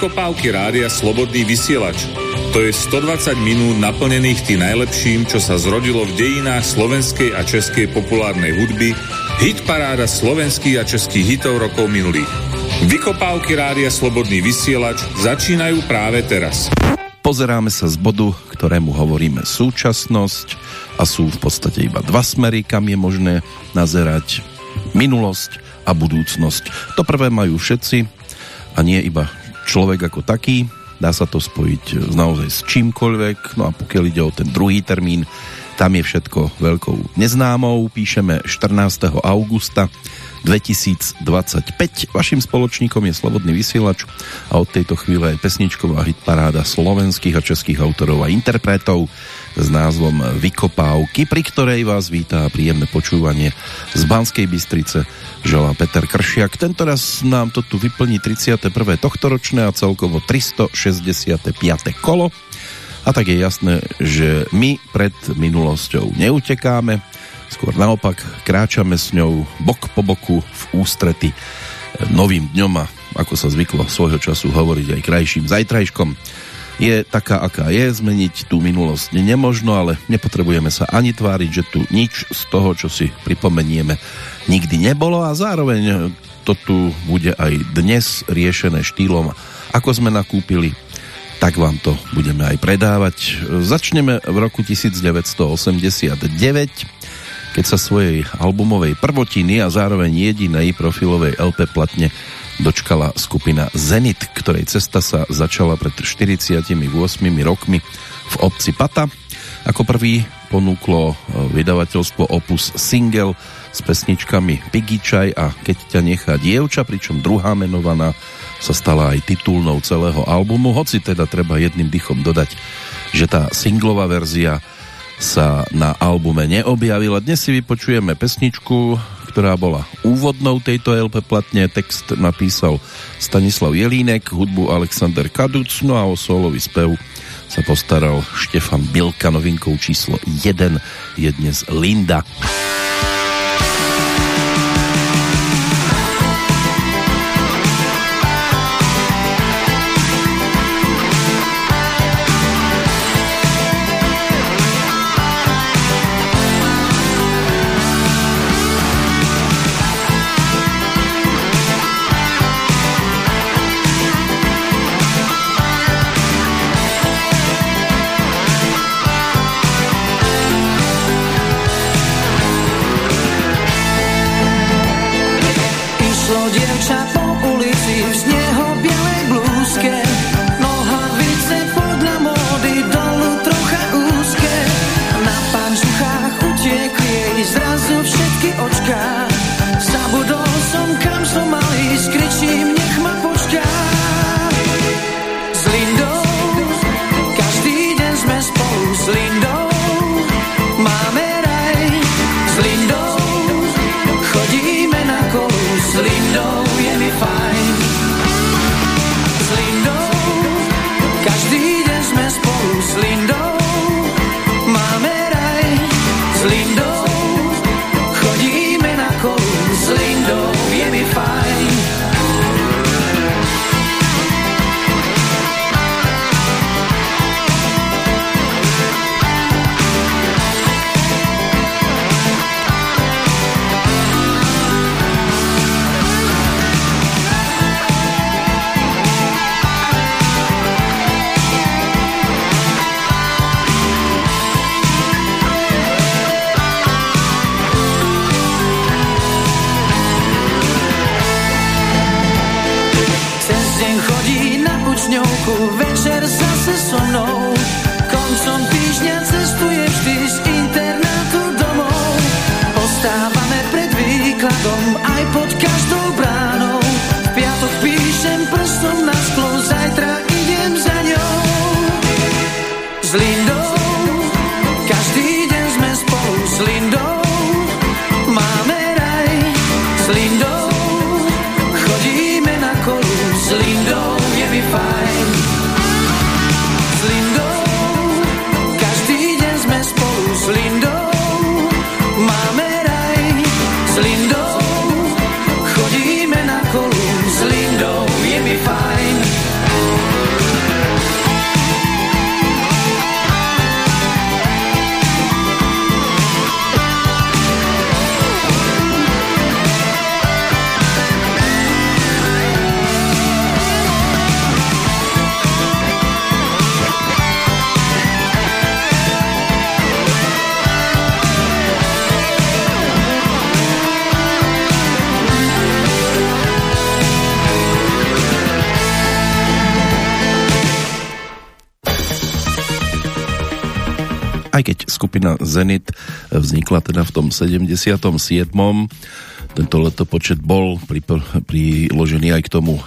Vykopávky rádia Slobodný vysielač. To je 120 minút naplnených tým najlepším, čo sa zrodilo v dejinách slovenskej a českej populárnej hudby, hit paráda slovenských a českých hitov rokov minulých. Vykopávky rádia Slobodný vysielač začínajú práve teraz. Pozeráme sa z bodu, ktorému hovoríme súčasnosť a sú v podstate iba dva smery, kam je možné nazerať minulosť a budúcnosť. To prvé majú všetci a nie iba človek ako taký, dá sa to spojiť e, naozaj s čímkoľvek, no a pokiaľ ide o ten druhý termín, tam je všetko veľkou neznámou. Píšeme 14. augusta 2025. Vašim spoločníkom je Slobodný vysielač a od tejto chvíle je pesničková hitparáda slovenských a českých autorov a interpretov s názvom Vykopávky, pri ktorej vás vítá príjemné počúvanie z Banskej Bystrice želá Peter Kršiak. Tento raz nám to tu vyplní 31. tohtoročné a celkovo 365. kolo. A tak je jasné, že my pred minulosťou neutekáme, skôr naopak kráčame s ňou bok po boku v ústrety novým dňom a ako sa zvyklo svojho času hovoriť aj krajším zajtrajškom je taká, aká je, zmeniť tú minulosť nemožno, ale nepotrebujeme sa ani tváriť, že tu nič z toho, čo si pripomenieme, nikdy nebolo a zároveň to tu bude aj dnes riešené štýlom, ako sme nakúpili, tak vám to budeme aj predávať. Začneme v roku 1989, keď sa svojej albumovej prvotiny a zároveň jedinej profilovej LP platne dočkala skupina Zenit, ktorej cesta sa začala pred 48 rokmi v obci Pata. Ako prvý ponúklo e, vydavateľstvo Opus Single s pesničkami Piggy a Keď ťa nechá dievča, pričom druhá menovaná sa stala aj titulnou celého albumu, hoci teda treba jedným dychom dodať, že tá singlová verzia sa na albume neobjavila. Dnes si vypočujeme pesničku, ktorá bola úvodnou tejto LP platne. Text napísal Stanislav Jelínek, hudbu Alexander Kaduc, no a o solový spev sa postaral Štefan Bilka novinkou číslo 1 je dnes Linda. Skupina Zenit vznikla teda v tom 77. Tento letopočet bol priložený aj k tomu e,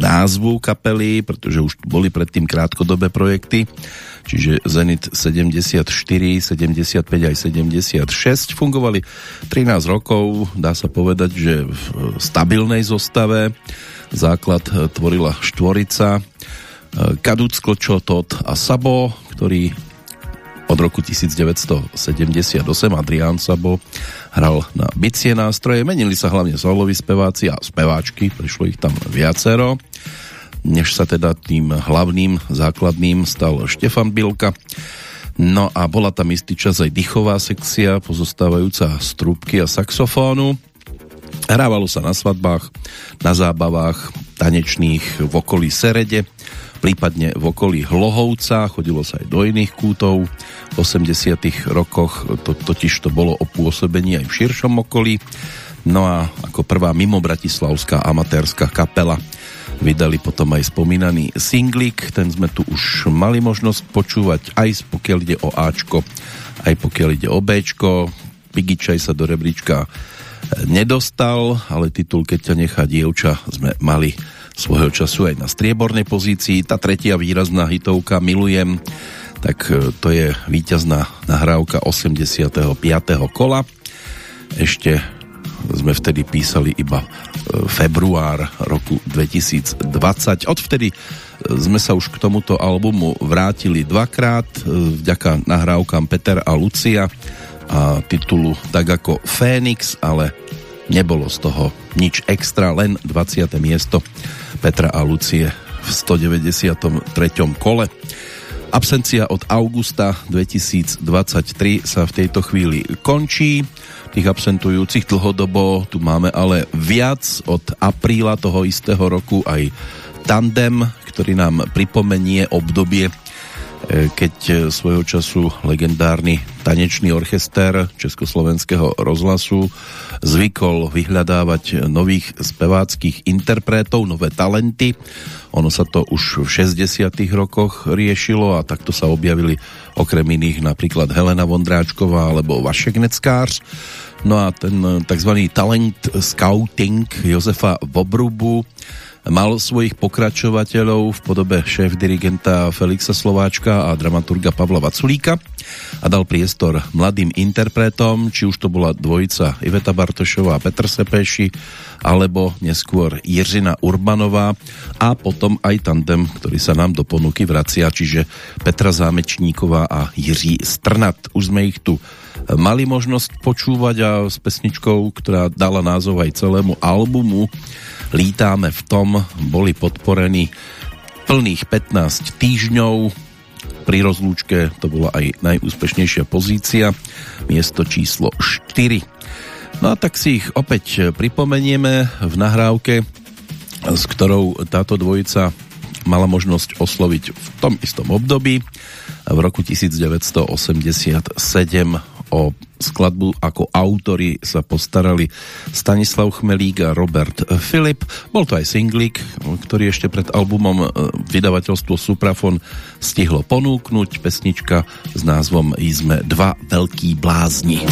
názvu kapely, pretože už boli predtým krátkodobé projekty, čiže Zenit 74, 75 aj 76 fungovali 13 rokov, dá sa povedať, že v stabilnej zostave. Základ e, tvorila štvorica e, Kaducko, Čotot a Sabo, ktorý od roku 1978 Adrián Sabo hral na bicie nástroje, menili sa hlavne soloví speváci a speváčky, prišlo ich tam viacero, než sa teda tým hlavným základným stal Štefan Bilka. No a bola tam istý čas aj dychová sekcia, pozostávajúca z trúbky a saxofónu. Hrávalo sa na svadbách, na zábavách tanečných v okolí Serede, prípadne v okolí Hlohovca, chodilo sa aj do iných kútov. V 80 rokoch to, totiž to bolo o pôsobení aj v širšom okolí. No a ako prvá mimo bratislavská amatérska kapela vydali potom aj spomínaný singlik, ten sme tu už mali možnosť počúvať aj pokiaľ ide o Ačko, aj pokiaľ ide o Bčko. Pigičaj sa do rebríčka nedostal, ale titul Keď ťa nechá dievča sme mali svojho času aj na striebornej pozícii. Tá tretia výrazná hitovka Milujem, tak e, to je víťazná nahrávka 85. kola. Ešte sme vtedy písali iba e, február roku 2020. Odvtedy e, sme sa už k tomuto albumu vrátili dvakrát vďaka nahrávkam Peter a Lucia a titulu tak ako Fénix, ale nebolo z toho nič extra, len 20. miesto Petra a Lucie v 193. kole. Absencia od augusta 2023 sa v tejto chvíli končí. Tých absentujúcich dlhodobo tu máme ale viac od apríla toho istého roku aj tandem, ktorý nám pripomenie obdobie keď e, svojho času legendárny tanečný orchester Československého rozhlasu zvykol vyhľadávať nových speváckých interpretov, nové talenty. Ono sa to už v 60 rokoch riešilo a takto sa objavili okrem iných napríklad Helena Vondráčková alebo Vašek Neckář. No a ten e, tzv. talent scouting Josefa Vobrubu mal svojich pokračovateľov v podobe šéf-dirigenta Felixa Slováčka a dramaturga Pavla Vaculíka a dal priestor mladým interpretom, či už to bola dvojica Iveta Bartošová a Petr Sepeši, alebo neskôr Jiřina Urbanová a potom aj tandem, ktorý sa nám do ponuky vracia, čiže Petra Zámečníková a Jiří Strnat. Už sme ich tu mali možnosť počúvať a s pesničkou, ktorá dala názov aj celému albumu Lítáme v tom boli podporení plných 15 týždňov. Pri rozlúčke to bola aj najúspešnejšia pozícia, miesto číslo 4. No a tak si ich opäť pripomenieme v nahrávke, s ktorou táto dvojica mala možnosť osloviť v tom istom období. V roku 1987 o skladbu ako autory sa postarali Stanislav Chmelík a Robert Filip. Bol to aj singlík, ktorý ešte pred albumom e, vydavateľstvo Suprafon stihlo ponúknuť. Pesnička s názvom Sme dva veľký blázni.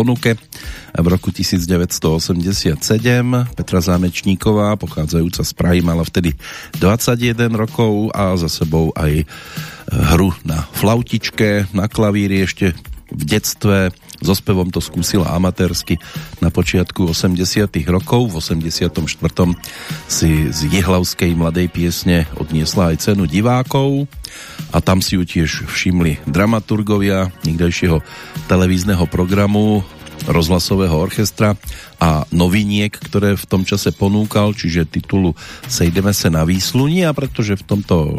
Ponuke. V roku 1987 Petra Zámečníková, pochádzajúca z Prahy, mala vtedy 21 rokov a za sebou aj hru na flautičke, na klavíri ešte v detstve so spevom to skúsila amatérsky na počiatku 80 rokov. V 84. si z jihlavskej mladej piesne odniesla aj cenu divákov a tam si ju tiež všimli dramaturgovia nikdejšieho televízneho programu rozhlasového orchestra a noviniek, ktoré v tom čase ponúkal, čiže titulu Sejdeme se na výsluní a pretože v tomto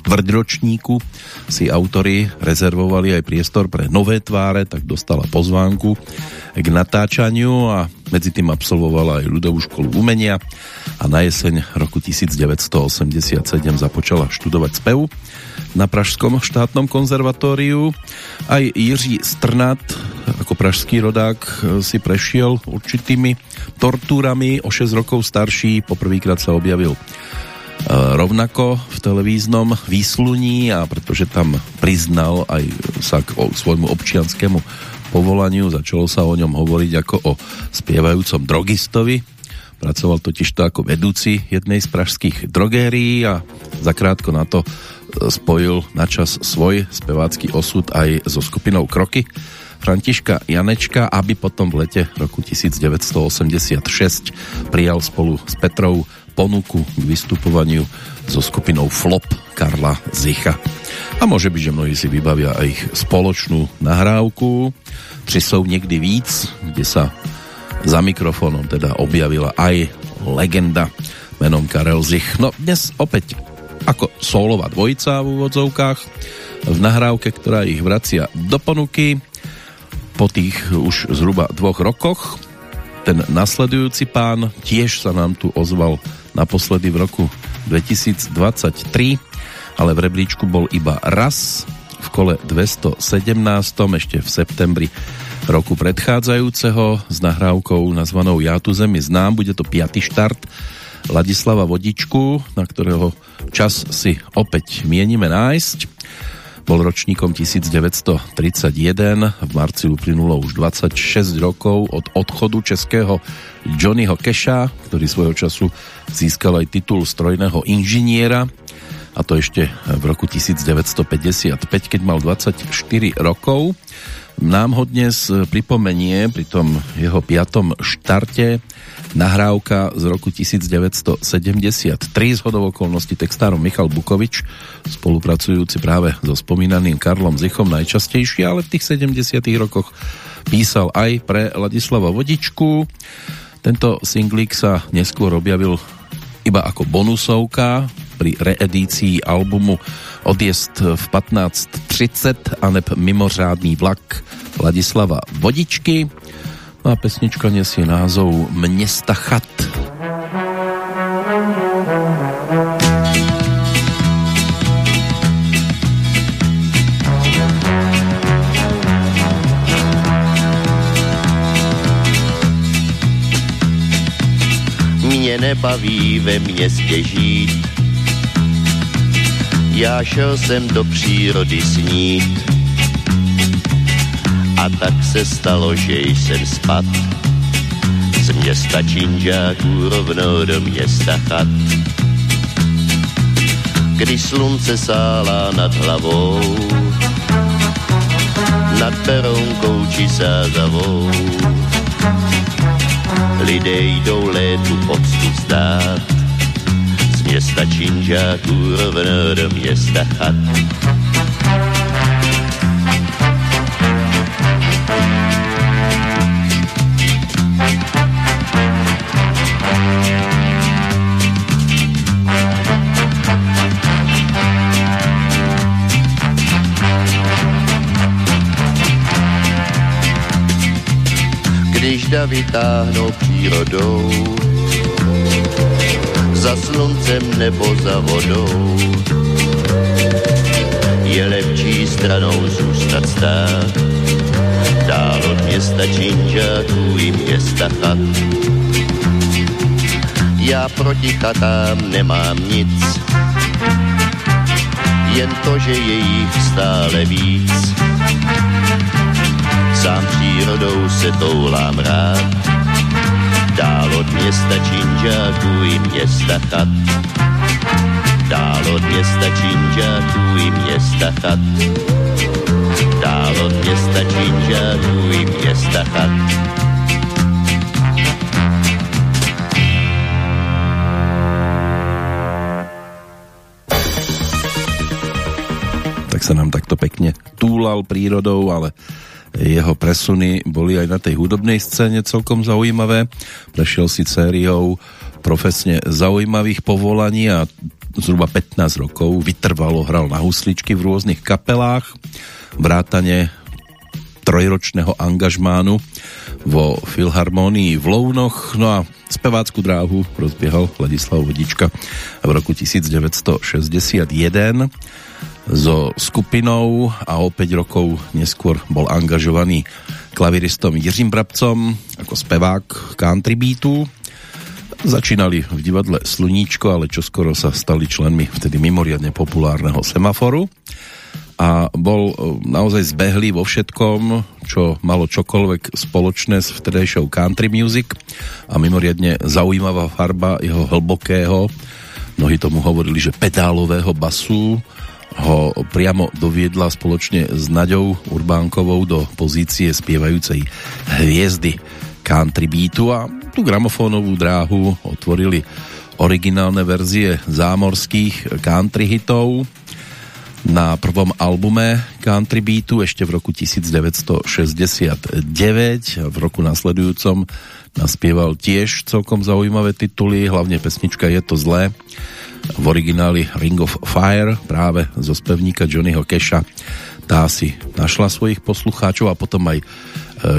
štvrťročníku si autory rezervovali aj priestor pre nové tváre, tak dostala pozvánku k natáčaniu a medzi tým absolvovala aj ľudovú školu umenia a na jeseň roku 1987 započala študovať spev na Pražskom štátnom konzervatóriu. Aj Jiří Strnat ako pražský rodák si prešiel určitými tortúrami. O 6 rokov starší poprvýkrát sa objavil rovnako v televíznom výsluní a pretože tam priznal aj sa k svojmu občianskému povolaniu, začalo sa o ňom hovoriť ako o spievajúcom drogistovi. Pracoval totiž to ako vedúci jednej z pražských drogérií a zakrátko na to e, spojil načas svoj spevácky osud aj so skupinou Kroky Františka Janečka, aby potom v lete roku 1986 prijal spolu s Petrou ponuku k vystupovaniu so skupinou Flop Karla Zicha. A môže byť, že mnohí si vybavia aj ich spoločnú nahrávku. Tři sú niekdy víc, kde sa za mikrofónom teda objavila aj legenda menom Karel Zich. No dnes opäť ako solová dvojica v úvodzovkách v nahrávke, ktorá ich vracia do ponuky po tých už zhruba dvoch rokoch. Ten nasledujúci pán tiež sa nám tu ozval naposledy v roku 2023, ale v rebríčku bol iba raz v kole 217. ešte v septembri roku predchádzajúceho s nahrávkou nazvanou Ja tu zemi znám. Bude to piatý štart Ladislava Vodičku, na ktorého čas si opäť mienime nájsť. Bol ročníkom 1931, v marci uplynulo už 26 rokov od odchodu českého Johnnyho Keša, ktorý svojho času získal aj titul strojného inžiniera a to ešte v roku 1955, keď mal 24 rokov. Nám ho dnes pripomenie pri tom jeho piatom štarte nahrávka z roku 1973 z hodov okolností textárom Michal Bukovič, spolupracujúci práve so spomínaným Karlom Zichom najčastejšie, ale v tých 70 rokoch písal aj pre Ladislava Vodičku. Tento singlík sa neskôr objavil iba ako bonusovka pri reedícii albumu Odjezd v 15.30 a neb mimořádný vlak Ladislava Vodičky. No a pesnička nesie názov Mnesta chat. Mě nebaví ve městě žít. Já šel jsem do přírody snít. A tak se stalo, že jsem spad. Z města činžáků rovnou do města chat. Když slunce sála nad hlavou, nad perounkou či sázavou, lidé jdou létu poctu vzdát. Města činžáků rovno do města chat. Žida vytáhnou přírodou, za sluncem nebo za vodou. Je lepší stranou zůstat stát, dál od města činžáků i města chat. Já proti chatám nemám nic, jen to, že je jich stále víc Sám přírodou se toulám rád, dál od města činžáků i města chat. Dál od města činžáků i města chat. Dál od města činžáků i města chat. tak sa nám takto pekne túlal prírodou, ale jeho presuny boli aj na tej hudobnej scéne celkom zaujímavé. Prešiel si sériou profesne zaujímavých povolaní a zhruba 15 rokov vytrvalo hral na husličky v rôznych kapelách, vrátane trojročného angažmánu vo Filharmonii v Lounoch, no a spevácku dráhu rozbiehal Ladislav Vodička v roku 1961 so skupinou a o 5 rokov neskôr bol angažovaný klaviristom Jiřím Brabcom ako spevák country beatu. Začínali v divadle Sluníčko, ale čoskoro sa stali členmi vtedy mimoriadne populárneho semaforu a bol e, naozaj zbehlý vo všetkom, čo malo čokoľvek spoločné s vtedejšou country music a mimoriadne zaujímavá farba jeho hlbokého, mnohí tomu hovorili, že pedálového basu ho priamo doviedla spoločne s Naďou Urbánkovou do pozície spievajúcej hviezdy country beatu a tú gramofónovú dráhu otvorili originálne verzie zámorských country hitov. Na prvom albume country beatu ešte v roku 1969 v roku nasledujúcom naspieval tiež celkom zaujímavé tituly hlavne pesnička Je to zlé v origináli Ring of Fire práve zo spevníka Johnnyho Keša tá si našla svojich poslucháčov a potom aj e,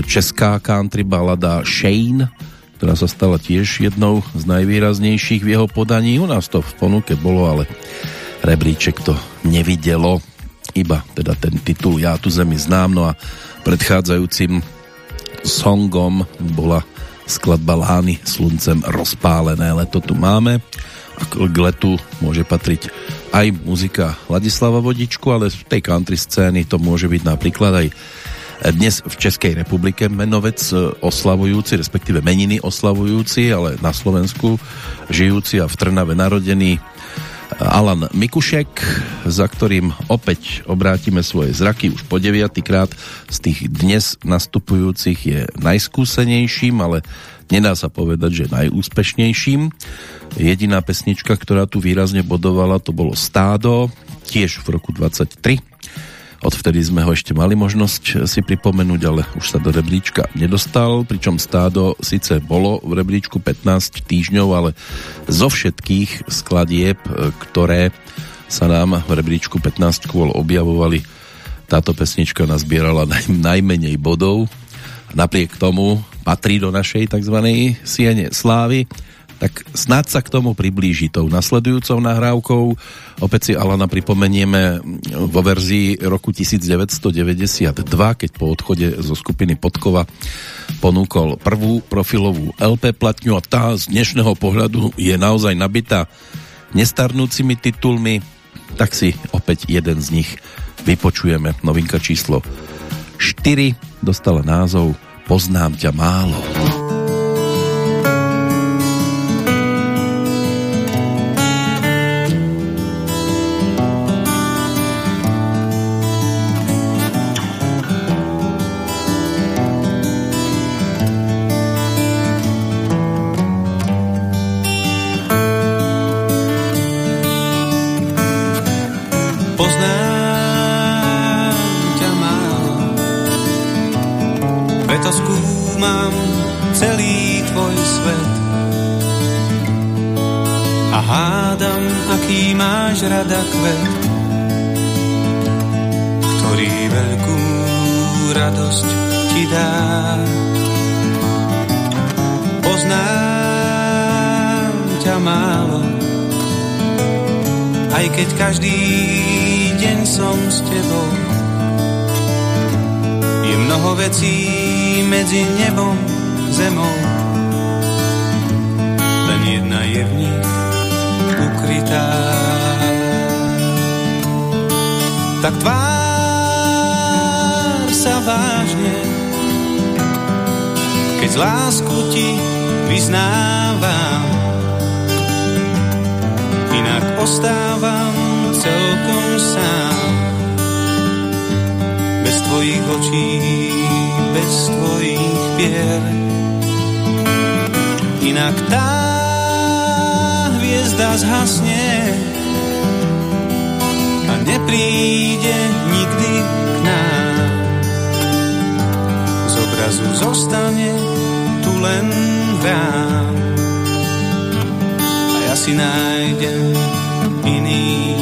česká country balada Shane ktorá sa stala tiež jednou z najvýraznejších v jeho podaní. U nás to v ponuke bolo, ale rebríček to nevidelo. Iba teda ten titul Ja tu zemi znám. No a predchádzajúcim songom bola skladba Lány sluncem rozpálené. Leto tu máme k letu môže patriť aj muzika Ladislava Vodičku, ale z tej country scény to môže byť napríklad aj dnes v Českej republike menovec oslavujúci, respektíve meniny oslavujúci, ale na Slovensku žijúci a v Trnave narodený Alan Mikušek, za ktorým opäť obrátime svoje zraky už po deviatýkrát. Z tých dnes nastupujúcich je najskúsenejším, ale nedá sa povedať, že najúspešnejším. Jediná pesnička, ktorá tu výrazne bodovala, to bolo Stádo, tiež v roku 23. Odvtedy sme ho ešte mali možnosť si pripomenúť, ale už sa do rebríčka nedostal, pričom stádo síce bolo v rebríčku 15 týždňov, ale zo všetkých skladieb, ktoré sa nám v rebríčku 15 kôl objavovali, táto pesnička nazbierala naj, najmenej bodov. Napriek tomu patrí do našej tzv. siene slávy, tak snad sa k tomu priblíži tou nasledujúcou nahrávkou. Opäť si Alana pripomenieme vo verzii roku 1992, keď po odchode zo skupiny Podkova ponúkol prvú profilovú LP platňu a tá z dnešného pohľadu je naozaj nabitá nestarnúcimi titulmi, tak si opäť jeden z nich vypočujeme. Novinka číslo 4 dostala názov Poznám ťa málo. Ťa málo, aj keď každý deň som s tebou. Je mnoho vecí medzi nebom, zemou, len jedna je v nich ukrytá tak tvár sa vážne keď lásku ti vyznávam. Inak ostávam celkom sám. Bez tvojich očí, bez tvojich pier. Inak tá hviezda zhasne a nepríde nikdy k nám. Z obrazu zostane tu len rám si nájdem iný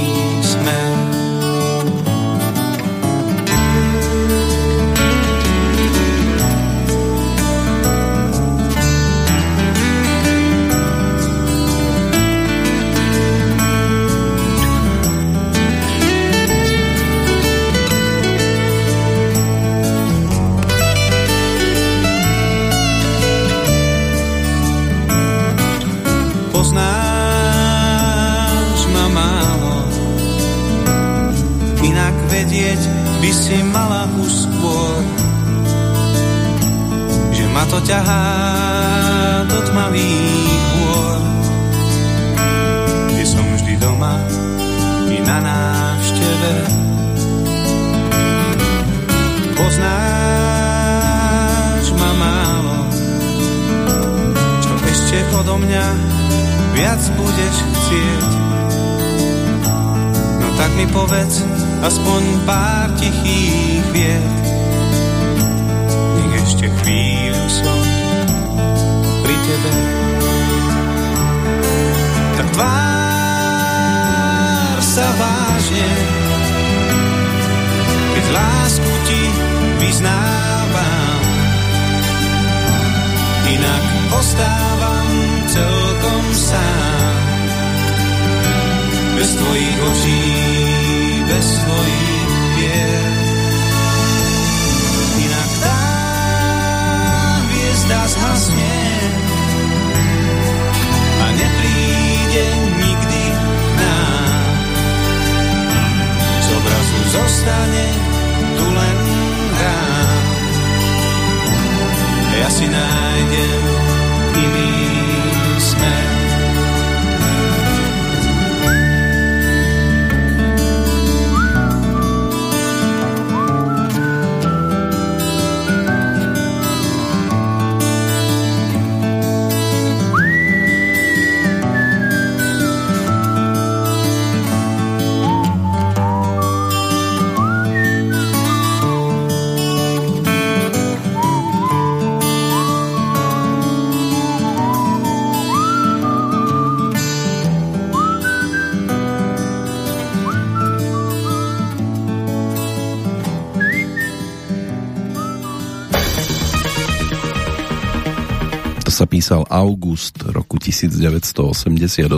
August roku 1988.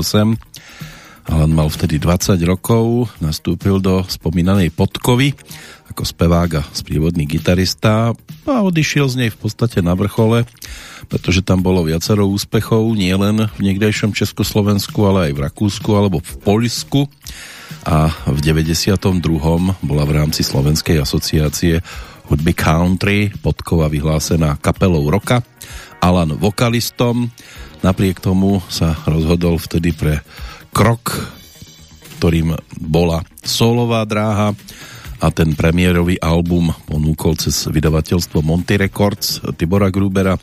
Alan mal vtedy 20 rokov, nastúpil do spomínanej Podkovy ako spevák a sprievodný gitarista a odišiel z nej v podstate na vrchole, pretože tam bolo viacero úspechov, nielen v niekdejšom Československu, ale aj v Rakúsku alebo v Poľsku a v 92. bola v rámci Slovenskej asociácie hudby country Podkova vyhlásená kapelou roka Alan vokalistom. Napriek tomu sa rozhodol vtedy pre krok, ktorým bola solová dráha a ten premiérový album ponúkol cez vydavateľstvo Monty Records Tibora Grubera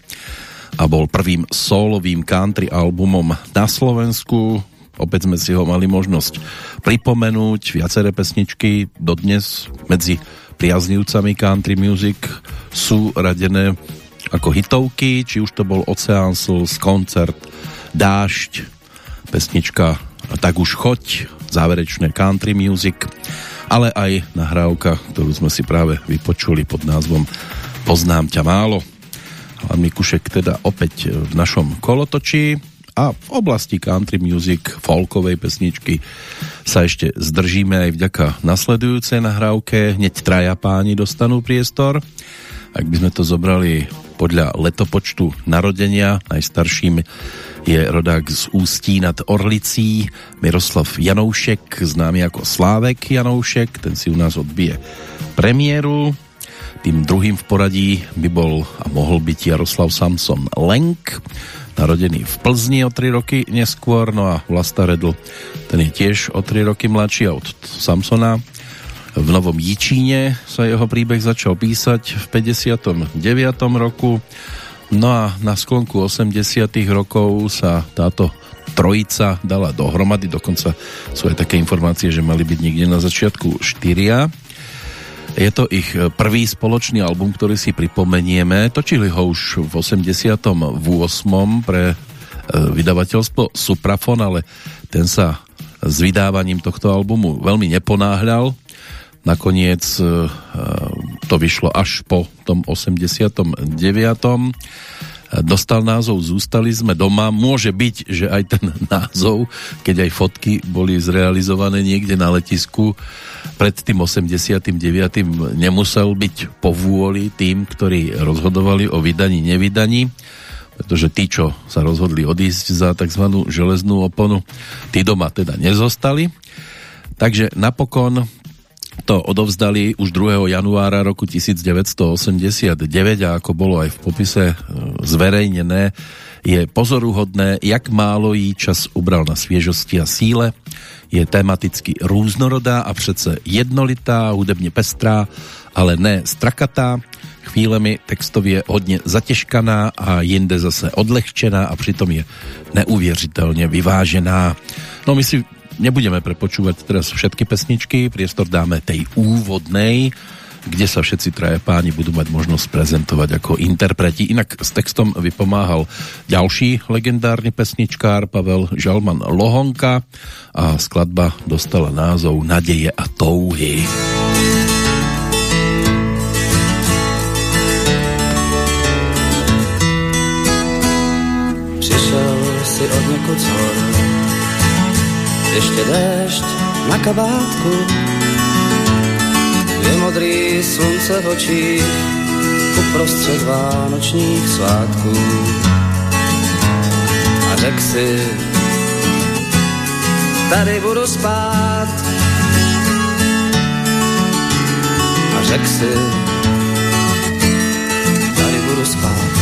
a bol prvým solovým country albumom na Slovensku. Opäť sme si ho mali možnosť pripomenúť. Viaceré pesničky dodnes medzi priaznivcami country music sú radené ako hitovky, či už to bol Oceán Souls, koncert, dážď, pesnička Tak už choď, záverečné country music, ale aj nahrávka, ktorú sme si práve vypočuli pod názvom Poznám ťa málo. Alan Mikušek teda opäť v našom kolotočí a v oblasti country music, folkovej pesničky sa ešte zdržíme aj vďaka nasledujúcej nahrávke. Hneď traja páni dostanú priestor. Ak by sme to zobrali podľa letopočtu narodenia. Najstarším je rodák z Ústí nad Orlicí Miroslav Janoušek, známy ako Slávek Janoušek, ten si u nás odbije premiéru. Tým druhým v poradí by bol a mohol byť Jaroslav Samson Lenk, narodený v Plzni o 3 roky neskôr, no a Vlasta Redl, ten je tiež o 3 roky mladší od Samsona. V Novom Jičíne sa jeho príbeh začal písať v 59. roku, no a na sklonku 80 rokov sa táto trojica dala dohromady, dokonca sú aj také informácie, že mali byť niekde na začiatku štyria je to ich prvý spoločný album, ktorý si pripomenieme. Točili ho už v 88. pre e, vydavateľstvo Suprafon, ale ten sa s vydávaním tohto albumu veľmi neponáhľal. Nakoniec e, to vyšlo až po tom 89 dostal názov Zústali sme doma. Môže byť, že aj ten názov, keď aj fotky boli zrealizované niekde na letisku pred tým 89. nemusel byť povôli tým, ktorí rozhodovali o vydaní, nevydaní pretože tí, čo sa rozhodli odísť za tzv. železnú oponu, tí doma teda nezostali. Takže napokon to odovzdali už 2. januára roku 1989 a ako bolo aj v popise e, zverejnené, je pozoruhodné, jak málo jí čas ubral na sviežosti a síle. Je tematicky různorodá a přece jednolitá, hudebně pestrá, ale ne strakatá. Chvílemi textově hodně zatěžkaná a jinde zase odlehčená a přitom je neuvěřitelně vyvážená. No my si nebudeme prepočúvať teraz všetky pesničky, priestor dáme tej úvodnej, kde sa všetci traje páni budú mať možnosť prezentovať ako interpreti. Inak s textom vypomáhal ďalší legendárny pesničkár Pavel Žalman Lohonka a skladba dostala názov Nadeje a touhy. Přišel si od někud z hor ešte déšť na kabátku, je modrý slunce v očích uprostřed vánočních svátků. A řek si, tady budu spát. A řek si, tady budu spát.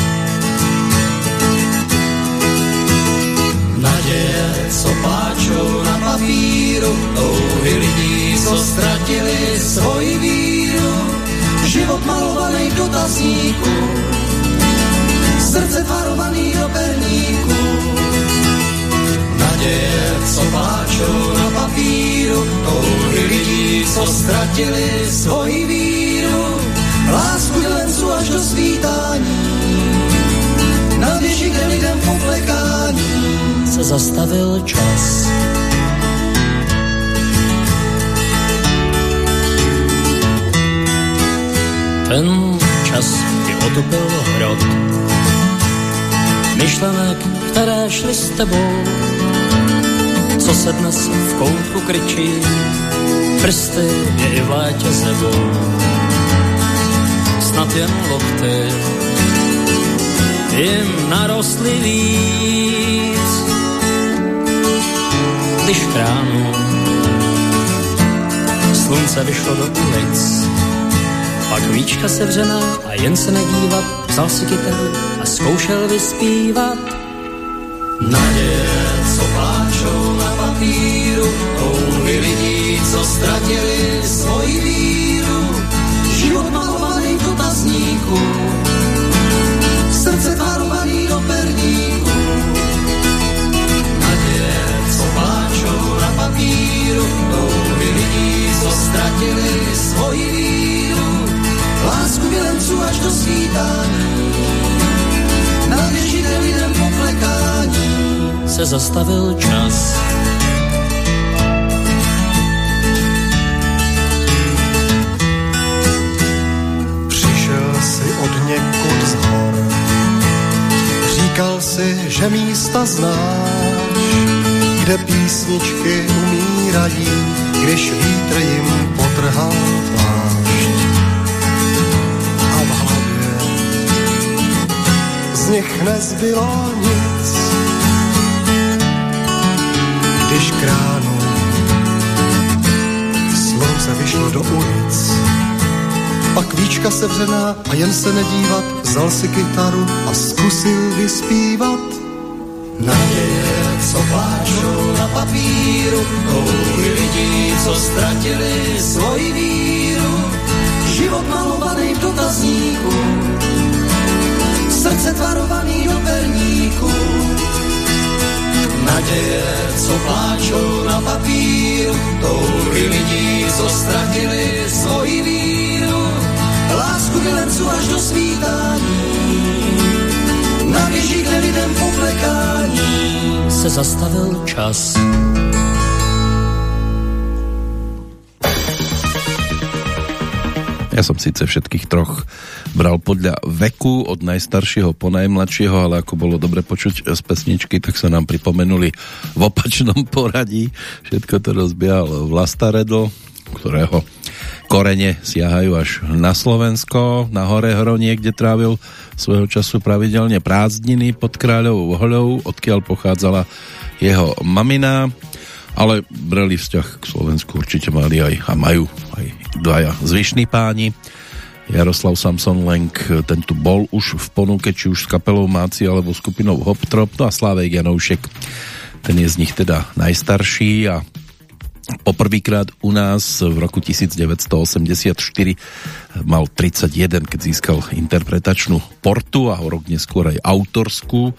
Naděje, co pláčou na papíru, touhy lidí, co ztratili svoji víru, život malovaný do tazníku, srdce tvarovaný do perníku. Naděje, co pláčou na papíru, touhy lidí, co ztratili svoji víru, lásku milenců až do svítání, na věži, kde lidem poklekání se zastavil čas. Ten čas ti otupil hrot. Myšlenek, které šly s tebou, co se dnes v koutku kryčí, prsty je i v létě sebou. Snad jen lokty jim narostly víc, když kránu slunce vyšlo do ulic pak víčka sevřená a jen se nedívat, vzal si kytaru a zkoušel vyspívat. Naděje, co pláčou na papíru, touhy lidí, co ztratili svoji víru, život malovaný v dotazníku, srdce tvarovaný do perníku. Naděje, co pláčou na papíru, touhy lidí, co ztratili svoji víru, lásku milenců až do svítání. Na věži lidem poklekání se zastavil čas. Přišel si od někud z hor, říkal si, že místa znáš, kde písničky umírají, když vítr jim potrhal nich nezbylo nic. Když kránu slunce vyšlo do ulic, Pak víčka sevřená a jen se nedívat, vzal si kytaru a zkusil vyspívat. Naděje, co pláčou na papíru, touhy lidí, co ztratili svoji víru. Srdce tvarovaný do perníku. Naděje, co pláčou na papíru, touhy lidí, co ztratili svoji víru. Lásku milenců až do svítání, na běžík nevidem poplekání. Se zastavil čas. Ja som síce všetkých troch bral podľa veku od najstaršieho po najmladšieho, ale ako bolo dobre počuť z pesničky, tak sa nám pripomenuli v opačnom poradí. Všetko to rozbiehal Vlasta Redl, ktorého korene siahajú až na Slovensko, na hore hronie, kde trávil svojho času pravidelne prázdniny pod kráľovou hoľou, odkiaľ pochádzala jeho mamina ale brali vzťah k Slovensku určite mali aj a majú aj dvaja zvyšní páni. Jaroslav Samson Lenk, ten tu bol už v ponuke, či už s kapelou Máci alebo skupinou Hoptrop, no a Slávek Janoušek, ten je z nich teda najstarší a poprvýkrát u nás v roku 1984 mal 31, keď získal interpretačnú portu a rok neskôr aj autorskú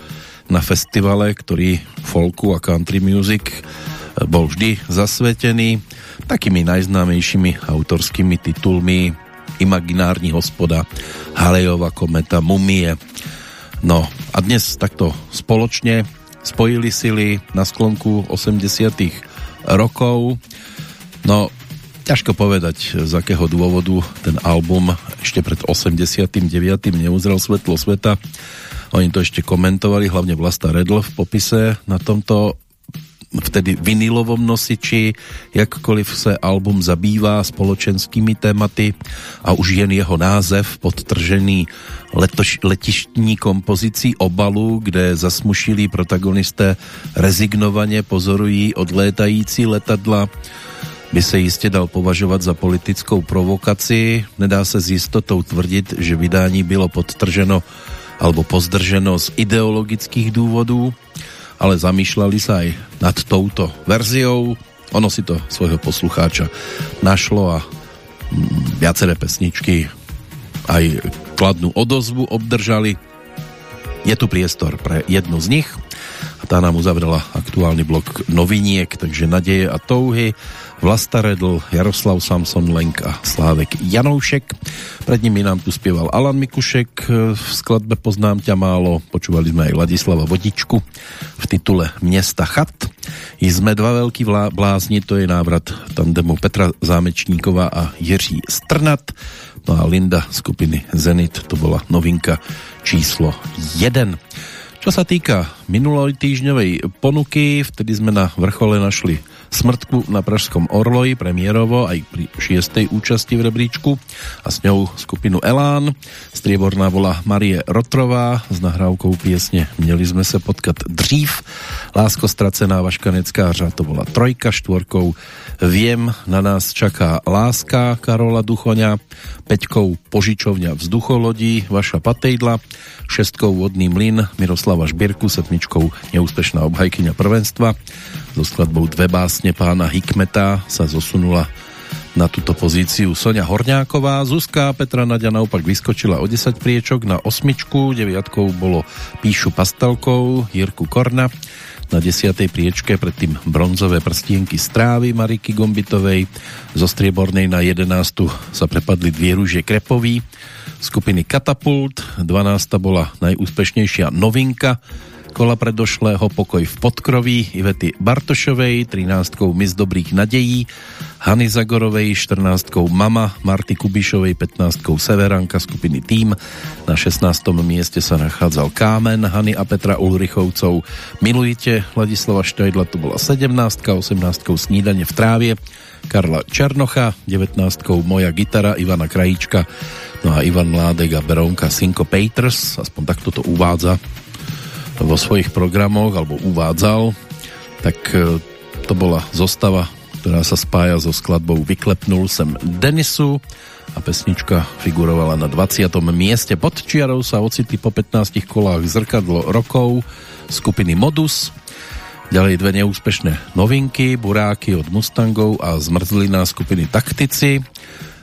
na festivale, ktorý folku a country music bol vždy zasvetený takými najznámejšími autorskými titulmi Imaginární hospoda, Halejova kometa, Mumie. No a dnes takto spoločne spojili sily na sklonku 80 rokov. No, ťažko povedať, z akého dôvodu ten album ešte pred 89. neuzrel svetlo sveta. Oni to ešte komentovali, hlavne Vlasta Redl v popise na tomto vtedy vinilovom nosiči, jakkoliv se album zabývá spoločenskými tématy a už jen jeho název podtržený letoš, letištní kompozicí obalu, kde zasmušilí protagonisté rezignovaně pozorují odlétající letadla, by se jistě dal považovat za politickou provokaci. Nedá se s jistotou tvrdit, že vydání bylo podtrženo alebo pozdrženo z ideologických důvodů ale zamýšľali sa aj nad touto verziou. Ono si to svojho poslucháča našlo a mm, viaceré pesničky aj kladnú odozvu obdržali. Je tu priestor pre jednu z nich a tá nám uzavrela aktuálny blok noviniek, takže nadeje a touhy Vlasta Redl, Jaroslav Samson Lenk a Slávek Janoušek. Pred nimi nám tu spieval Alan Mikušek v skladbe Poznám ťa málo. Počúvali sme aj Ladislava Vodičku v titule Města chat. I sme dva veľkí blázni, to je návrat tandemu Petra Zámečníková a Jiří Strnat. No a Linda skupiny Zenit, to bola novinka číslo 1. Čo sa týka minuloj týždňovej ponuky, vtedy sme na vrchole našli smrtku na Pražskom Orloji premiérovo aj pri šiestej účasti v rebríčku a s ňou skupinu Elán. Strieborná vola Marie Rotrová s nahrávkou piesne Měli sme sa potkat dřív. Lásko stracená Vaškaneckářa to bola trojka, štvorkou Viem, na nás čaká láska Karola Duchoňa, peťkou požičovňa vzducholodí Vaša Patejdla, šestkou vodný mlyn Miroslava Šbierku, setmičkou neúspešná obhajkyňa prvenstva. So skladbou Dve básne pána Hikmeta sa zosunula na túto pozíciu Sonia Horňáková. Zuzka Petra Nadia naopak vyskočila o 10 priečok na osmičku, deviatkou bolo Píšu Pastelkou, Jirku Korna, na desiatej priečke predtým bronzové prstienky strávy Mariky Gombitovej, zo striebornej na 11 sa prepadli dvie rúžie Krepový, skupiny Katapult, 12 bola najúspešnejšia novinka kola predošlého Pokoj v podkroví Ivety Bartošovej, 13 Mis dobrých nadejí, Hany Zagorovej, 14 Mama, Marty Kubišovej, 15 Severanka skupiny Tým, na 16. mieste sa nachádzal Kámen, Hany a Petra Ulrichovcov, Milujte, Ladislava Štajdla, to bola 17 18 Snídanie v trávie, Karla Černocha, 19 Moja gitara, Ivana Krajíčka, no a Ivan Mládek a Berónka Synco Peters, aspoň takto to uvádza vo svojich programoch alebo uvádzal, tak e, to bola zostava, ktorá sa spája so skladbou Vyklepnul sem Denisu a pesnička figurovala na 20. mieste. Pod čiarou sa ocitli po 15 kolách zrkadlo rokov skupiny Modus. Ďalej dve neúspešné novinky, Buráky od Mustangov a Zmrzlina skupiny Taktici.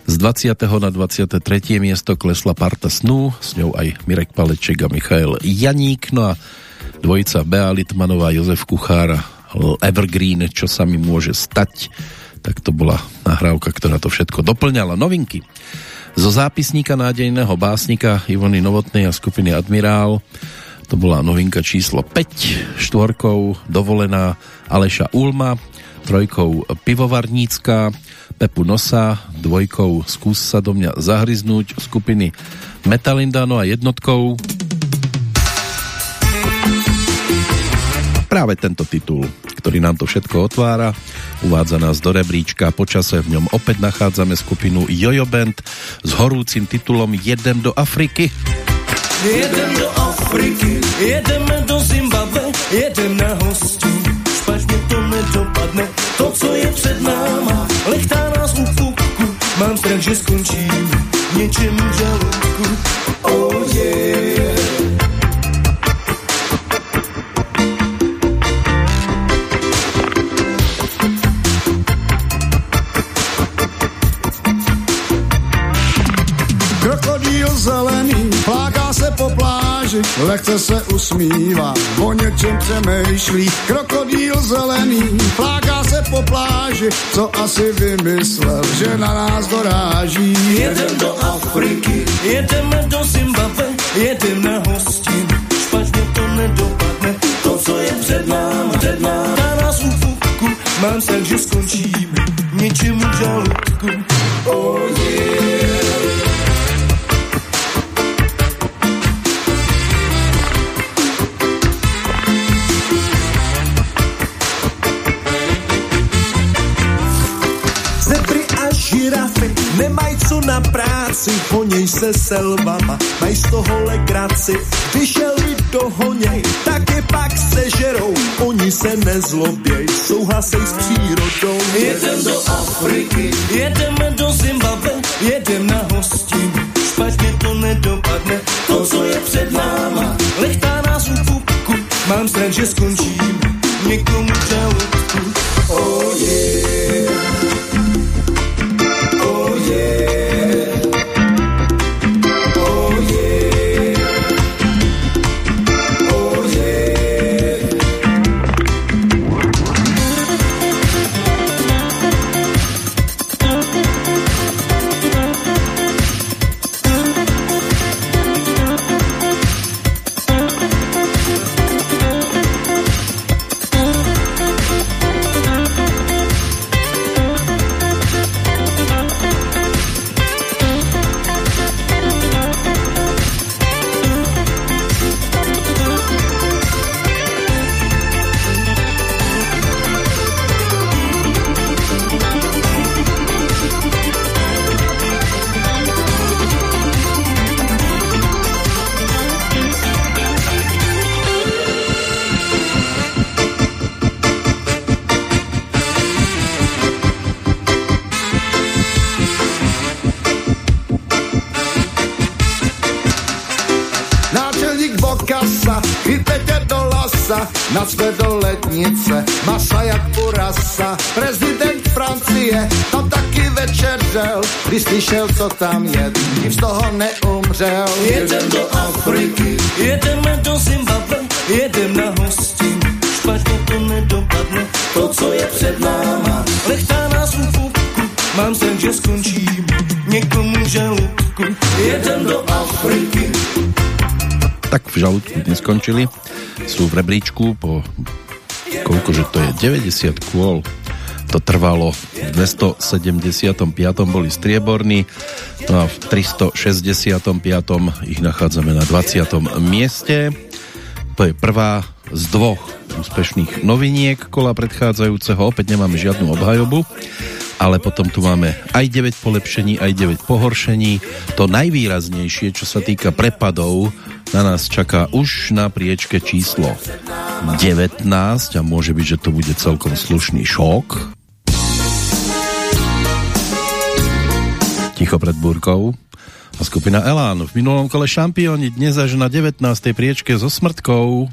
Z 20. na 23. miesto klesla parta snú, s ňou aj Mirek Paleček a Michael Janík, no a dvojica Bea Litmanová, Jozef Kuchára, Evergreen, čo sa mi môže stať, tak to bola nahrávka, ktorá to všetko doplňala. Novinky. Zo zápisníka nádejného básnika Ivony Novotnej a skupiny Admirál to bola novinka číslo 5, štvorkou dovolená Aleša Ulma, trojkou Pivovarnícka, Pepu Nosa, dvojkou Skús sa do mňa zahryznúť skupiny Metalindano a jednotkou práve tento titul, ktorý nám to všetko otvára, uvádza nás do rebríčka. Počase v ňom opäť nachádzame skupinu Jojo Band s horúcim titulom Jedem do Afriky. Jedem do Afriky, jedeme do Zimbabwe, jedem na hostu. Špatne to nedopadne, to, co je před náma, lechtá nás u fuku. Mám strach, že skončím něčem v žaludku. Oh yeah. Zelený pláká se po pláži, lehce se usmívá, o něčem přemýšlí. Krokodýl zelený pláká se po pláži, co asi vymyslel, že na nás doráží. Jedem do Afriky, jedeme do Zimbabwe, jedem na hostin. Špatně to nedopadne, to, co je před náma, před náma. Na nás u fuku, mám strach, že skončíme něčím v žaludku. Oh yeah. Nemají co na práci, honěj se selvama, mají z toho legraci. Když jelvy dohoněj, tak je pak sežerou, oni se nezloběj, souhlasej s přírodou. Jedem do Afriky, jedeme do Zimbabwe, jedem na hostin. Špatně to nedopadne, to, co je před náma, lechtá nás u pupku. Mám strach, že skončím někomu žaludku. Oh yeah. Nacpe do lednice, masa jak urasa. Prezident Francie tam taky večeřel, když slyšel, co tam je, nic z toho neumřel. Jedem do Afriky, jedeme do Zimbabwe, jedem na hostin. Špatně to nedopadne, to, co je před náma, lechtá nás u fuku. Mám strach, že skončím někomu žaludku. Jedem do Afriky, Tak v žalúdku neskončili. Sú v rebríčku po koľko, že to je 90 kôl. To trvalo v 275. boli strieborní, no a v 365. ich nachádzame na 20. mieste. To je prvá z dvoch úspešných noviniek kola predchádzajúceho. Opäť nemáme žiadnu obhajobu, ale potom tu máme aj 9 polepšení, aj 9 pohoršení. To najvýraznejšie, čo sa týka prepadov, na nás čaká už na priečke číslo 19 a môže byť, že to bude celkom slušný šok. Ticho pred búrkou a skupina Elán v minulom kole šampióni dnes až na 19. priečke so smrtkou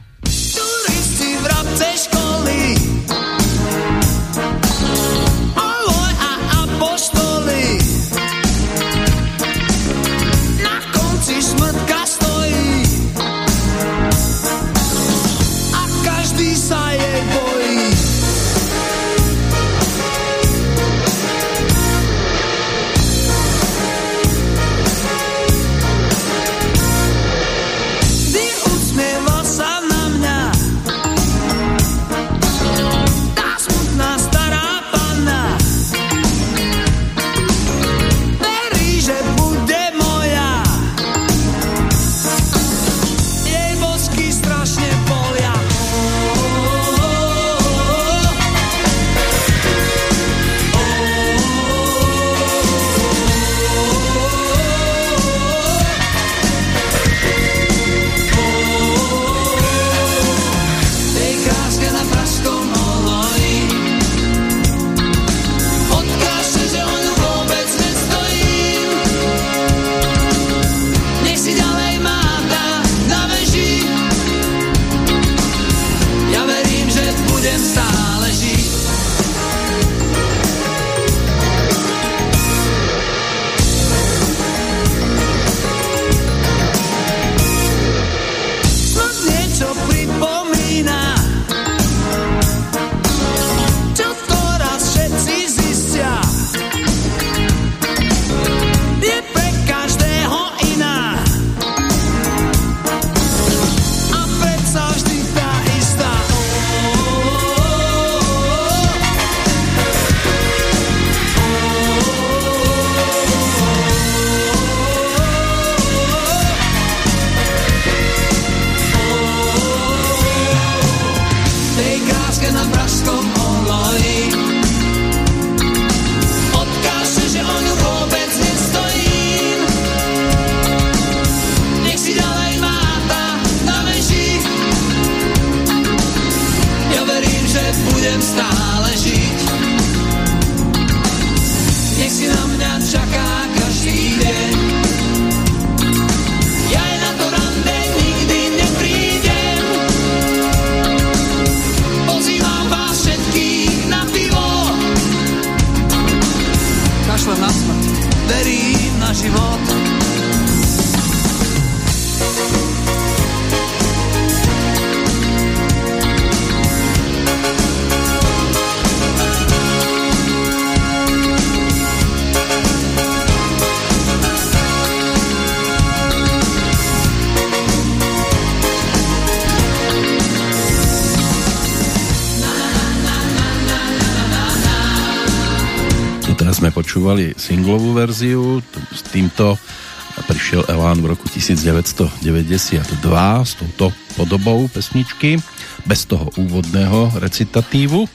1992 s touto podobou pesničky, bez toho úvodného recitatívu.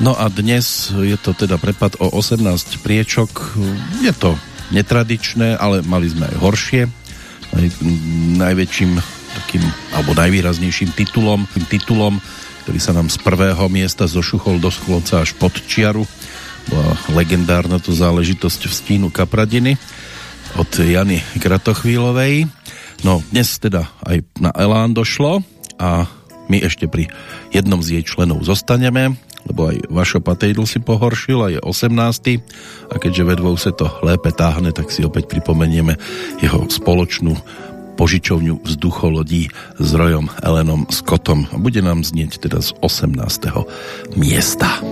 No a dnes je to teda prepad o 18 priečok, je to netradičné, ale mali sme aj horšie. Najväčším takým, alebo najvýraznejším titulom, titulom, ktorý sa nám z prvého miesta zošuchol do sklonca až pod čiaru, bola legendárna to záležitosť v stínu Kapradiny Jany Kratochvílovej. No dnes teda aj na Elán došlo a my ešte pri jednom z jej členov zostaneme, lebo aj Vašo Patejdl si pohoršil a je 18. A keďže vedvou sa to lépe táhne, tak si opäť pripomenieme jeho spoločnú požičovňu vzducholodí s Rojom Elenom Scottom. Bude nám znieť teda z 18. miesta.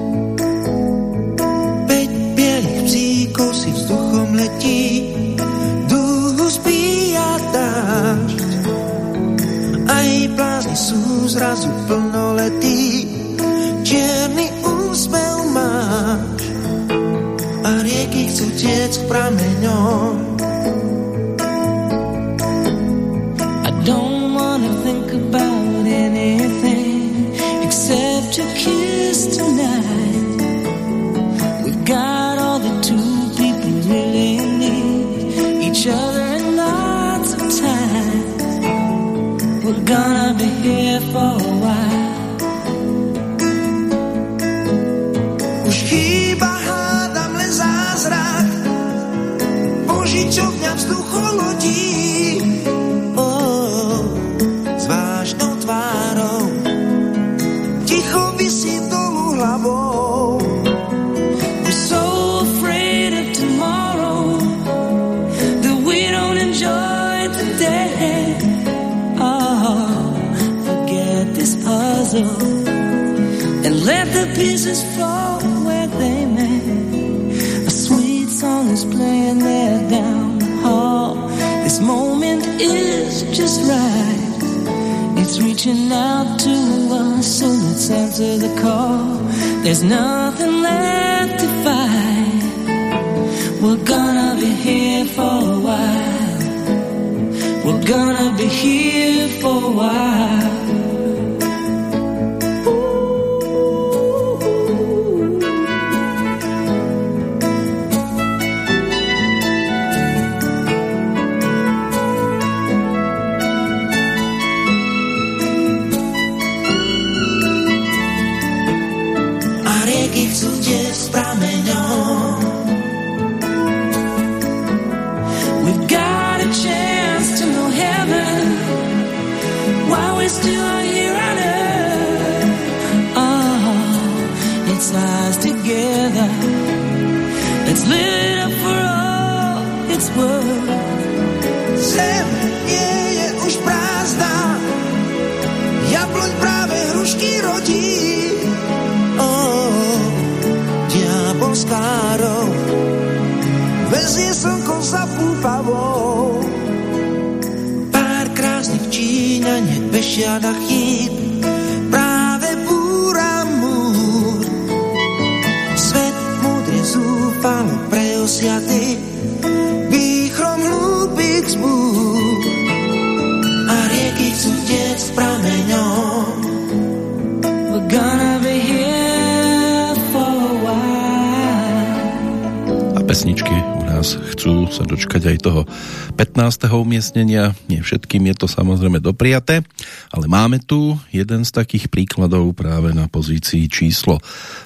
15. umiestnenia. Nie všetkým je to samozrejme dopriaté, ale máme tu jeden z takých príkladov práve na pozícii číslo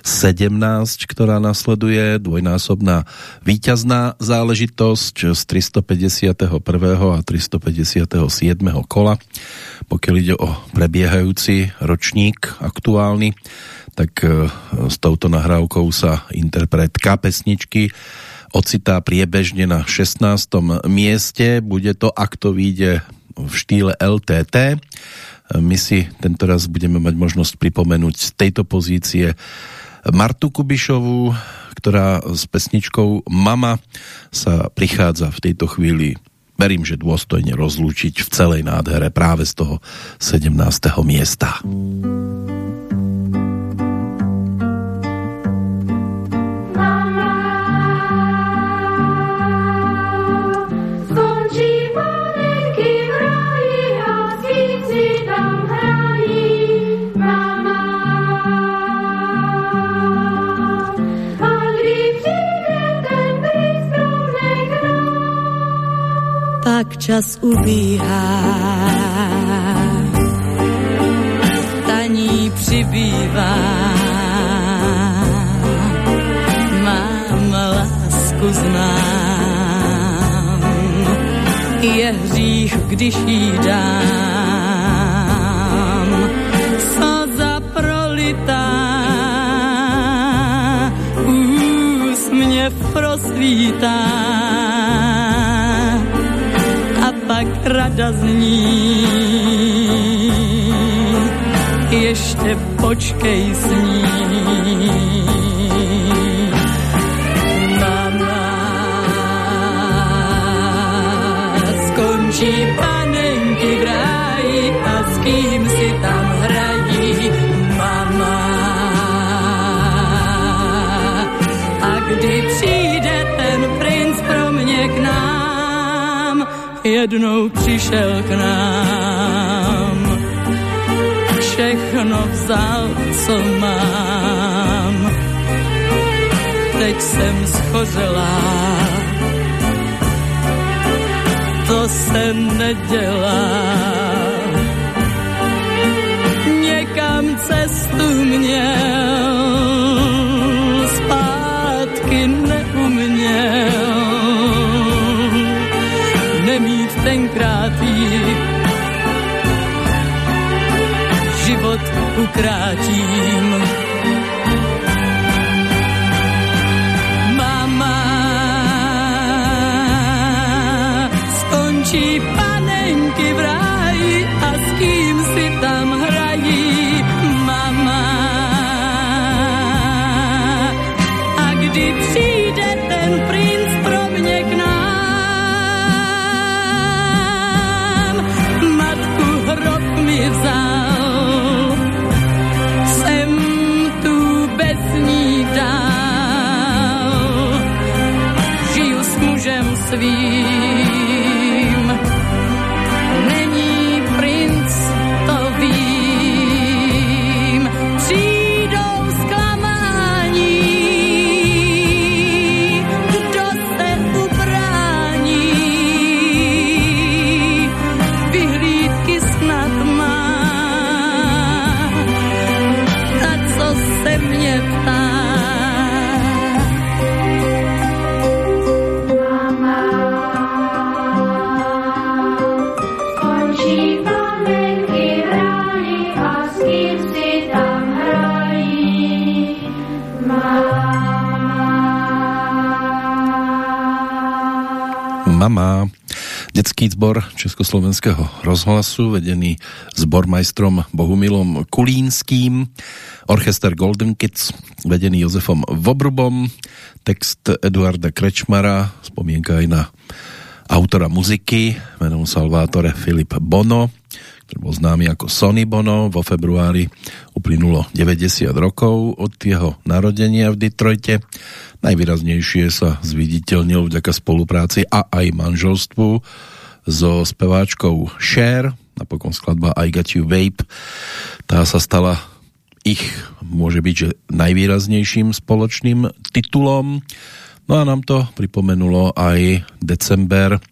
17, ktorá nasleduje dvojnásobná víťazná záležitosť z 351. a 357. kola. Pokiaľ ide o prebiehajúci ročník aktuálny, tak e, s touto nahrávkou sa interpretka pesničky ocitá priebežne na 16. mieste. Bude to, ak to vyjde v štýle LTT. My si tento raz budeme mať možnosť pripomenúť z tejto pozície Martu Kubišovú, ktorá s pesničkou Mama sa prichádza v tejto chvíli verím, že dôstojne rozlúčiť v celej nádhere práve z toho 17. miesta. Tak čas ubíhá. Taní přibývá. Mám lásku znám. Je hřích, když jí dám. Slza prolitá. Úsměv prosvítá tak rada zní. Ještě počkej s ní. Jednou přišel k nám. Všechno vzal, co mám. Teď jsem schořelá. To se nedělá. Někam cestu měl, zpátky neuměl tenkrát jít. Život ukrátím. Mama skončí panenky v ráji a s kým si tam hrají mama. A kdy přijde ten princ lives Mama. Detský zbor Československého rozhlasu, vedený zbormajstrom Bohumilom Kulínským, orchester Golden Kids, vedený Jozefom Vobrubom, text Eduarda Krečmara, spomienka aj na autora muziky, menom Salvatore Filip Bono, ktorý bol známy ako Sonny Bono. Vo februári uplynulo 90 rokov od jeho narodenia v Detroite. Najvýraznejšie sa zviditeľnil vďaka spolupráci a aj manželstvu so speváčkou Cher, napokon skladba I Got You Vape. Tá sa stala ich, môže byť, že najvýraznejším spoločným titulom. No a nám to pripomenulo aj december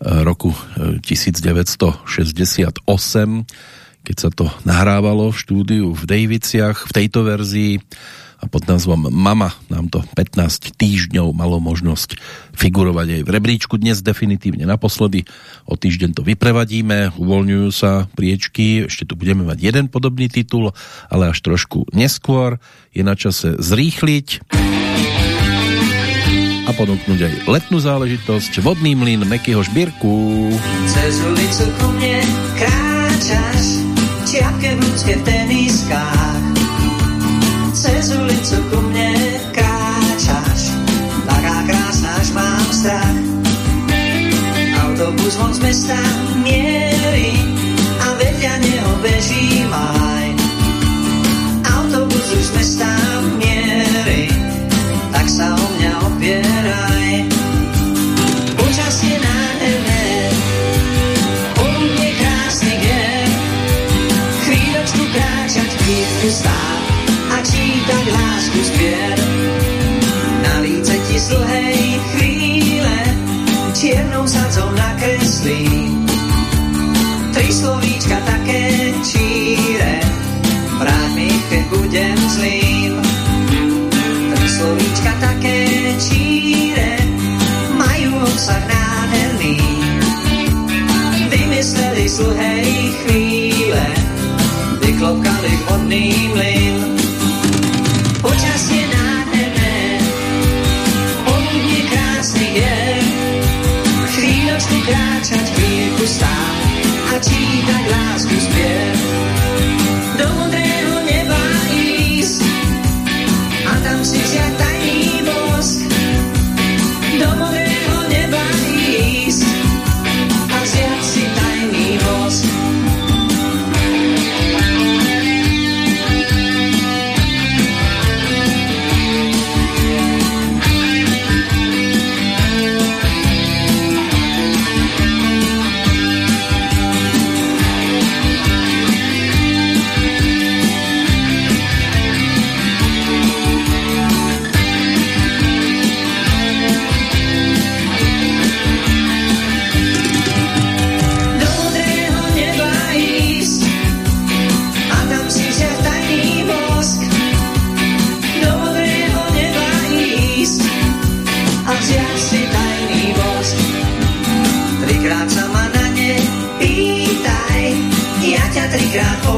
roku 1968, keď sa to nahrávalo v štúdiu v Daviciach v tejto verzii. A pod názvom Mama nám to 15 týždňov malo možnosť figurovať aj v rebríčku. Dnes definitívne naposledy, o týždeň to vyprevadíme, uvoľňujú sa priečky, ešte tu budeme mať jeden podobný titul, ale až trošku neskôr. Je na čase zrýchliť a ponúknuť aj letnú záležitosť Vodný mlyn Mekyho Žbírku. Cez ulicu ku mne kráčaš, čiapke v ľudské teniskách. Cez ulicu ku mne kráčaš, taká krásna, až mám strach. Autobus von z mesta mierí a vedľa neho beží maj. Autobus už z mesta chvíľku stáť a čítať lásku zbier. Na líce ti z chvíle čiernou sadzou nakreslí. Tri slovíčka také číre, vráť mi, keď budem zlým. Tri slovíčka také číre, majú obsah nádherný. Vymysleli z vodný mlyn. Počasie nádherné, poludne krásny je, chvíľočku kráčať, chvíľku stáť a čítať lásku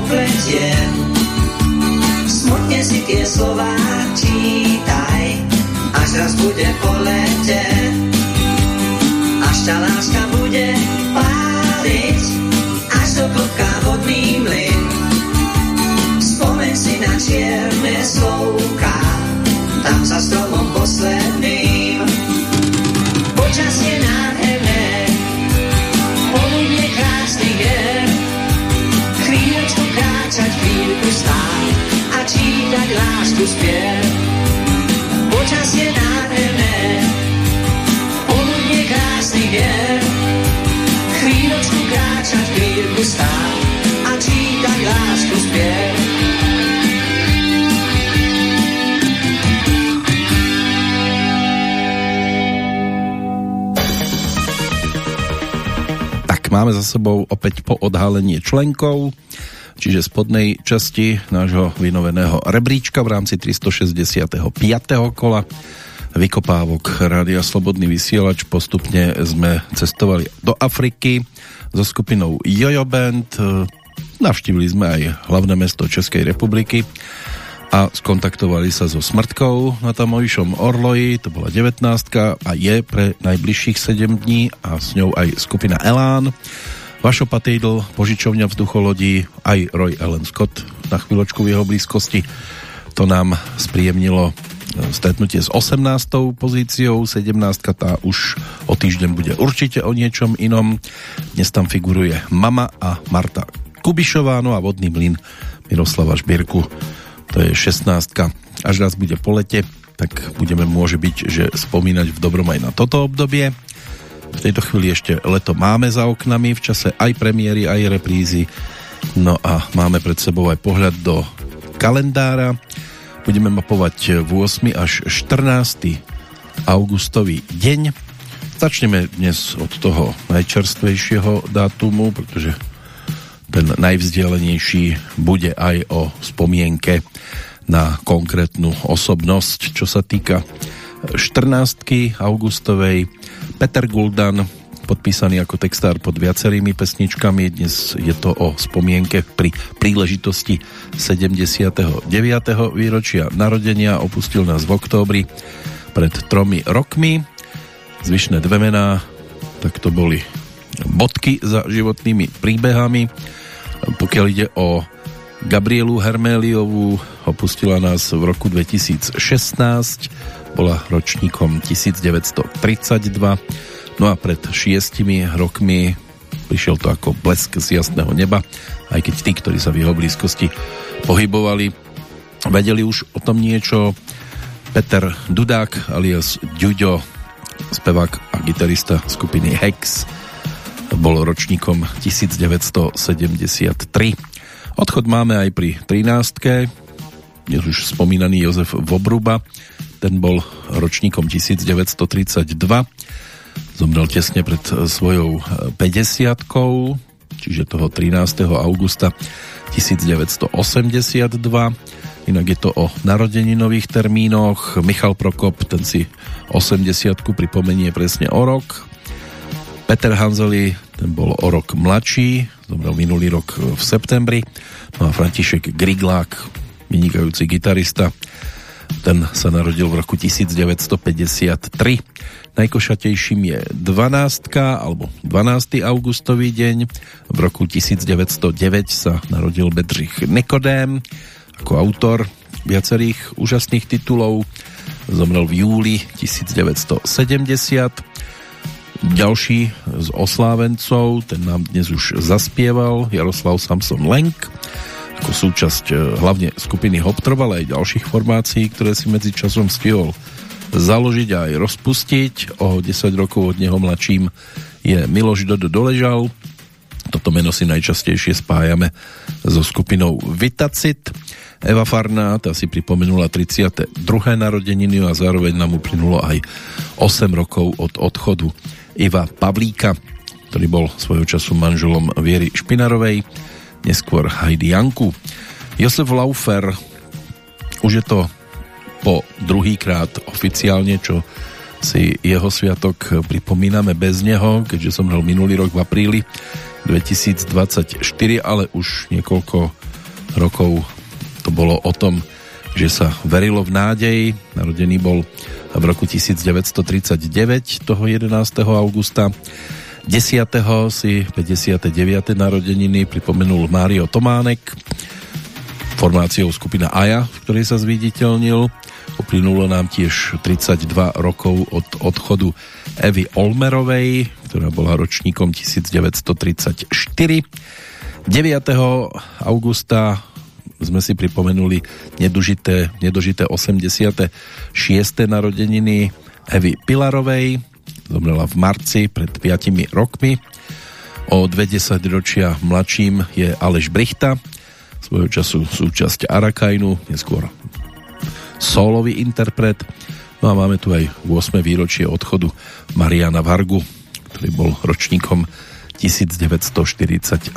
opletiem. Smutne si tie slova čítaj, až raz bude po lete. Až tá láska bude páliť, až do klopka vodný mlyn. Spomeň si na čierne slovka, tam za stromom čítať lásku spiev. Počasie nádherné, poludne krásny je, chvíľočku kráčať, chvíľku stáť a čítať lásku spiev. Tak máme za sebou opäť po odhalenie členkov, čiže spodnej časti nášho vynoveného rebríčka v rámci 365. kola vykopávok Rádia Slobodný vysielač. Postupne sme cestovali do Afriky so skupinou Jojo Band. Navštívili sme aj hlavné mesto Českej republiky a skontaktovali sa so Smrtkou na tamovišom Orloji, to bola 19 a je pre najbližších 7 dní a s ňou aj skupina Elán. Vašo Patejdl, požičovňa vzducholodí, aj Roy Ellen Scott na chvíľočku v jeho blízkosti. To nám spríjemnilo stretnutie s 18. pozíciou, 17. tá už o týždeň bude určite o niečom inom. Dnes tam figuruje Mama a Marta Kubišová, no a vodný mlyn Miroslava Šbírku to je 16 až raz bude po lete, tak budeme môže byť, že spomínať v dobrom aj na toto obdobie. V tejto chvíli ešte leto máme za oknami, v čase aj premiéry, aj reprízy. No a máme pred sebou aj pohľad do kalendára. Budeme mapovať 8. až 14. augustový deň. Začneme dnes od toho najčerstvejšieho dátumu, pretože ten najvzdialenejší bude aj o spomienke na konkrétnu osobnosť, čo sa týka 14. augustovej. Peter Guldan, podpísaný ako textár pod viacerými pesničkami. Dnes je to o spomienke pri príležitosti 79. výročia narodenia. Opustil nás v októbri pred tromi rokmi. Zvyšné dve mená, tak to boli bodky za životnými príbehami pokiaľ ide o Gabrielu Herméliovú, opustila nás v roku 2016, bola ročníkom 1932, no a pred šiestimi rokmi prišiel to ako blesk z jasného neba, aj keď tí, ktorí sa v jeho blízkosti pohybovali, vedeli už o tom niečo. Peter Dudák alias Ďuďo, spevák a gitarista skupiny Hex, bol ročníkom 1973. Odchod máme aj pri 13. Dnes už spomínaný Jozef Vobruba, ten bol ročníkom 1932. Zomrel tesne pred svojou 50 čiže toho 13. augusta 1982. Inak je to o narodeninových termínoch. Michal Prokop, ten si 80 pripomenie presne o rok. Peter Hanzeli, ten bol o rok mladší, zomrel minulý rok v septembri. No a František Griglák, vynikajúci gitarista, ten sa narodil v roku 1953. Najkošatejším je 12. alebo 12. augustový deň. V roku 1909 sa narodil Bedřich Nekodém ako autor viacerých úžasných titulov. Zomrel v júli 1970 ďalší z oslávencov, ten nám dnes už zaspieval Jaroslav Samson Lenk, ako súčasť e, hlavne skupiny Hoptrov, ale aj ďalších formácií, ktoré si medzi časom stihol založiť a aj rozpustiť. O 10 rokov od neho mladším je Miloš Dodo Doležal. Toto meno si najčastejšie spájame so skupinou Vitacit. Eva Farná, tá si pripomenula 32. narodeniny a zároveň nám uplynulo aj 8 rokov od odchodu Iva Pavlíka, ktorý bol svojho času manželom Viery Špinarovej, neskôr Heidi Janku. Josef Laufer, už je to po druhýkrát oficiálne, čo si jeho sviatok pripomíname bez neho, keďže som hral minulý rok v apríli 2024, ale už niekoľko rokov to bolo o tom, že sa verilo v nádej. Narodený bol v roku 1939, toho 11. augusta. 10. si 59. narodeniny pripomenul Mário Tománek formáciou skupina Aja, v ktorej sa zviditeľnil. Uplynulo nám tiež 32 rokov od odchodu Evy Olmerovej, ktorá bola ročníkom 1934. 9. augusta sme si pripomenuli nedožité, nedožité 86. narodeniny Evy Pilarovej, zomrela v marci pred 5 rokmi. O 20 ročia mladším je Aleš Brichta, svojho času súčasť Arakajnu, neskôr solový interpret. No a máme tu aj 8. výročie odchodu Mariana Vargu, ktorý bol ročníkom 1947.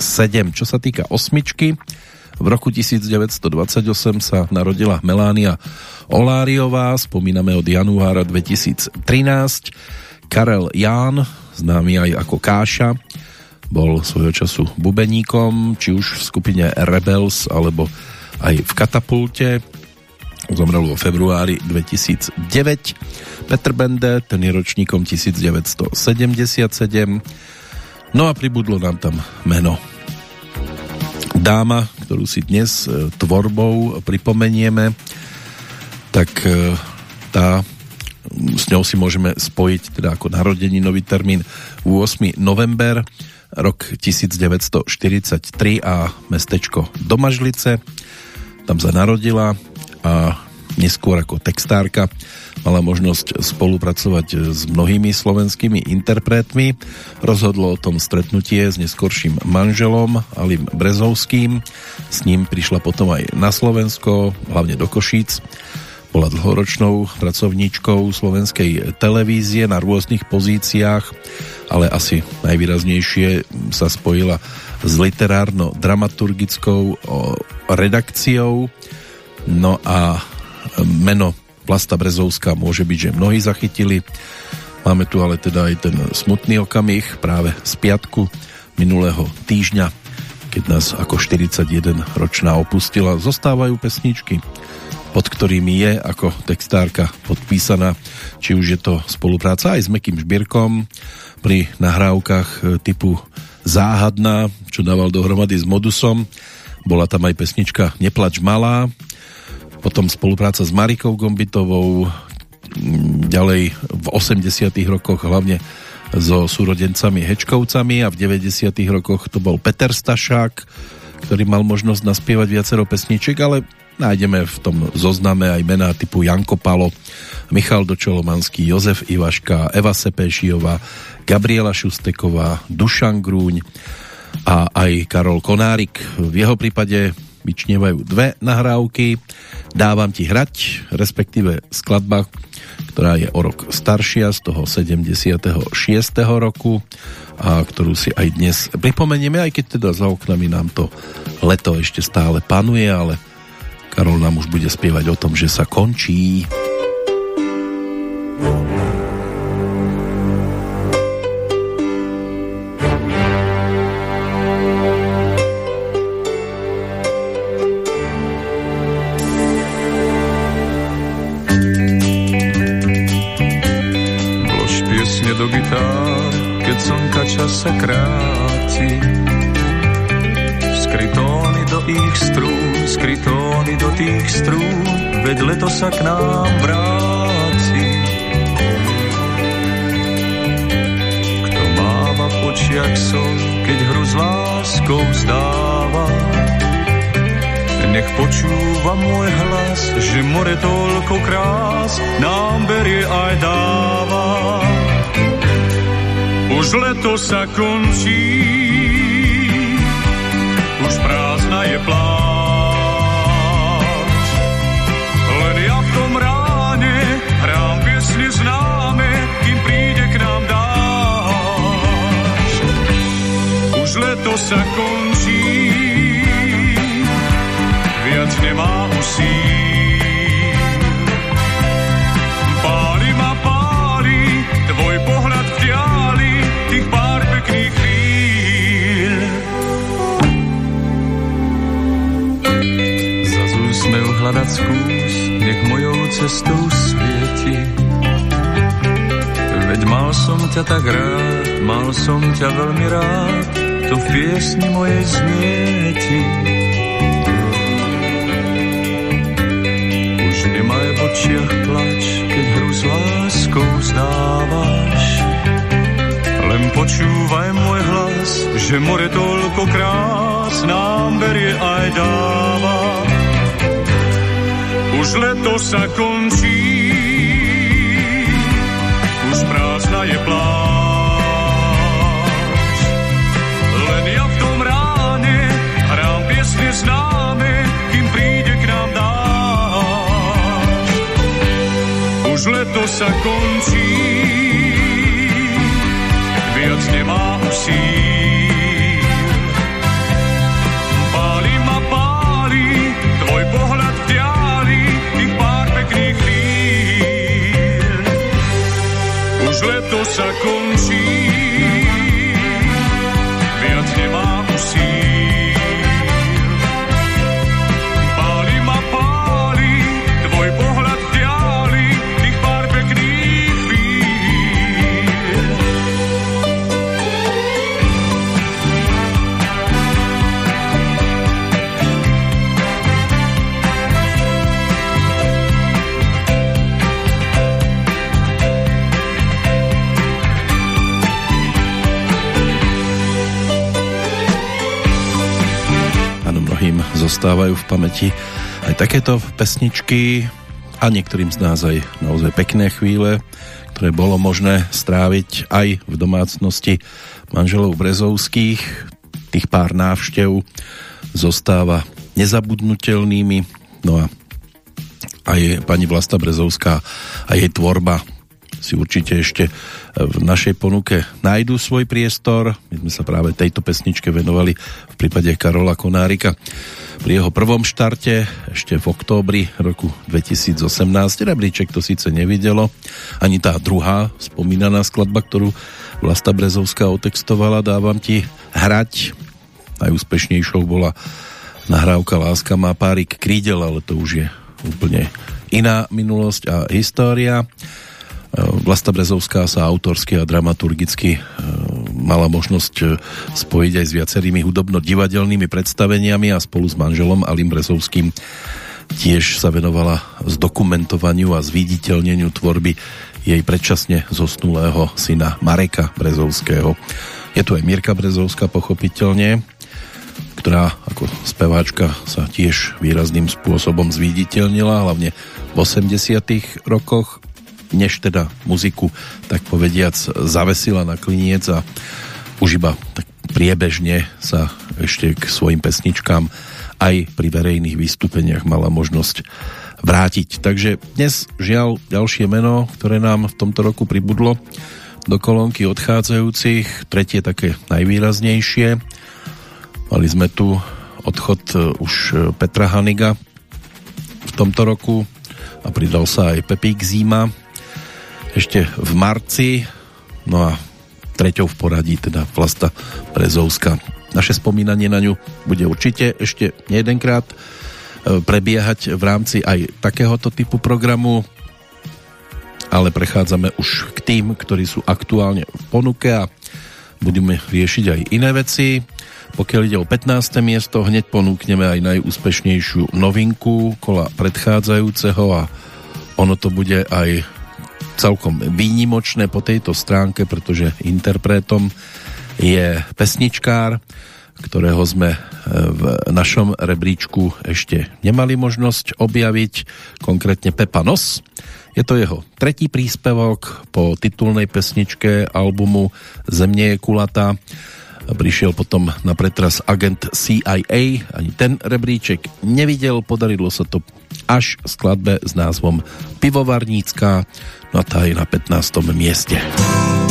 Čo sa týka osmičky, v roku 1928 sa narodila Melánia Oláriová, spomíname od januára 2013. Karel Ján, známy aj ako Káša, bol svojho času bubeníkom, či už v skupine Rebels, alebo aj v Katapulte. Zomrel vo februári 2009. Petr Bende, ten je ročníkom 1977. No a pribudlo nám tam meno dáma, ktorú si dnes e, tvorbou pripomenieme, tak e, tá s ňou si môžeme spojiť teda ako nový termín 8. november rok 1943 a mestečko Domažlice tam sa narodila a neskôr ako textárka mala možnosť spolupracovať s mnohými slovenskými interpretmi. Rozhodlo o tom stretnutie s neskorším manželom Alim Brezovským. S ním prišla potom aj na Slovensko, hlavne do Košíc. Bola dlhoročnou pracovníčkou slovenskej televízie na rôznych pozíciách, ale asi najvýraznejšie sa spojila s literárno-dramaturgickou redakciou. No a meno Vlasta Brezovská môže byť, že mnohí zachytili. Máme tu ale teda aj ten smutný okamih práve z piatku minulého týždňa, keď nás ako 41 ročná opustila. Zostávajú pesničky, pod ktorými je ako textárka podpísaná, či už je to spolupráca aj s Mekým Žbírkom pri nahrávkach typu Záhadná, čo dával dohromady s Modusom. Bola tam aj pesnička Neplač malá, potom spolupráca s Marikou Gombitovou, mm, ďalej v 80 rokoch hlavne so súrodencami Hečkovcami a v 90 rokoch to bol Peter Stašák, ktorý mal možnosť naspievať viacero pesničiek, ale nájdeme v tom zozname aj mená typu Janko Palo, Michal Dočolomanský, Jozef Ivaška, Eva Sepešijová, Gabriela Šusteková, Dušan Grúň a aj Karol Konárik. V jeho prípade vyčnievajú dve nahrávky. Dávam ti hrať, respektíve skladba, ktorá je o rok staršia, z toho 76. roku a ktorú si aj dnes pripomenieme, aj keď teda za oknami nám to leto ešte stále panuje, ale Karol nám už bude spievať o tom, že sa končí. sa kráti. Skrytóny do ich strún, tých strún, veď leto sa k nám vráci. Kto máva v očiach sol, keď hru s láskou vzdáva, nech počúva môj hlas, že more toľko krás nám berie aj dáva. Už leto sa končí, už prázdna je pláč. to sa končí. Viac nemá osí. Páli ma páli, tvoj pohľad v diáli, tých pár pekných chvíľ. Za úsmev hľadať skús, nech mojou cestou svieti. Veď mal som ťa tak rád, mal som ťa veľmi rád, to v piesni mojej znieti. Už nemaj v očiach plač, keď hru s láskou zdávaš. Len počúvaj môj hlas, že more toľko krás nám berie aj dáva. Už leto sa končí, už prázdna je pláž. Piesne známe, kým príde k nám dáš. Už leto sa končí, viac nemá už síl. Tvoj pohľad tých pár pekných chvíľ. Už leto sa končí, zostávajú v pamäti aj takéto pesničky a niektorým z nás aj naozaj pekné chvíle, ktoré bolo možné stráviť aj v domácnosti manželov Brezovských. Tých pár návštev zostáva nezabudnutelnými. No a aj pani Vlasta Brezovská a jej tvorba si určite ešte v našej ponuke nájdú svoj priestor. My sme sa práve tejto pesničke venovali v prípade Karola Konárika pri jeho prvom štarte ešte v októbri roku 2018. Rebríček to síce nevidelo, ani tá druhá spomínaná skladba, ktorú Vlasta Brezovská otextovala, dávam ti hrať. Najúspešnejšou bola nahrávka Láska má párik krídel, ale to už je úplne iná minulosť a história. Vlasta Brezovská sa autorsky a dramaturgicky e, mala možnosť e, spojiť aj s viacerými hudobno-divadelnými predstaveniami a spolu s manželom Alim Brezovským tiež sa venovala zdokumentovaniu a zviditeľneniu tvorby jej predčasne zosnulého syna Mareka Brezovského. Je tu aj Mirka Brezovská pochopiteľne, ktorá ako speváčka sa tiež výrazným spôsobom zviditeľnila, hlavne v 80 rokoch než teda muziku, tak povediac, zavesila na kliniec a už iba tak priebežne sa ešte k svojim pesničkám aj pri verejných vystúpeniach mala možnosť vrátiť. Takže dnes žiaľ ďalšie meno, ktoré nám v tomto roku pribudlo do kolónky odchádzajúcich, tretie také najvýraznejšie. Mali sme tu odchod už Petra Haniga v tomto roku a pridal sa aj Pepík Zíma, ešte v marci, no a treťou v poradí teda Vlasta Brezovská. Naše spomínanie na ňu bude určite ešte nejedenkrát e, prebiehať v rámci aj takéhoto typu programu, ale prechádzame už k tým, ktorí sú aktuálne v ponuke a budeme riešiť aj iné veci. Pokiaľ ide o 15. miesto, hneď ponúkneme aj najúspešnejšiu novinku kola predchádzajúceho a ono to bude aj celkom výnimočné po tejto stránke, pretože interpretom je pesničkár, ktorého sme v našom rebríčku ešte nemali možnosť objaviť, konkrétne Pepa Nos. Je to jeho tretí príspevok po titulnej pesničke albumu Zemne je kulatá. Prišiel potom na pretras agent CIA, ani ten rebríček nevidel, podarilo sa to až skladbe s názvom Pivovarnícká, no a tá je na 15. mieste.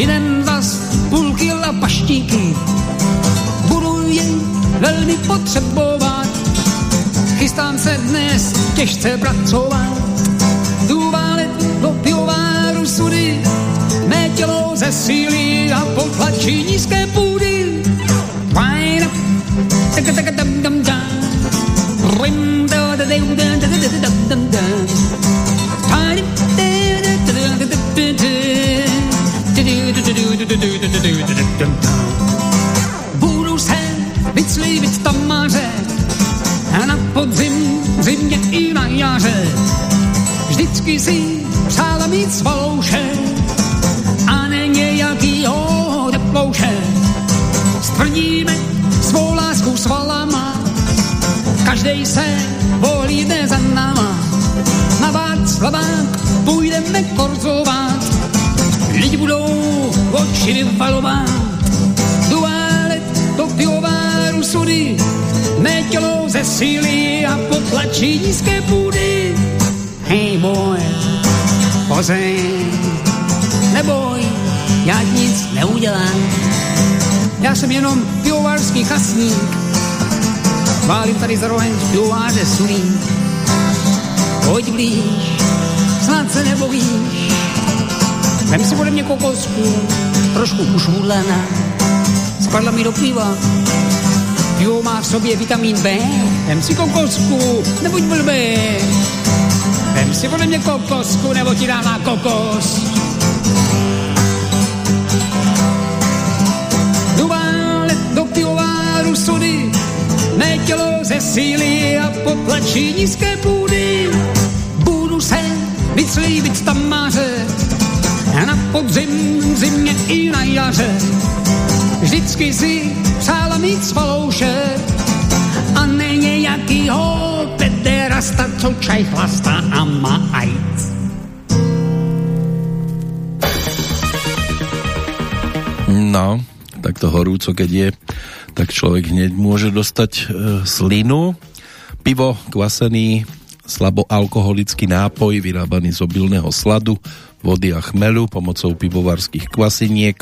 V jiném zas půl kila paštíky. Budu je velmi potřebovat, chystám se dnes těžce pracovat. Jdu válet do pivováru sudy, mé tělo ze síly a potlačí nízké půdy. Rim da da da da da da da dam dam i na jaře. Vždycky si přála mít svalouše a ne nějakýho teplouše. Stvrdíme svou lásku svalama, každej se pohlídne za náma. Na Václavák půjdeme korzovat, lidi budou oči vyvalovat. Duálet do pivováru sudy, mé tělo ze síly a potlačí nízké půdy. Hej boy, pozeň, neboj, já nic neudělám. Já jsem jenom pivovarský chasník, válím tady za rohem z pivováře sulín. Pojď blíž, snad se nebojíš, vem si ode mě kokosku, trošku ušmudlená, spadla mi do piva, pivo má v sobě vitamin B, vem si kokosku, nebuď blbý, vem si ode mě kokosku, nebo ti dám na kokos. Jdu válet do pivováru sudy, mé tělo ze síly a potlačí nízké půdy. Budu se vyclívit tam máře, a na podzim, zimě i na jaře. Vždycky si přála mít svalouše a ne nějakýho pederasta, co čaj chlastá a má AIDS. No, tak to horúco, keď je, tak človek hneď môže dostať e, slinu. Pivo, kvasený, slaboalkoholický nápoj, vyrábaný z obilného sladu, vody a chmelu pomocou pivovarských kvasiniek.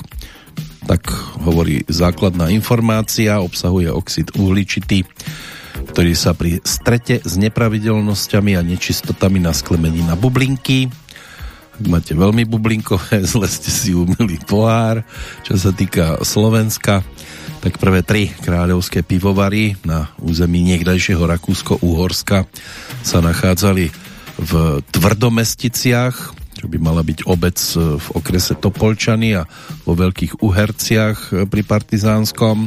Tak hovorí základná informácia, obsahuje oxid uhličitý, ktorý sa pri strete s nepravidelnosťami a nečistotami na sklemení na bublinky. Ak máte veľmi bublinkové, zle ste si umili pohár. Čo sa týka Slovenska, tak prvé tri kráľovské pivovary na území niekdajšieho Rakúsko-Uhorska sa nachádzali v Tvrdomesticiach, čo by mala byť obec v okrese Topolčany a vo Veľkých Uherciach pri Partizánskom.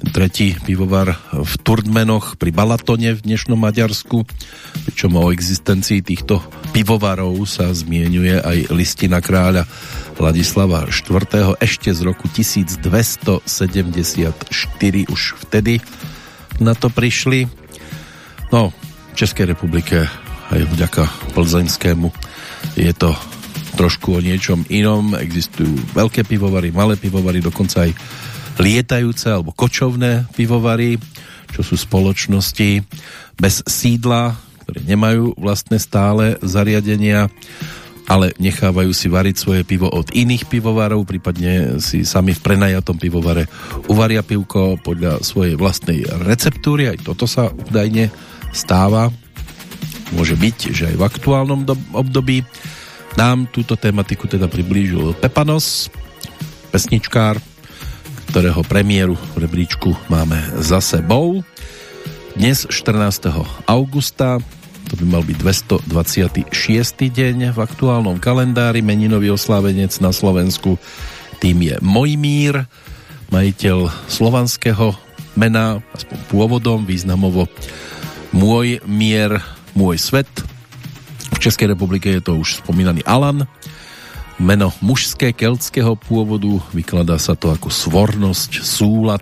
Tretí pivovar v Turdmenoch pri Balatone v dnešnom Maďarsku, pričom o existencii týchto pivovarov sa zmienuje aj listina kráľa Vladislava IV. ešte z roku 1274 už vtedy na to prišli. No, v Českej republike aj vďaka Plzeňskému je to trošku o niečom inom. Existujú veľké pivovary, malé pivovary, dokonca aj lietajúce alebo kočovné pivovary, čo sú spoločnosti bez sídla, ktoré nemajú vlastné stále zariadenia, ale nechávajú si variť svoje pivo od iných pivovarov, prípadne si sami v prenajatom pivovare uvaria pivko podľa svojej vlastnej receptúry. Aj toto sa údajne stáva. Môže byť, že aj v aktuálnom období nám túto tematiku teda priblížil Pepanos, pesničkár, ktorého premiéru v rebríčku máme za sebou. Dnes 14. augusta, to by mal byť 226. deň v aktuálnom kalendári, meninový oslávenec na Slovensku, tým je Mojmír, majiteľ slovanského mena, aspoň pôvodom, významovo Môj mier, môj svet. V Českej republike je to už spomínaný Alan, Meno mužské keltského pôvodu, vykladá sa to ako svornosť, súlad.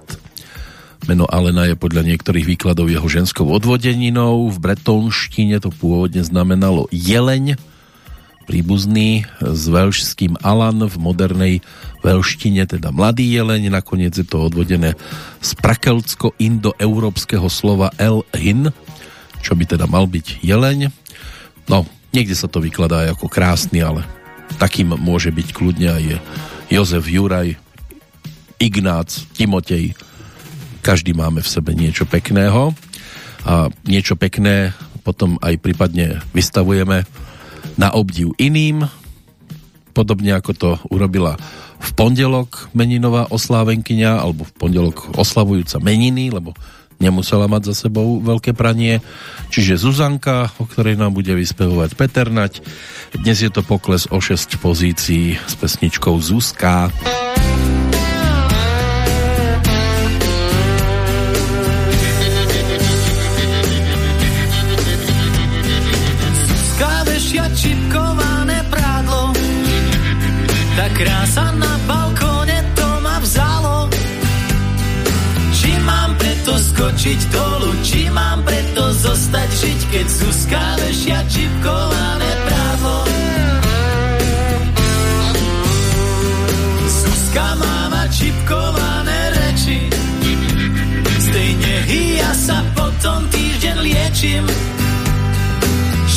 Meno Alena je podľa niektorých výkladov jeho ženskou odvodeninou. V bretonštine to pôvodne znamenalo jeleň. príbuzný s veľšským Alan v modernej veľštine, teda mladý jeleň, nakoniec je to odvodené z prakelcko-indoeurópskeho slova el čo by teda mal byť jeleň. No, niekde sa to vykladá ako krásny, ale takým môže byť kľudne aj Jozef Juraj, Ignác, Timotej, každý máme v sebe niečo pekného a niečo pekné potom aj prípadne vystavujeme na obdiv iným, podobne ako to urobila v pondelok meninová oslávenkyňa alebo v pondelok oslavujúca meniny, lebo nemusela mať za sebou veľké pranie. Čiže Zuzanka, o ktorej nám bude vyspevovať Peter Nať. Dnes je to pokles o 6 pozícií s pesničkou Zuzka. Zuzka. krása na skočiť dolu Či mám preto zostať žiť Keď Zuzka vešia čipkované právo. Zuzka máva čipkované reči. Z tej nehy ja sa potom týždeň liečím.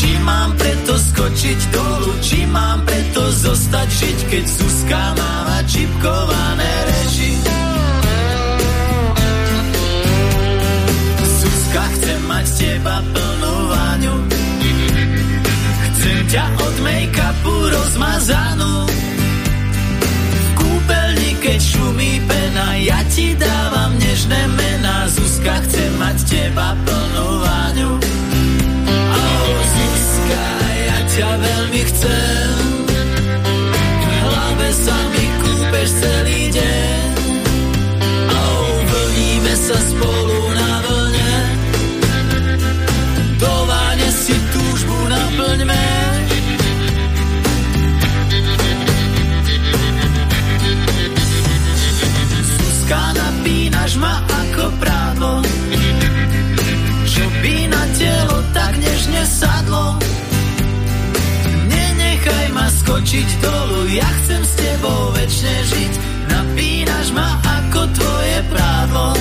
Či mám preto skočiť dolu, či mám preto zostať žiť, keď Zuzka máva čipkované reči. Mať teba plnú váňu, chcem ťa od make-upu rozmazanú. V kúpeľni, keď šumí pena, ja ti dávam nežné mená. Zuzka, chcem mať teba plnú váňu ťa veľmi chcem V hlave sa mi kúpeš celý deň Oh, vlníme sa spolu napínaš ma ako prádlo Čo by na telo tak nežne sadlo skočiť dolu, ja chcem s tebou večne žiť. Napínaš ma ako tvoje prádlo.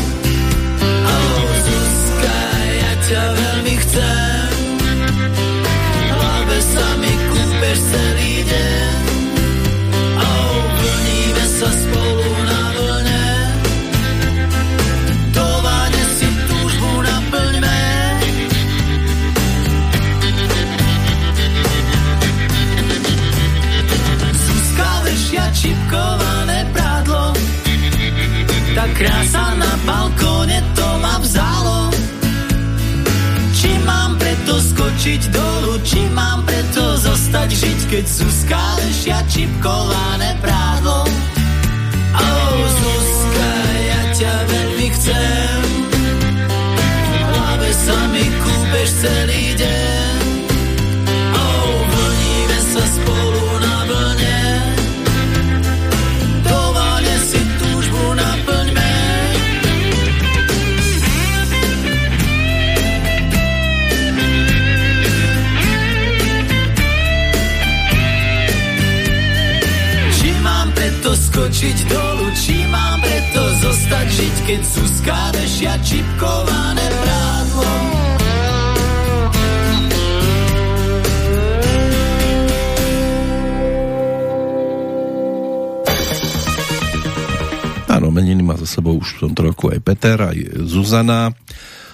Tá krása na balkóne to ma vzalo. Či mám preto skočiť dolu, či mám preto zostať žiť, keď Zuzka lešia čipkované prádlo. Oh, Zuzka, ja ťa veľmi chcem. V hlave sa mi kúpeš celý deň. Skočiť dolu, či mám preto zostať žiť, keď Zuzka vešia čipkované prádlo. Áno, meniny má za sebou už v tomto roku aj Peter, aj Zuzana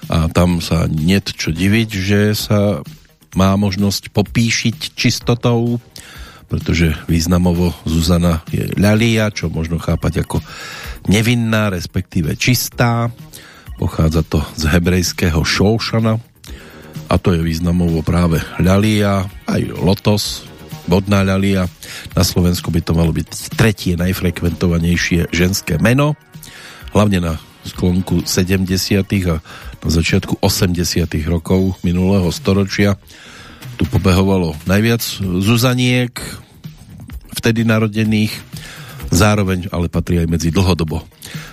a tam sa niet čo diviť, že sa má možnosť popíšiť čistotou pretože významovo Zuzana je ľalia, čo možno chápať ako nevinná, respektíve čistá. Pochádza to z hebrejského šoušana a to je významovo práve ľalia, aj lotos, vodná ľalia. Na Slovensku by to malo byť tretie najfrekventovanejšie ženské meno, hlavne na sklonku 70. a na začiatku 80. rokov minulého storočia tu pobehovalo najviac Zuzaniek, vtedy narodených, zároveň ale patrí aj medzi dlhodobo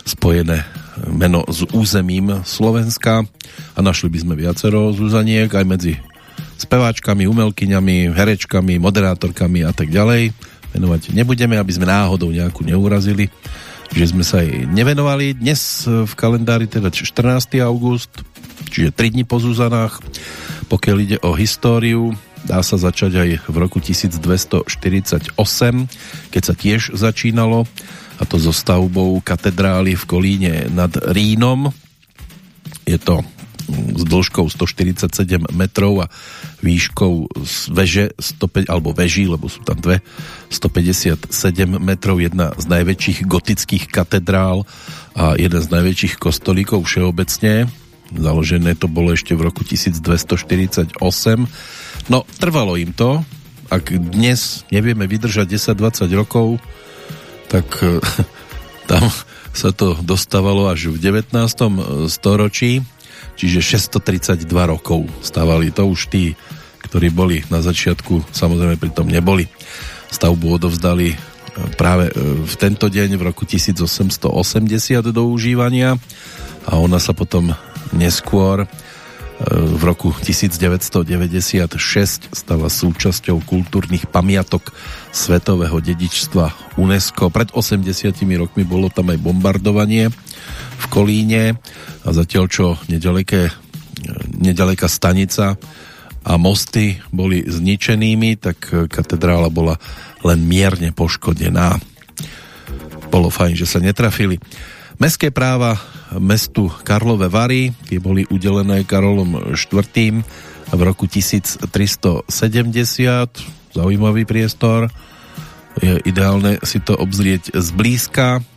spojené meno s územím Slovenska a našli by sme viacero Zuzaniek aj medzi speváčkami, umelkyňami, herečkami, moderátorkami a tak ďalej. Venovať nebudeme, aby sme náhodou nejakú neurazili, že sme sa jej nevenovali. Dnes v kalendári teda 14. august, čiže 3 dní po Zuzanách. Pokiaľ ide o históriu, dá sa začať aj v roku 1248, keď sa tiež začínalo a to so stavbou katedrály v Kolíne nad Rínom. Je to s dĺžkou 147 metrov a výškou veže 105, alebo veží, lebo sú tam dve 157 metrov, jedna z najväčších gotických katedrál a jeden z najväčších kostolíkov všeobecne založené to bolo ešte v roku 1248 no trvalo im to ak dnes nevieme vydržať 10-20 rokov tak tam sa to dostávalo až v 19. storočí čiže 632 rokov stávali to už tí, ktorí boli na začiatku, samozrejme pritom neboli. Stavbu odovzdali e, práve e, v tento deň v roku 1880 do užívania a ona sa potom neskôr e, v roku 1996 stala súčasťou kultúrnych pamiatok Svetového dedičstva UNESCO. Pred 80 rokmi bolo tam aj bombardovanie v Kolíne a zatiaľ čo nedaleké, nedaleká stanica a mosty boli zničenými, tak katedrála bola len mierne poškodená. Bolo fajn, že sa netrafili. Mestské práva mestu Karlové Vary, tie boli udelené Karolom IV. v roku 1370. Zaujímavý priestor. Je ideálne si to obzrieť zblízka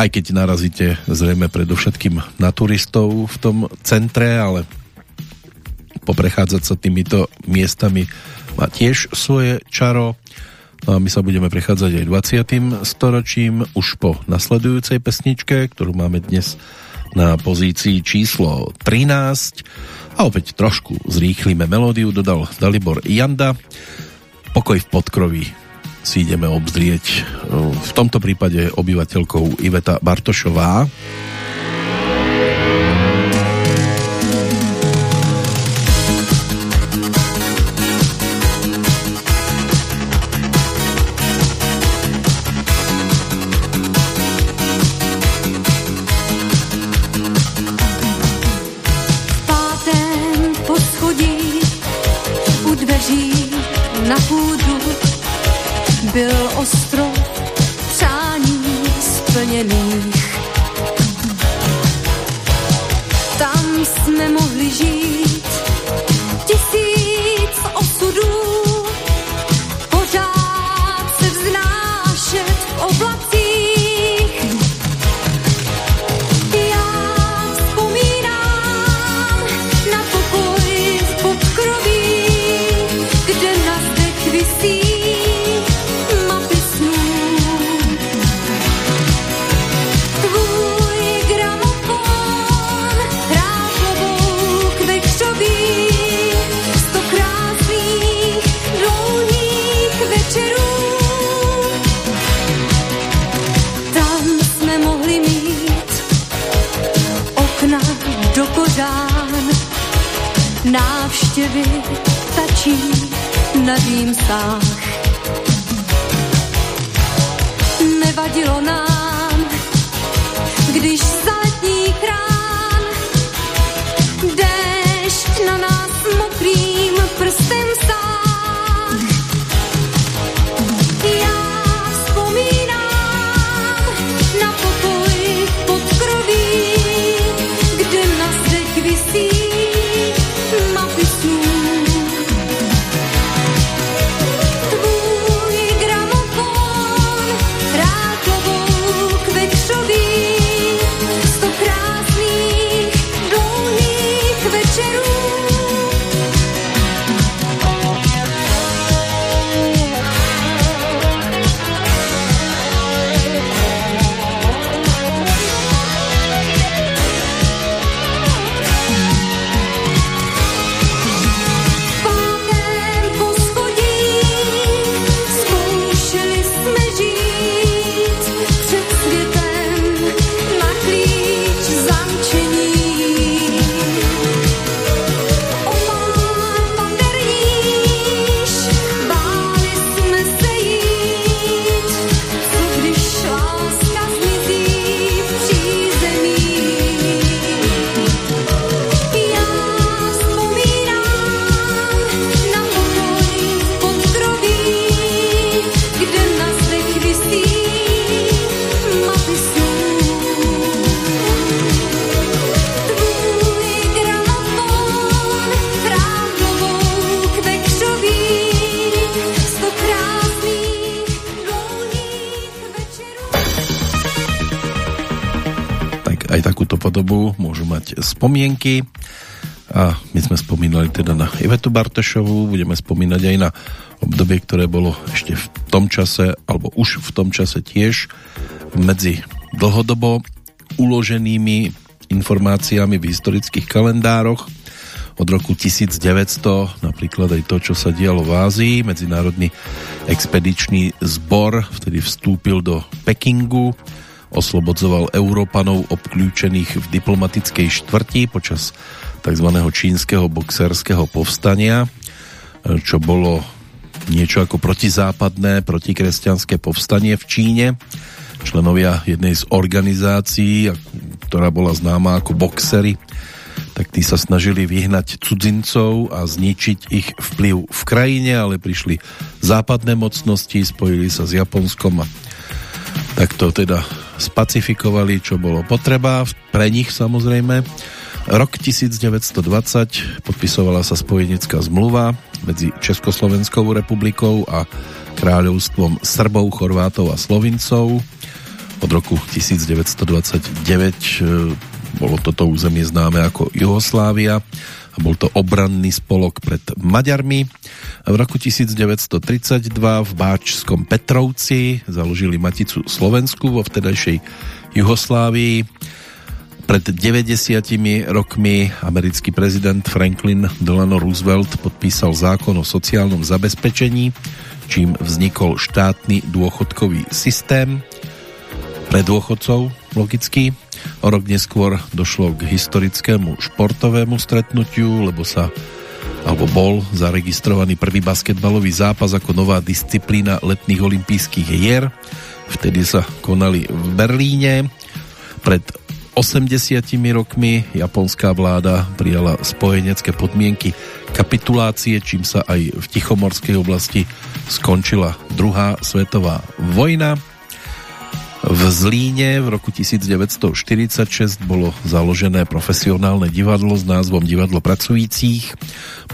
aj keď narazíte zrejme predovšetkým na turistov v tom centre, ale poprechádzať sa týmito miestami má tiež svoje čaro. No a my sa budeme prechádzať aj 20. storočím už po nasledujúcej pesničke, ktorú máme dnes na pozícii číslo 13 a opäť trošku zrýchlime melódiu, dodal Dalibor Janda Pokoj v podkroví si ideme obzrieť. V tomto prípade obyvateľkou Iveta Bartošová. Teda na Ivetu Bartošovú, budeme spomínať aj na obdobie, ktoré bolo ešte v tom čase, alebo už v tom čase tiež medzi dlhodobo uloženými informáciami v historických kalendároch. Od roku 1900, napríklad aj to, čo sa dialo v Ázii, Medzinárodný expedičný zbor vtedy vstúpil do Pekingu, oslobodzoval Európanov obklúčených v diplomatickej štvrti počas tzv. čínskeho boxerského povstania, čo bolo niečo ako protizápadné, protikresťanské povstanie v Číne. Členovia jednej z organizácií, ktorá bola známa ako boxery, tak tí sa snažili vyhnať cudzincov a zničiť ich vplyv v krajine, ale prišli západné mocnosti, spojili sa s Japonskom a takto teda spacifikovali, čo bolo potreba, pre nich samozrejme. Rok 1920 podpisovala sa spojenecká zmluva medzi Československou republikou a kráľovstvom Srbov, Chorvátov a Slovincov. Od roku 1929 bolo toto územie známe ako Jugoslávia a bol to obranný spolok pred Maďarmi. V roku 1932 v Báčskom Petrovci založili Maticu Slovensku vo vtedajšej Jugoslávii. Pred 90 rokmi americký prezident Franklin Delano Roosevelt podpísal zákon o sociálnom zabezpečení, čím vznikol štátny dôchodkový systém pre dôchodcov, logicky. O rok neskôr došlo k historickému športovému stretnutiu, lebo sa alebo bol zaregistrovaný prvý basketbalový zápas ako nová disciplína letných olympijských hier. Vtedy sa konali v Berlíne. Pred 80 rokmi japonská vláda prijala spojenecké podmienky kapitulácie, čím sa aj v Tichomorskej oblasti skončila druhá svetová vojna. V Zlíne v roku 1946 bolo založené profesionálne divadlo s názvom Divadlo pracujících.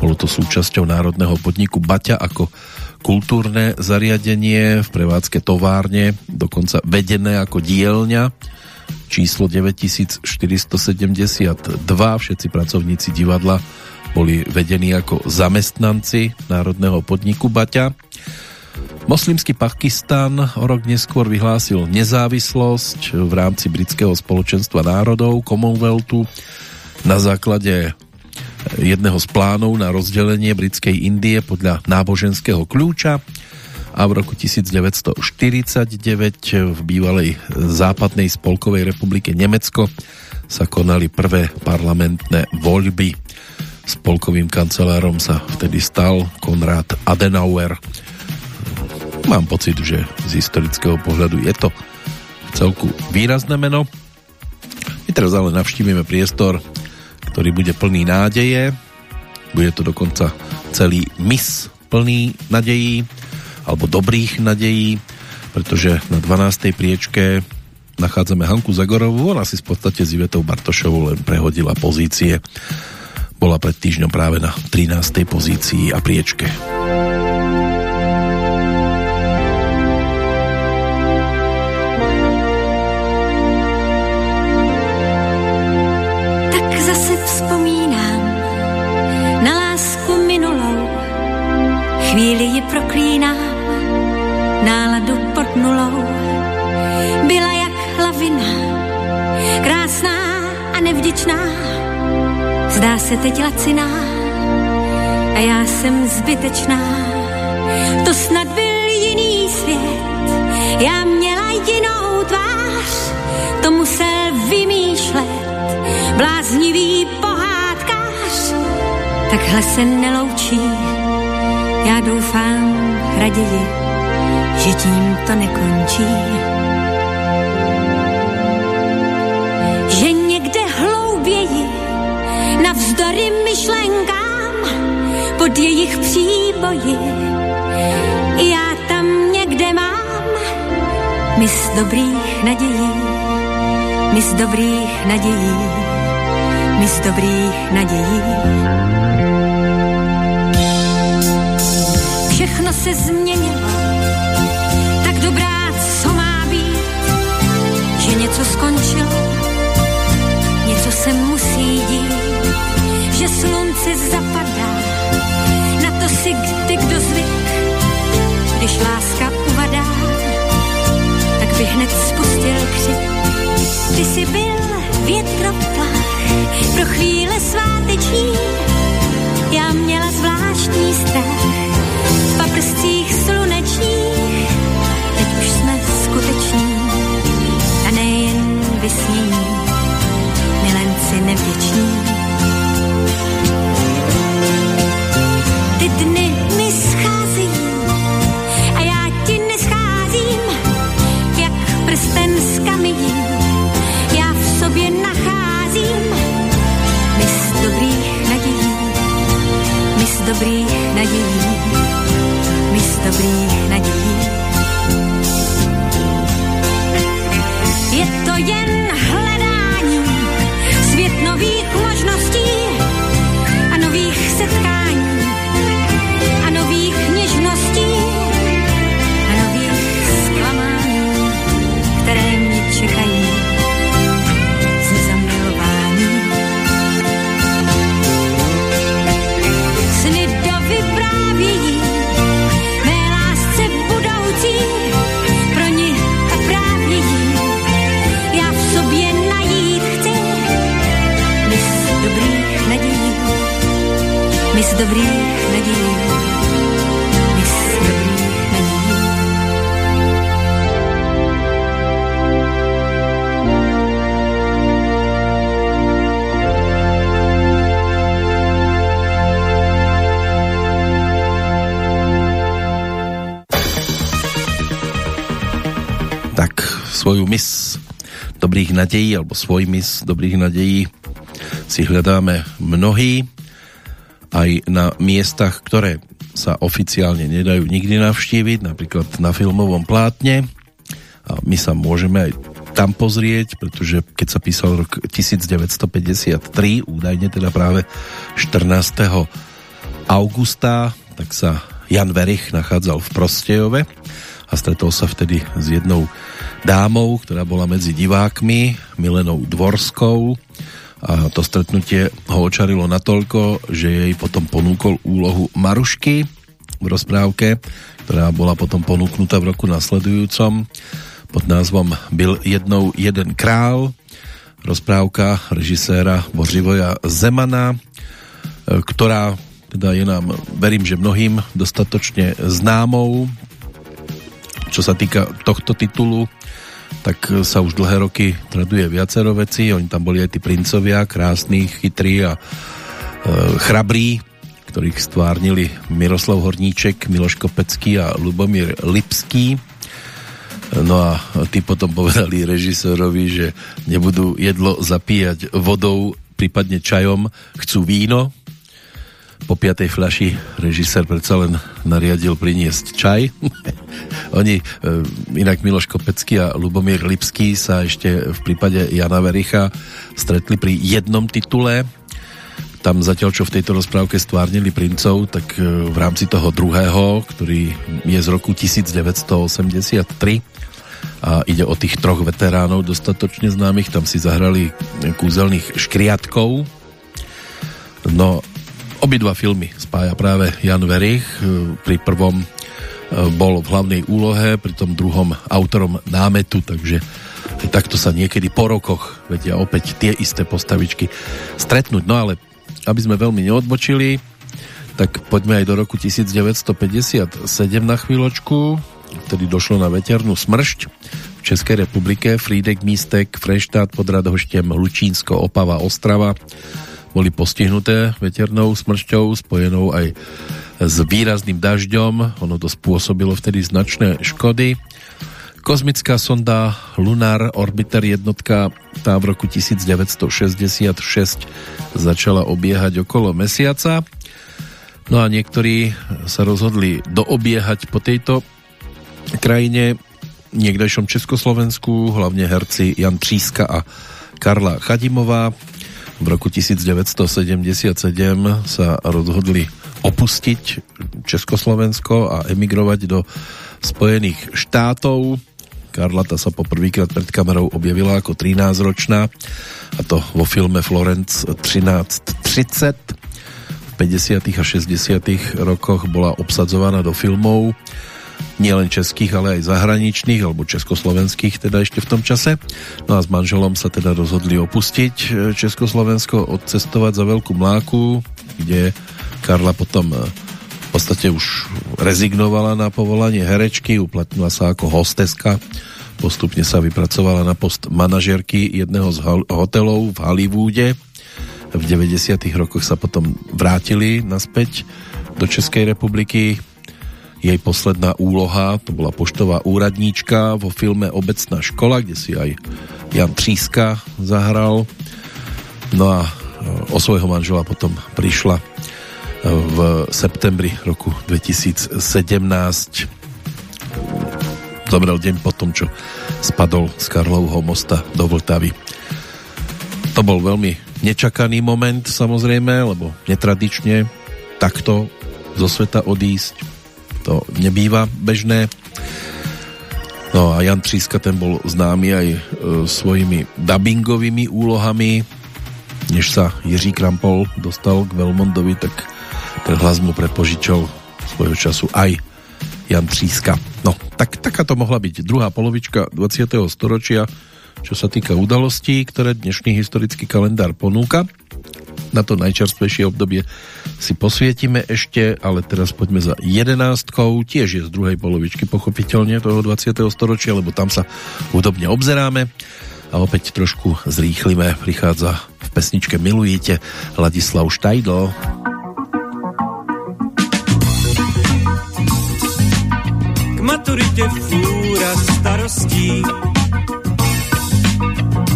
Bolo to súčasťou národného podniku Baťa ako kultúrne zariadenie v prevádzke továrne, dokonca vedené ako dielňa číslo 9472. Všetci pracovníci divadla boli vedení ako zamestnanci národného podniku Baťa. Moslimský Pakistan o rok neskôr vyhlásil nezávislosť v rámci britského spoločenstva národov Commonwealthu na základe jedného z plánov na rozdelenie britskej Indie podľa náboženského kľúča a v roku 1949 v bývalej západnej spolkovej republike Nemecko sa konali prvé parlamentné voľby. Spolkovým kancelárom sa vtedy stal Konrad Adenauer Mám pocit, že z historického pohľadu je to celku výrazné meno. My teraz ale navštívime priestor, ktorý bude plný nádeje. Bude to dokonca celý mis plný nadejí alebo dobrých nadejí, pretože na 12. priečke nachádzame Hanku Zagorovú, ona si v podstate s Ivetou Bartošovou len prehodila pozície. Bola pred týždňom práve na 13. pozícii a priečke. Chvíli ji proklínám, náladu pod nulou. Byla jak lavina, krásná a nevděčná. Zdá se teď laciná a já jsem zbytečná. To snad byl jiný svět, já měla jinou tvář, to musel vymýšlet bláznivý pohádkář. Takhle se neloučí já doufám raději, že tím to nekončí. Že někde hlouběji, navzdory myšlenkám, pod jejich příboji, já tam někde mám mis dobrých nadějí, mis dobrých nadějí, mis dobrých nadějí. se změnilo, tak dobrá, co má být, že něco skončilo, něco se musí dít, že slunce zapadá, na to si kdy kdo zvyk, když láska uvadá, tak by hned spustil křik. Ty si byl větroplach, pro chvíle sváteční, já měla zvláštní strach, v paprscích slunečních, teď už jsme skuteční a nejen vysnění, milenci nevděční. Ty dny mi schází a já ti nescházím, jak prsten z kamení. Já v sobě nacházím mis dobrých nadějí, mis dobrých nadějí, mis mis dobrých nadejí, alebo svoj mis dobrých nadejí si hľadáme mnohí aj na miestach, ktoré sa oficiálne nedajú nikdy navštíviť, napríklad na filmovom plátne. A my sa môžeme aj tam pozrieť, pretože keď sa písal rok 1953, údajne teda práve 14. augusta, tak sa Jan Verich nachádzal v Prostejove a stretol sa vtedy s jednou dámou, ktorá bola medzi divákmi, Milenou Dvorskou a to stretnutie ho očarilo natoľko, že jej potom ponúkol úlohu Marušky v rozprávke, ktorá bola potom ponúknutá v roku nasledujúcom pod názvom Byl jednou jeden král rozprávka režiséra Bořivoja Zemana, ktorá teda je nám, verím, že mnohým dostatočne známou. Čo sa týka tohto titulu, tak sa už dlhé roky traduje viacero veci. Oni tam boli aj tí princovia, krásni, chytrí a e, chrabrí, ktorých stvárnili Miroslav Horníček, Miloš Kopecký a Lubomír Lipský. No a tí potom povedali režisérovi, že nebudú jedlo zapíjať vodou, prípadne čajom, chcú víno, po piatej fľaši režisér predsa len nariadil priniesť čaj. Oni, e, inak Miloš Kopecký a Lubomír Lipský sa ešte v prípade Jana Vericha stretli pri jednom titule. Tam zatiaľ, čo v tejto rozprávke stvárnili princov, tak e, v rámci toho druhého, ktorý je z roku 1983 a ide o tých troch veteránov dostatočne známych, tam si zahrali kúzelných škriatkov. No Obidva filmy spája práve Jan Verich. Pri prvom e, bol v hlavnej úlohe, pri tom druhom autorom námetu, takže takto sa niekedy po rokoch vedia opäť tie isté postavičky stretnúť. No ale aby sme veľmi neodbočili, tak poďme aj do roku 1957 na chvíľočku, vtedy došlo na veternu smršť v Českej republike, Frídek, Místek, Freštát pod Radhoštěm, Lučínsko, Opava, Ostrava boli postihnuté veternou smršťou spojenou aj s výrazným dažďom. Ono to spôsobilo vtedy značné škody. Kozmická sonda Lunar Orbiter jednotka tá v roku 1966 začala obiehať okolo mesiaca. No a niektorí sa rozhodli doobiehať po tejto krajine niekdejšom Československu, hlavne herci Jan Tříska a Karla Chadimová v roku 1977 sa rozhodli opustiť Československo a emigrovať do Spojených štátov. Karlata sa poprvýkrát pred kamerou objavila ako 13-ročná a to vo filme Florence 1330. V 50. a 60. rokoch bola obsadzovaná do filmov nielen českých, ale aj zahraničných, alebo československých teda ešte v tom čase. No a s manželom sa teda rozhodli opustiť e, Československo, odcestovať za Veľkú Mláku, kde Karla potom e, v podstate už rezignovala na povolanie herečky, uplatnila sa ako hosteska, postupne sa vypracovala na post manažerky jedného z hotelov v Hollywoode. V 90. rokoch sa potom vrátili naspäť do Českej republiky, jej posledná úloha, to bola poštová úradníčka vo filme Obecná škola, kde si aj Jan Tříska zahral. No a e, o svojho manžela potom prišla e, v septembri roku 2017 zomrel deň potom, čo spadol z Karlovho mosta do Vltavy. To bol veľmi nečakaný moment samozrejme, lebo netradične takto zo sveta odísť to nebýva bežné. No a Jan Tříska ten bol známy aj e, svojimi dubbingovými úlohami. Než sa Jiří Krampol dostal k Velmondovi, tak ten hlas mu prepožičal svojho času aj Jan Tříska. No, tak taká to mohla byť druhá polovička 20. storočia, čo sa týka udalostí, ktoré dnešný historický kalendár ponúka. Na to najčerstvejšie obdobie si posvietime ešte, ale teraz poďme za jedenáctkou, tiež je z druhej polovičky pochopiteľne toho 20. storočia, lebo tam sa hudobne obzeráme a opäť trošku zrýchlime, prichádza v pesničke Milujete Ladislav Štajdl. K maturite fúra starostí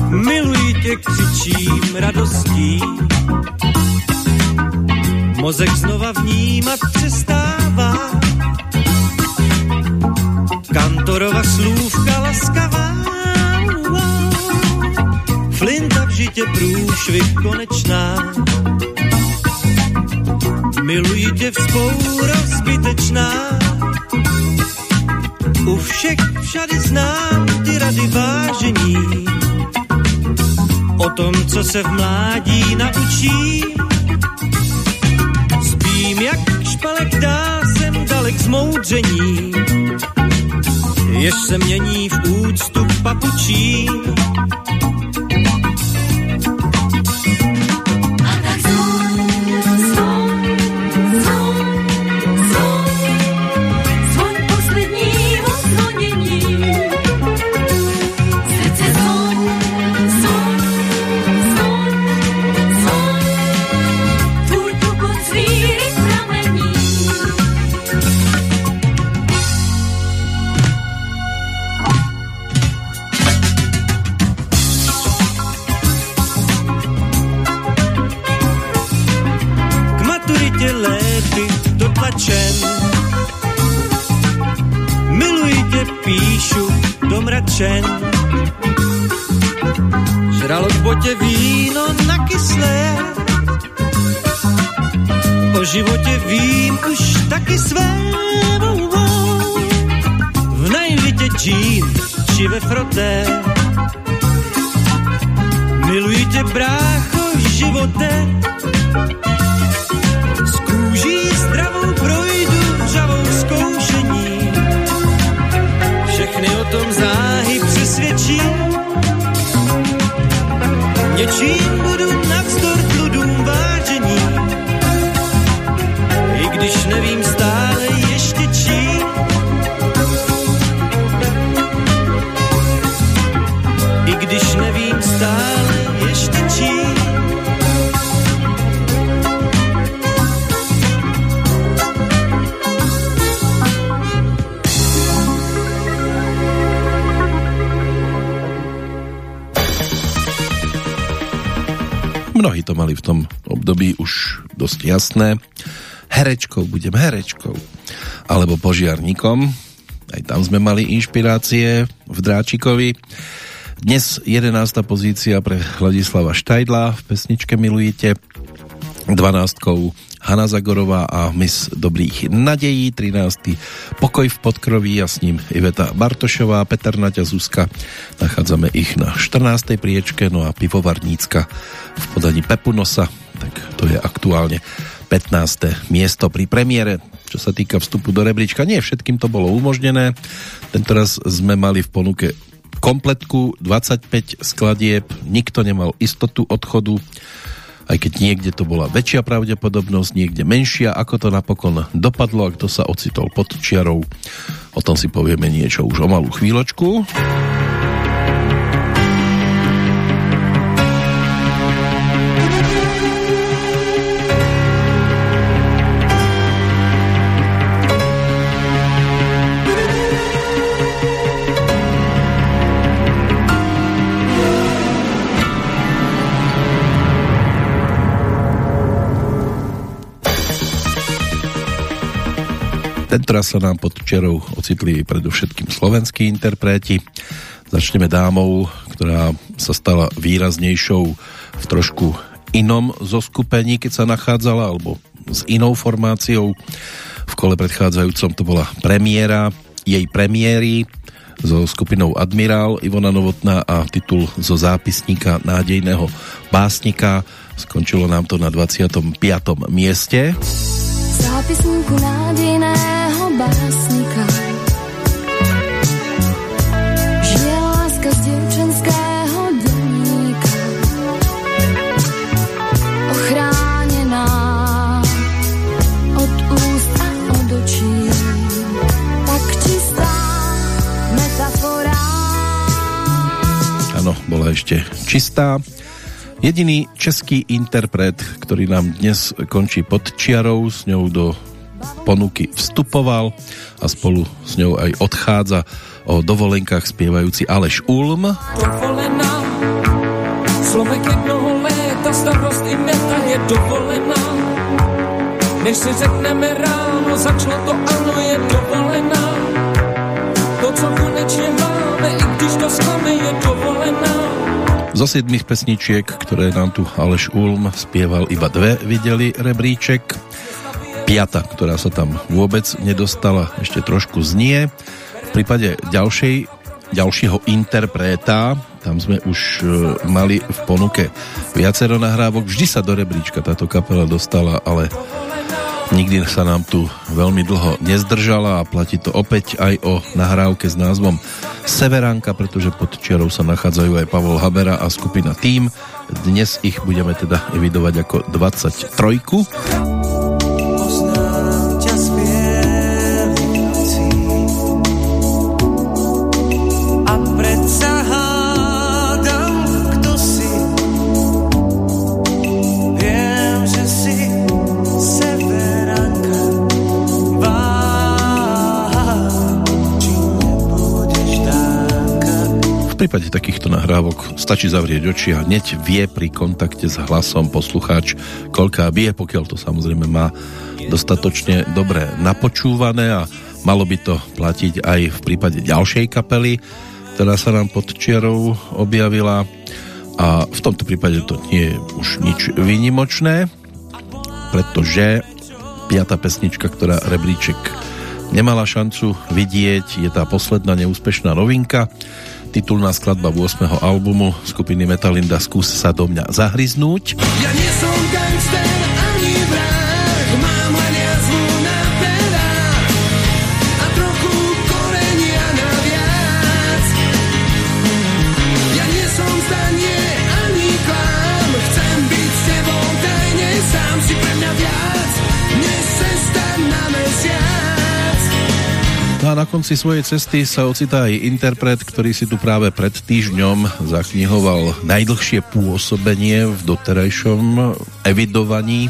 Miluji tě, křičím radostí Mozek znova vnímat přestává. Kantorova slůvka laskavá. Flinta v žitě průšvih konečná. Miluji tě vzpoura zbytečná. U všech všady znám ty rady vážení. O tom, co se v mládí naučím Vím, jak špalek dá jsem dalek zmoudření, jež se mění v úctu papučí. To mali v tom období už dosť jasné. Herečkou budem herečkou. Alebo požiarníkom. Aj tam sme mali inšpirácie v Dráčikovi. Dnes 11. pozícia pre Hladislava Štajdla v pesničke Milujete. 12. Hanna Zagorová a Mis dobrých nadejí, 13. Pokoj v podkroví a s ním Iveta Bartošová, Petr Naťa Zuzka. Nachádzame ich na 14. priečke, no a Pivovarnícka v podaní Pepu Nosa, tak to je aktuálne 15. miesto pri premiére. Čo sa týka vstupu do rebríčka, nie všetkým to bolo umožnené. Tentoraz sme mali v ponuke kompletku 25 skladieb, nikto nemal istotu odchodu, aj keď niekde to bola väčšia pravdepodobnosť, niekde menšia, ako to napokon dopadlo a kto sa ocitol pod čiarou. O tom si povieme niečo už o malú chvíľočku. Tentoraz sa nám pod čerou ocitli predovšetkým slovenskí interpreti. Začneme dámou, ktorá sa stala výraznejšou v trošku inom zoskupení, keď sa nachádzala, alebo s inou formáciou. V kole predchádzajúcom to bola premiéra jej premiéry so skupinou Admirál Ivona Novotná a titul zo zápisníka nádejného básnika. Skončilo nám to na 25. mieste. Zápisníku nádejného bola ešte čistá. Jediný český interpret, ktorý nám dnes končí pod čiarou, s ňou do ponuky vstupoval a spolu s ňou aj odchádza o dovolenkách spievajúci Aleš Ulm. Dovolená, človek jednoho léta, starost i meta je dovolená. Než si řekneme ráno, začalo to ano, je dovolená. To, co konečne máme, i když to sklame, je dovolená. Zo siedmých pesničiek, ktoré nám tu Aleš Ulm spieval, iba dve videli rebríček piata, ktorá sa tam vôbec nedostala, ešte trošku znie. V prípade ďalšej, ďalšieho interpreta, tam sme už e, mali v ponuke viacero nahrávok, vždy sa do rebríčka táto kapela dostala, ale nikdy sa nám tu veľmi dlho nezdržala a platí to opäť aj o nahrávke s názvom Severánka, pretože pod čiarou sa nachádzajú aj Pavol Habera a skupina Team. Dnes ich budeme teda evidovať ako 23. prípade takýchto nahrávok stačí zavrieť oči a hneď vie pri kontakte s hlasom poslucháč, koľká bije, pokiaľ to samozrejme má dostatočne dobre napočúvané a malo by to platiť aj v prípade ďalšej kapely, ktorá sa nám pod čiarou objavila. A v tomto prípade to nie je už nič výnimočné, pretože piata pesnička, ktorá rebríček nemala šancu vidieť, je tá posledná neúspešná novinka titulná skladba 8. albumu skupiny Metalinda Skús sa do mňa zahryznúť. Ja nie som gangster No a na konci svojej cesty sa ocitá aj interpret, ktorý si tu práve pred týždňom zaknihoval najdlhšie pôsobenie v doterajšom evidovaní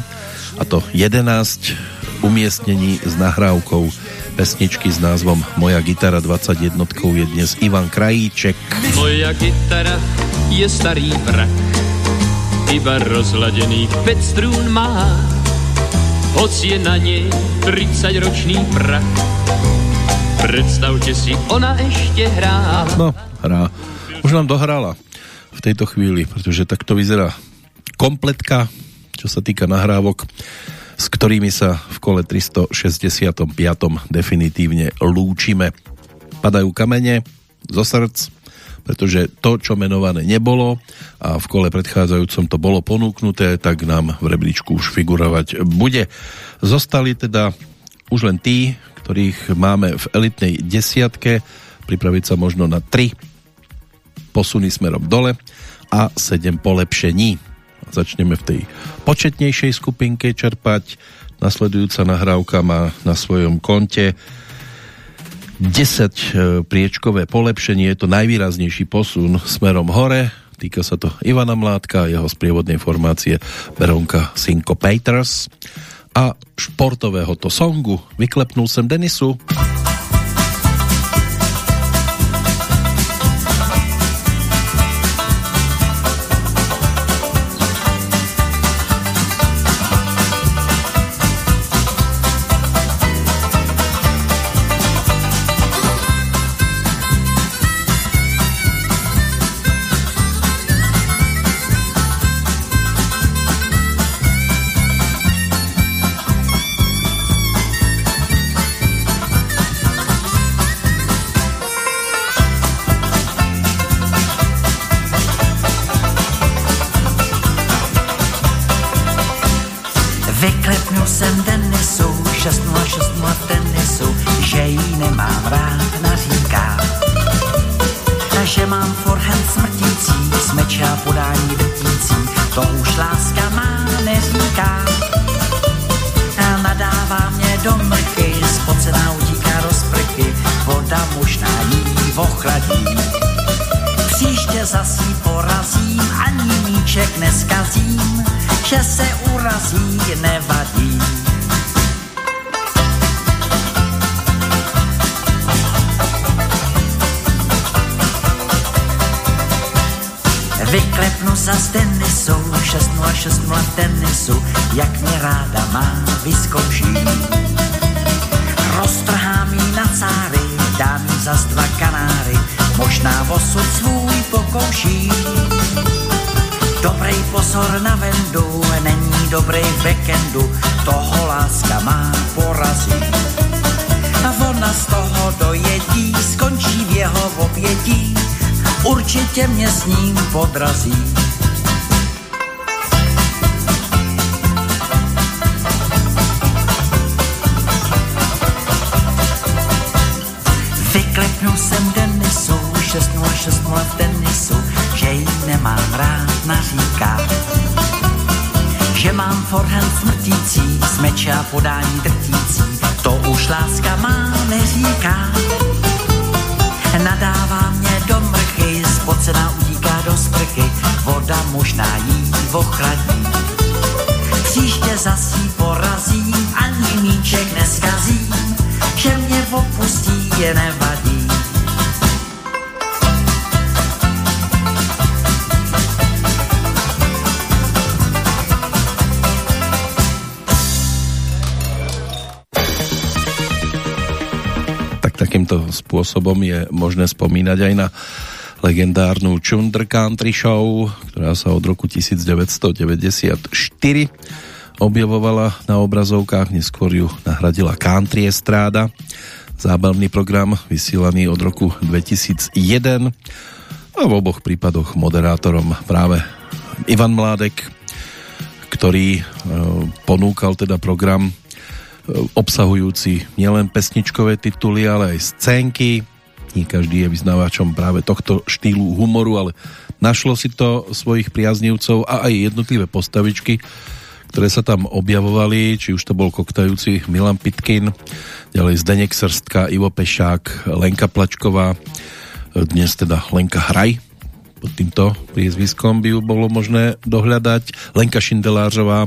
a to 11 umiestnení s nahrávkou pesničky s názvom Moja gitara 21 je dnes Ivan Krajíček. Moja gitara je starý vrak, iba rozladený 5 strún má, hoc je na nej 30 ročný prach Predstavte si, ona ešte hrá. No, hrá. Už nám dohrala v tejto chvíli, pretože takto vyzerá kompletka, čo sa týka nahrávok, s ktorými sa v kole 365. definitívne lúčime. Padajú kamene zo srdc, pretože to, čo menované nebolo a v kole predchádzajúcom to bolo ponúknuté, tak nám v rebríčku už figurovať bude. Zostali teda už len tí, ktorých máme v elitnej desiatke, pripraviť sa možno na tri posuny smerom dole a sedem polepšení. Začneme v tej početnejšej skupinke čerpať. Nasledujúca nahrávka má na svojom konte 10 e, priečkové polepšenie, je to najvýraznejší posun smerom hore, týka sa to Ivana Mládka a jeho sprievodnej formácie Veronka Synco Peters a športového to songu vyklepnul sem Denisu. Spôsobom je možné spomínať aj na legendárnu Chunder Country Show, ktorá sa od roku 1994 objavovala na obrazovkách, neskôr ju nahradila Country Estráda, zábavný program vysielaný od roku 2001 a v oboch prípadoch moderátorom práve Ivan Mládek, ktorý e, ponúkal teda program obsahujúci nielen pesničkové tituly, ale aj scénky. Nie každý je vyznávačom práve tohto štýlu humoru, ale našlo si to svojich priaznivcov a aj jednotlivé postavičky, ktoré sa tam objavovali, či už to bol koktajúci Milan Pitkin, ďalej Zdenek Srstka, Ivo Pešák, Lenka Plačková, dnes teda Lenka Hraj, pod týmto priezviskom by ju bolo možné dohľadať, Lenka Šindelářová,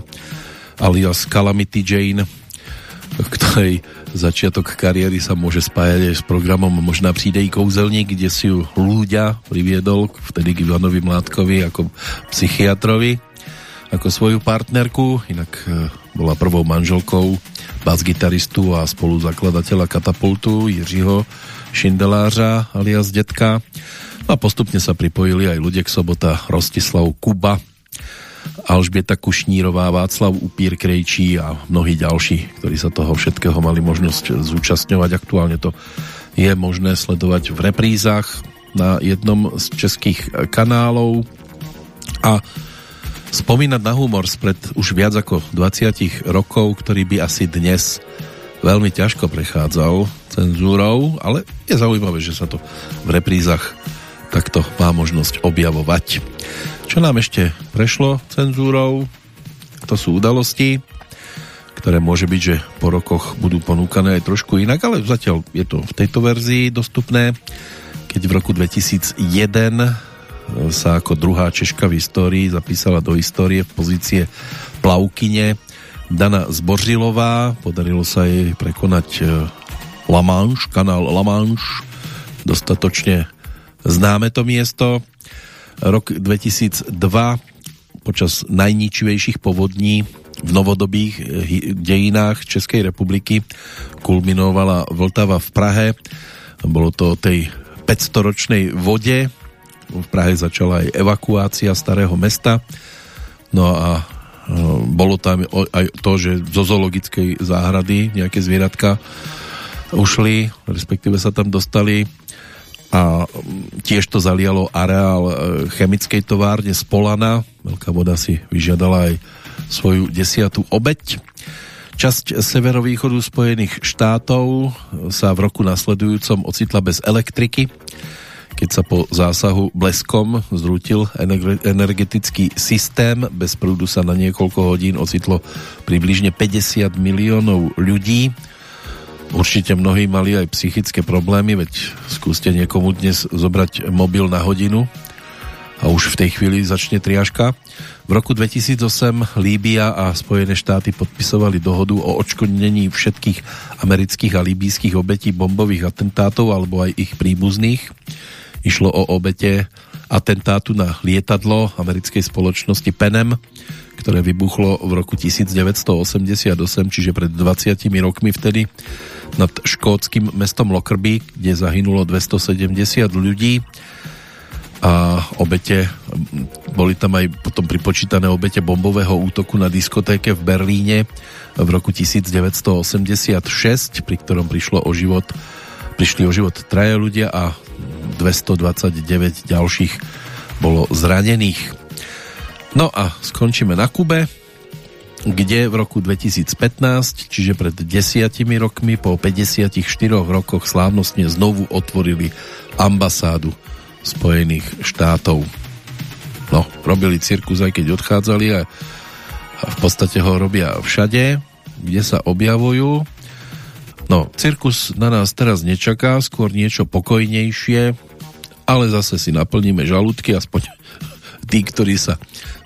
alias Calamity Jane, ktorej začiatok kariéry sa môže spájať aj s programom Možná přijde i kouzelník, kde si ju Lúďa priviedol vtedy k Ivanovi Mládkovi ako psychiatrovi ako svoju partnerku, inak e, bola prvou manželkou bas-gitaristu a spoluzakladateľa Katapultu Jiřího Šindelářa alias Detka a postupne sa pripojili aj Ludek Sobota, Rostislav Kuba Alžbieta Kušnírová, Václav Upír Krejčí a mnohí ďalší, ktorí sa toho všetkého mali možnosť zúčastňovať. Aktuálne to je možné sledovať v reprízach na jednom z českých kanálov a spomínať na humor spred už viac ako 20 rokov, ktorý by asi dnes veľmi ťažko prechádzal cenzúrou, ale je zaujímavé, že sa to v reprízach takto má možnosť objavovať. Čo nám ešte prešlo cenzúrou, to sú udalosti, ktoré môže byť, že po rokoch budú ponúkané aj trošku inak, ale zatiaľ je to v tejto verzii dostupné, keď v roku 2001 sa ako druhá Češka v histórii zapísala do histórie v pozície plavkyne Dana Zbořilová. Podarilo sa jej prekonať e, La Manche, kanál La Manche. Dostatočne známe to miesto. Rok 2002 počas najničivejších povodní v novodobých eh, dejinách Českej republiky kulminovala Vltava v Prahe. Bolo to o tej 500-ročnej vode. V Prahe začala aj evakuácia starého mesta. No a eh, bolo tam aj to, že zo zoologickej záhrady nejaké zvieratka ušli, respektíve sa tam dostali a tiež to zalialo areál eh, chemickej továrne Spolana. Veľká voda si vyžiadala aj svoju desiatú obeď. Časť severovýchodu Spojených štátov sa v roku nasledujúcom ocitla bez elektriky, keď sa po zásahu bleskom zrútil energetický systém. Bez prúdu sa na niekoľko hodín ocitlo približne 50 miliónov ľudí. Určite mnohí mali aj psychické problémy, veď skúste niekomu dnes zobrať mobil na hodinu a už v tej chvíli začne triažka. V roku 2008 Líbia a Spojené štáty podpisovali dohodu o odškodnení všetkých amerických a líbijských obetí bombových atentátov alebo aj ich príbuzných. Išlo o obete atentátu na lietadlo americkej spoločnosti Penem, ktoré vybuchlo v roku 1988, čiže pred 20 rokmi vtedy nad škótským mestom Lockerbie, kde zahynulo 270 ľudí a obete, boli tam aj potom pripočítané obete bombového útoku na diskotéke v Berlíne v roku 1986, pri ktorom prišlo o život prišli o život traje ľudia a 229 ďalších bolo zranených. No a skončíme na Kube, kde v roku 2015, čiže pred desiatimi rokmi, po 54 rokoch slávnostne znovu otvorili ambasádu Spojených štátov. No, robili cirkus aj keď odchádzali a, v podstate ho robia všade, kde sa objavujú. No, cirkus na nás teraz nečaká, skôr niečo pokojnejšie, ale zase si naplníme žalúdky, aspoň tí, ktorí sa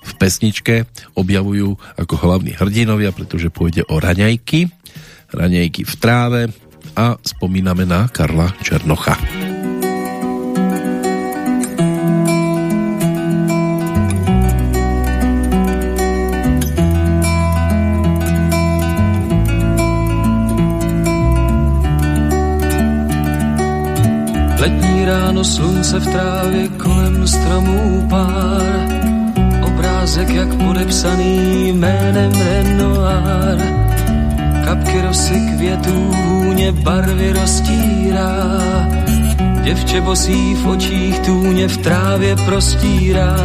v pesničke objavujú ako hlavní hrdinovia, pretože pôjde o raňajky, raňajky v tráve a spomíname na Karla Černocha. Letní ráno slunce v trávě kolem stromů pár Obrázek jak podepsaný jménem Renoir. Kapky rosy květů hůně barvy roztírá. Děvče bosí v očích tůně v trávě prostírá.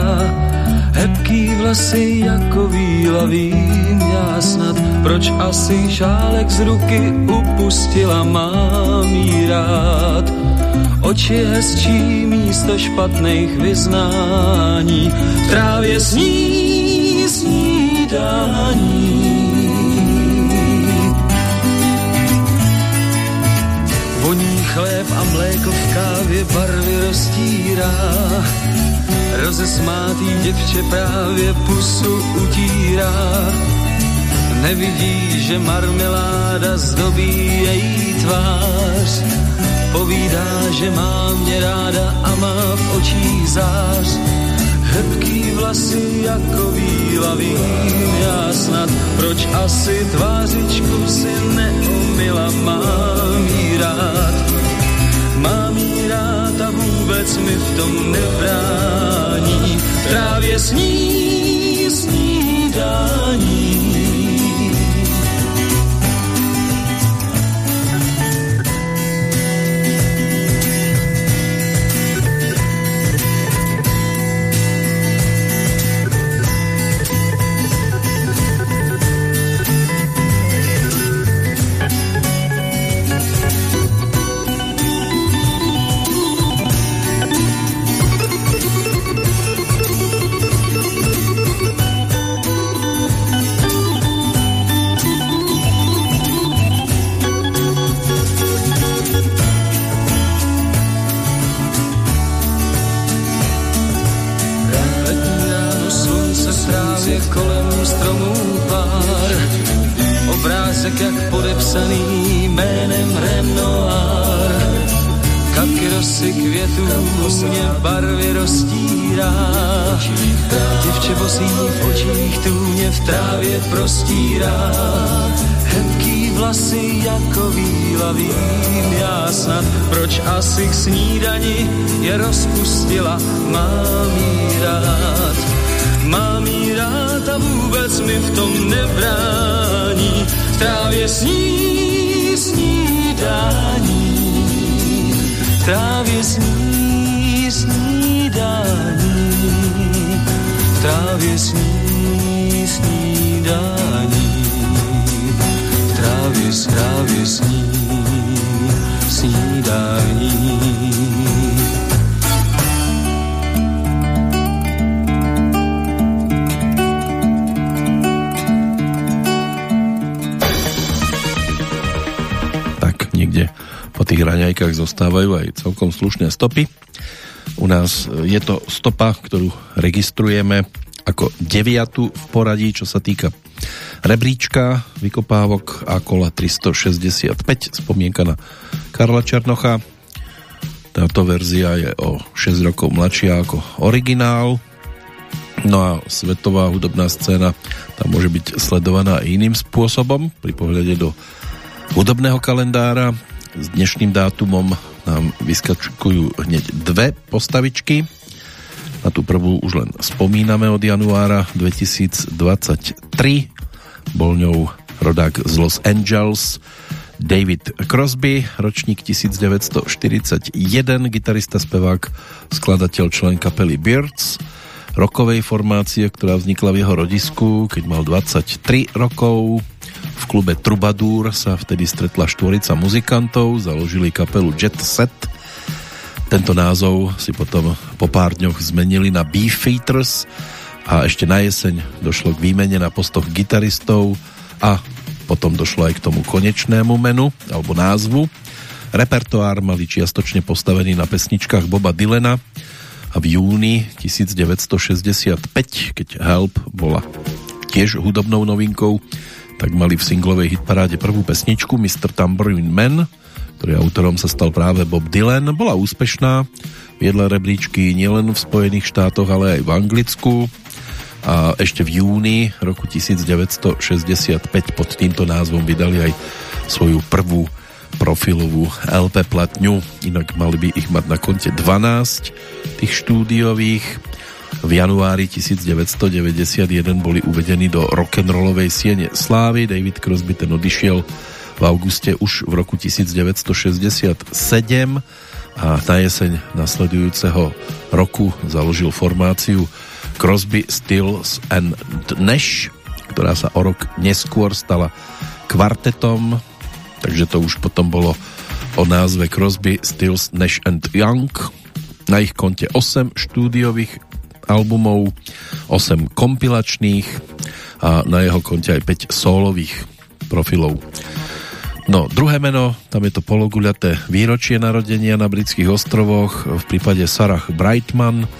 Hebký vlasy jako výlavím já snad Proč asi šálek z ruky upustila mám jí rád Oči hezčí místo špatných vyznání, v trávě sní snídání. Voní chléb a mléko v kávě barvy roztírá, rozesmátý děvče právě pusu utírá. Nevidí, že marmeláda zdobí její tvář, Povídá, že má mě ráda a má v očích zář. Hebký vlasy jako víla vím já snad, proč asi tvářičku si neumila, mám jí rád. Mám jí rád a vůbec mi v tom nebrání, právě sní snídání V očích tu mě v trávě prostírá. Hebký vlasy jako víla vím já snad, proč asi k snídani je rozpustila, mám jí rád. Mám jí rád a vůbec mi v tom nebrání, v trávě sní snídání, v trávě sní snídání, v trávě sní snídání trávě, trávě sní, snídání. Tak niekde po tých raňajkách zostávajú aj celkom slušné stopy. U nás je to stopa, ktorú registrujeme ako deviatu v poradí, čo sa týka rebríčka vykopávok a kola 365 spomienka na Karla Černocha. Táto verzia je o 6 rokov mladšia ako originál. No a svetová hudobná scéna tam môže byť sledovaná iným spôsobom pri pohľade do hudobného kalendára s dnešným dátumom nám vyskačujú hneď dve postavičky. Na tú prvú už len spomíname od januára 2023 bol ňou rodák z Los Angeles David Crosby, ročník 1941, gitarista, spevák, skladateľ, člen kapely Beards, rokovej formácie, ktorá vznikla v jeho rodisku, keď mal 23 rokov. V klube Troubadour sa vtedy stretla štvorica muzikantov, založili kapelu Jet Set. Tento názov si potom po pár dňoch zmenili na Beefeaters, a ešte na jeseň došlo k výmene na postoch gitaristov a potom došlo aj k tomu konečnému menu alebo názvu. Repertoár mali čiastočne postavený na pesničkách Boba Dylena a v júni 1965, keď Help bola tiež hudobnou novinkou, tak mali v singlovej hitparáde prvú pesničku Mr. Tambourine Man, ktorý autorom sa stal práve Bob Dylan. Bola úspešná, viedla rebríčky nielen v Spojených štátoch, ale aj v Anglicku a ešte v júni roku 1965 pod týmto názvom vydali aj svoju prvú profilovú LP platňu, inak mali by ich mať na konte 12 tých štúdiových. V januári 1991 boli uvedení do rock'n'rollovej siene slávy. David Crosby ten odišiel v auguste už v roku 1967 a na jeseň nasledujúceho roku založil formáciu Crosby, Stills and Nash, ktorá sa o rok neskôr stala kvartetom, takže to už potom bolo o názve Crosby, Stills, Nash and Young. Na ich konte 8 štúdiových albumov, 8 kompilačných a na jeho konte aj 5 solových profilov. No, druhé meno, tam je to pologuľaté výročie narodenia na britských ostrovoch, v prípade Sarah Brightman,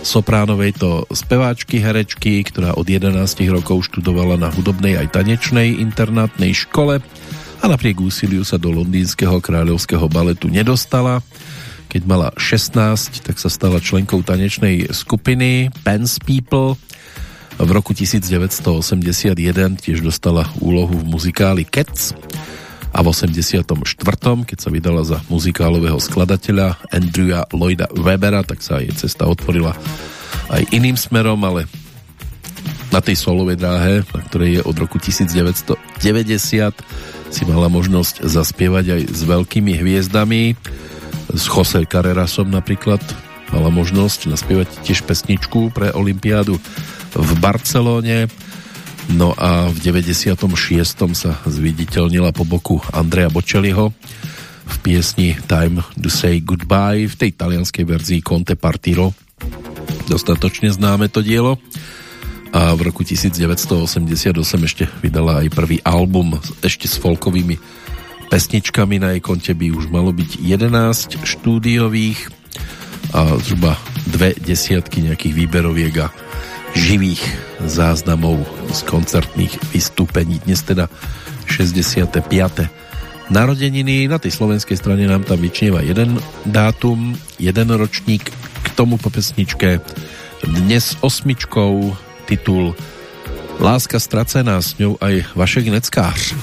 sopránovej to speváčky, herečky, ktorá od 11 rokov študovala na hudobnej aj tanečnej internátnej škole a napriek úsiliu sa do londýnskeho kráľovského baletu nedostala. Keď mala 16, tak sa stala členkou tanečnej skupiny Pence People. V roku 1981 tiež dostala úlohu v muzikáli Cats a v 84. keď sa vydala za muzikálového skladateľa Andrewa Lloyda Webera, tak sa jej cesta otvorila aj iným smerom, ale na tej solovej dráhe, na ktorej je od roku 1990 si mala možnosť zaspievať aj s veľkými hviezdami s Jose Carrerasom napríklad mala možnosť naspievať tiež pesničku pre Olympiádu v Barcelóne No a v 96. sa zviditeľnila po boku Andrea Bocelliho v piesni Time to Say Goodbye v tej talianskej verzii Conte Partiro. Dostatočne známe to dielo. A v roku 1988 ešte vydala aj prvý album ešte s folkovými pesničkami. Na jej konte by už malo byť 11 štúdiových a zhruba dve desiatky nejakých výberoviek a živých záznamov z koncertných vystúpení. Dnes teda 65. narodeniny. Na tej slovenskej strane nám tam vyčnieva jeden dátum, jeden ročník k tomu po pesničke. Dnes osmičkou titul Láska stracená, s ňou aj Vašek Neckář.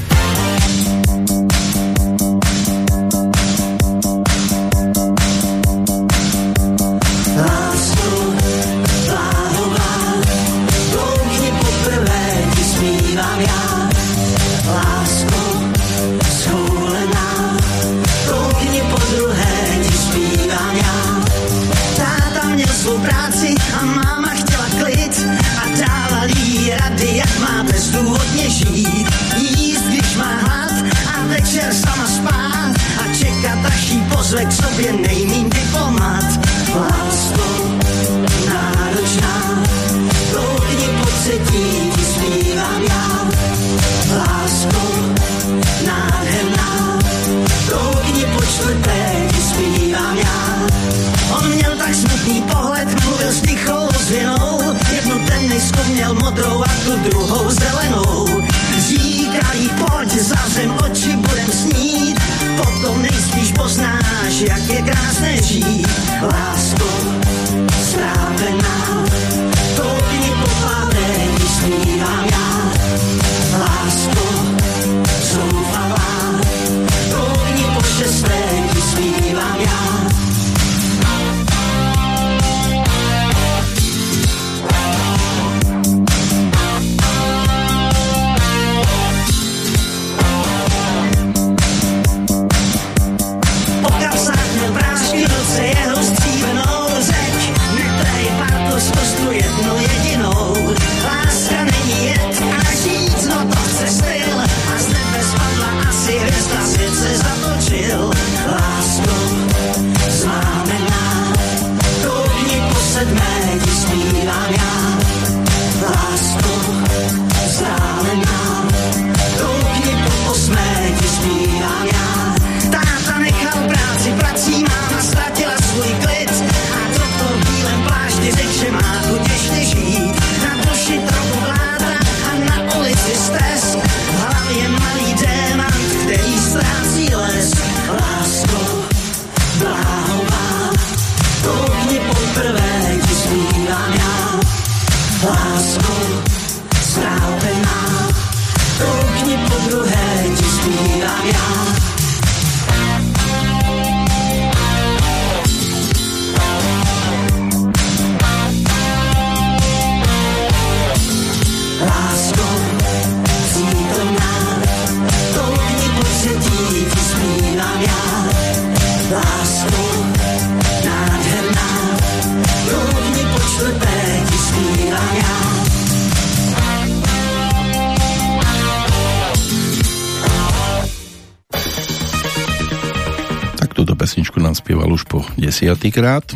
Po desiatýkrát.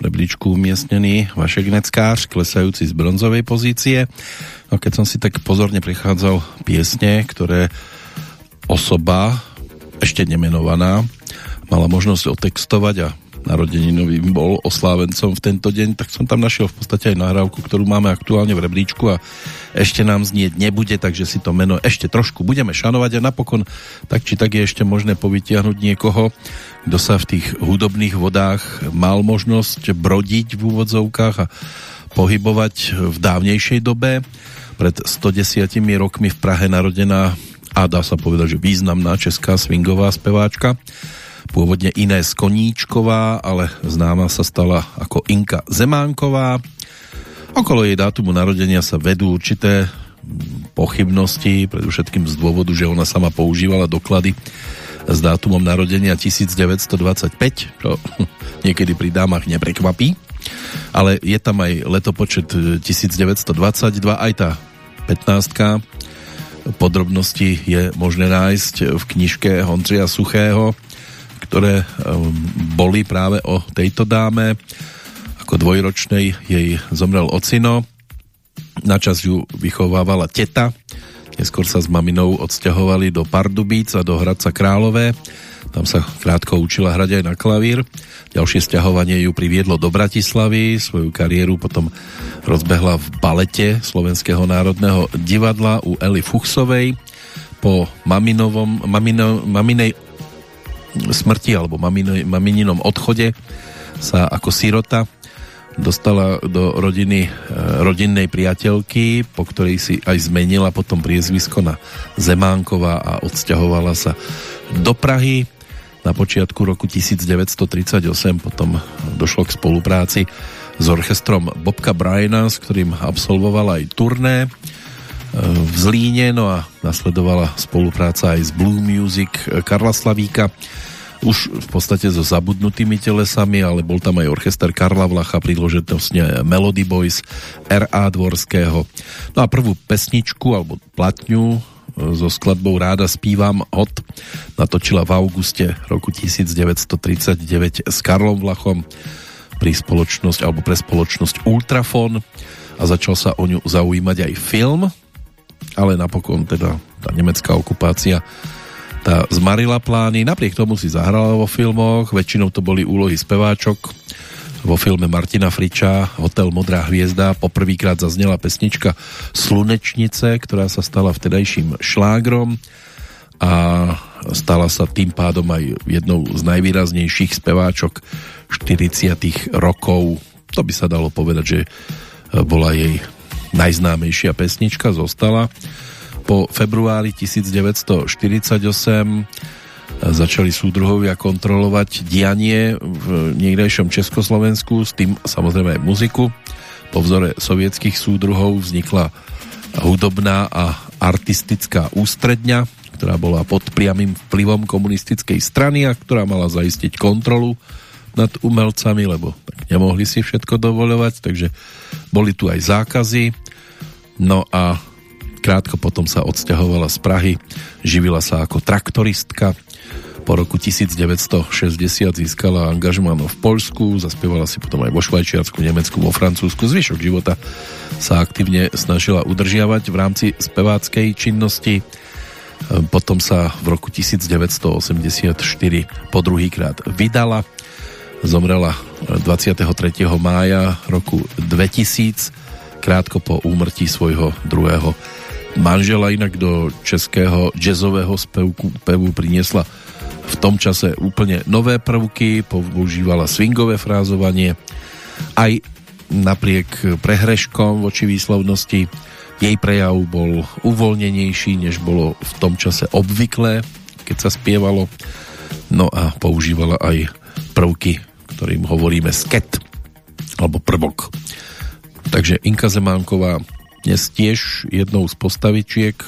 V rebríčku umiestnený Vašek Neckář, klesajúci z bronzovej pozície. No keď som si tak pozorne prechádzal piesne, ktoré osoba, ešte nemenovaná, mala možnosť otextovať a narodeninovým bol oslávencom v tento deň, tak som tam našiel v podstate aj nahrávku, ktorú máme aktuálne v rebríčku a ešte nám znieť nebude, takže si to meno ešte trošku budeme šanovať a napokon tak či tak je ešte možné povytiahnuť niekoho, kto sa v tých hudobných vodách mal možnosť brodiť v úvodzovkách a pohybovať v dávnejšej dobe. Pred 110 rokmi v Prahe narodená a dá sa povedať, že významná česká swingová speváčka pôvodne Inés Koníčková, ale známa sa stala ako Inka Zemánková. Okolo jej dátumu narodenia sa vedú určité pochybnosti, predovšetkým z dôvodu, že ona sama používala doklady s dátumom narodenia 1925, čo niekedy pri dámach neprekvapí. Ale je tam aj letopočet 1922, aj tá 15 podrobnosti je možné nájsť v knižke Hondřia Suchého, ktoré boli práve o tejto dáme. Ako dvojročnej jej zomrel ocino. Načas ju vychovávala teta. Neskôr sa s maminou odsťahovali do Pardubíc a do Hradca Králové. Tam sa krátko učila hrať aj na klavír. Ďalšie sťahovanie ju priviedlo do Bratislavy. Svoju kariéru potom rozbehla v balete Slovenského národného divadla u Eli Fuchsovej po maminovom, mamino, maminej smrti alebo maminej, mamininom odchode sa ako sirota dostala do rodiny, e, rodinnej priateľky, po ktorej si aj zmenila potom priezvisko na Zemánková a odsťahovala sa do Prahy. Na počiatku roku 1938 potom došlo k spolupráci s orchestrom Bobka Bryana, s ktorým absolvovala aj turné e, v Zlíne, no a nasledovala spolupráca aj s Blue Music Karla Slavíka už v podstate so zabudnutými telesami, ale bol tam aj orchester Karla Vlacha, príložitostne Melody Boys, R.A. Dvorského. No a prvú pesničku alebo platňu e, so skladbou Ráda spívam od natočila v auguste roku 1939 s Karlom Vlachom pri spoločnosť alebo pre spoločnosť Ultrafon a začal sa o ňu zaujímať aj film, ale napokon teda tá nemecká okupácia tá zmarila plány, napriek tomu si zahrala vo filmoch, väčšinou to boli úlohy speváčok. Vo filme Martina Friča Hotel Modrá hviezda poprvýkrát zaznela pesnička Slunečnice, ktorá sa stala vtedajším šlágrom a stala sa tým pádom aj jednou z najvýraznejších speváčok 40 rokov. To by sa dalo povedať, že bola jej najznámejšia pesnička, zostala po februári 1948 začali súdruhovia kontrolovať dianie v niekdejšom Československu, s tým samozrejme aj muziku. Po vzore sovietských súdruhov vznikla hudobná a artistická ústredňa, ktorá bola pod priamým vplyvom komunistickej strany a ktorá mala zaistiť kontrolu nad umelcami, lebo tak nemohli si všetko dovoľovať, takže boli tu aj zákazy. No a Krátko potom sa odsťahovala z Prahy, živila sa ako traktoristka. Po roku 1960 získala angažmán v Polsku, zaspievala si potom aj vo Švajčiarsku, Nemecku, vo Francúzsku. Zvyšok života sa aktívne snažila udržiavať v rámci speváckej činnosti. Potom sa v roku 1984 po druhýkrát vydala. Zomrela 23. mája roku 2000, krátko po úmrtí svojho druhého manžela inak do českého jazzového spevku, pevu priniesla v tom čase úplne nové prvky, používala swingové frázovanie, aj napriek prehreškom voči výslovnosti jej prejav bol uvoľnenejší, než bolo v tom čase obvyklé, keď sa spievalo. No a používala aj prvky, ktorým hovoríme sket, alebo prvok. Takže Inka Zemánková dnes tiež jednou z postavičiek,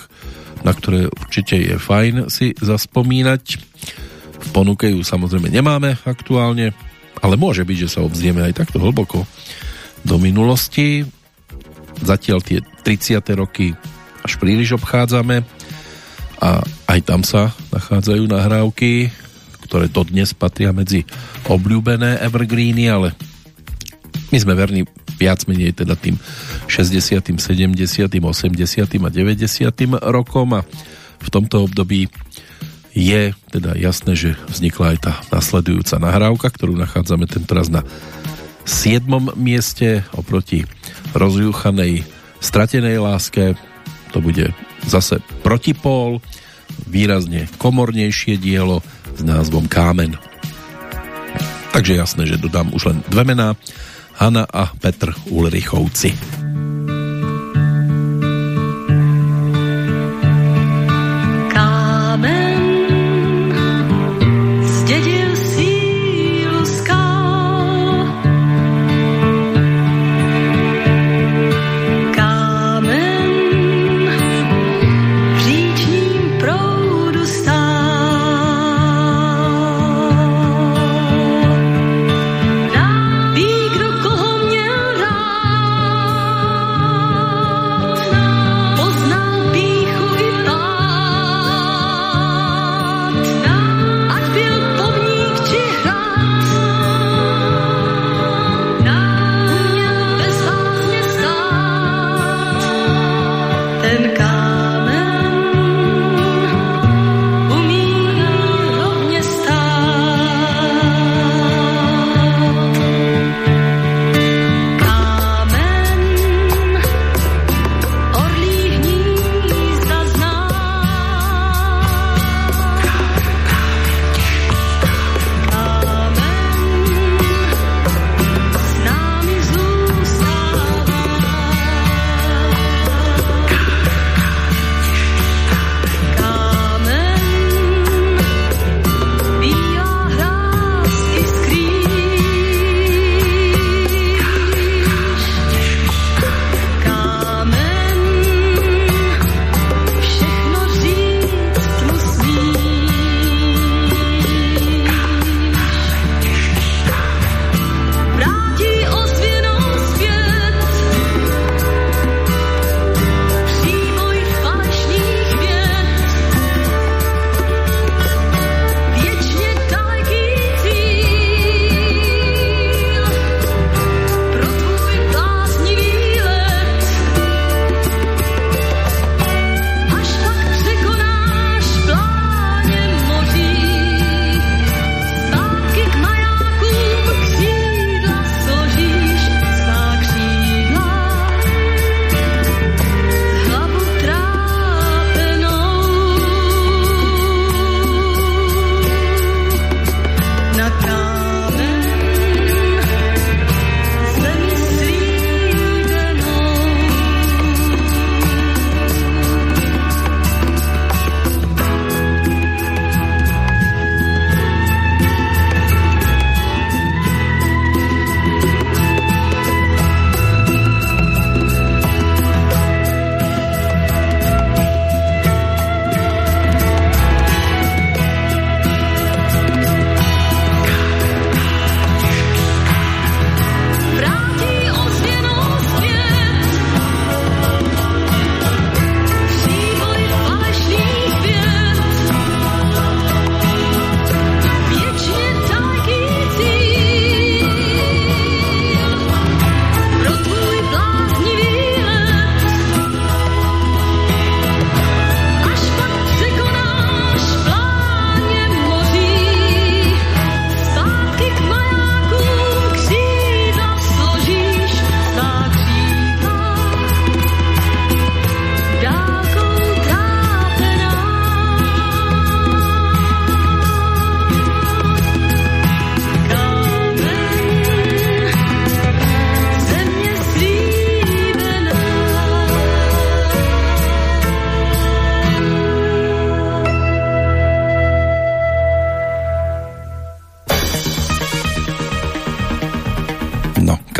na ktoré určite je fajn si zaspomínať. V ponuke ju samozrejme nemáme aktuálne, ale môže byť, že sa obzieme aj takto hlboko do minulosti. Zatiaľ tie 30. roky až príliš obchádzame a aj tam sa nachádzajú nahrávky, ktoré dodnes patria medzi obľúbené evergreeny, ale my sme verní viac menej teda tým 60., 70., 80. a 90. rokom a v tomto období je teda jasné, že vznikla aj tá nasledujúca nahrávka, ktorú nachádzame tentoraz na 7. mieste oproti rozjúchanej stratenej láske. To bude zase protipól, výrazne komornejšie dielo s názvom Kámen. Takže jasné, že dodám už len dve mená Hanna a Petr Ulrichovci.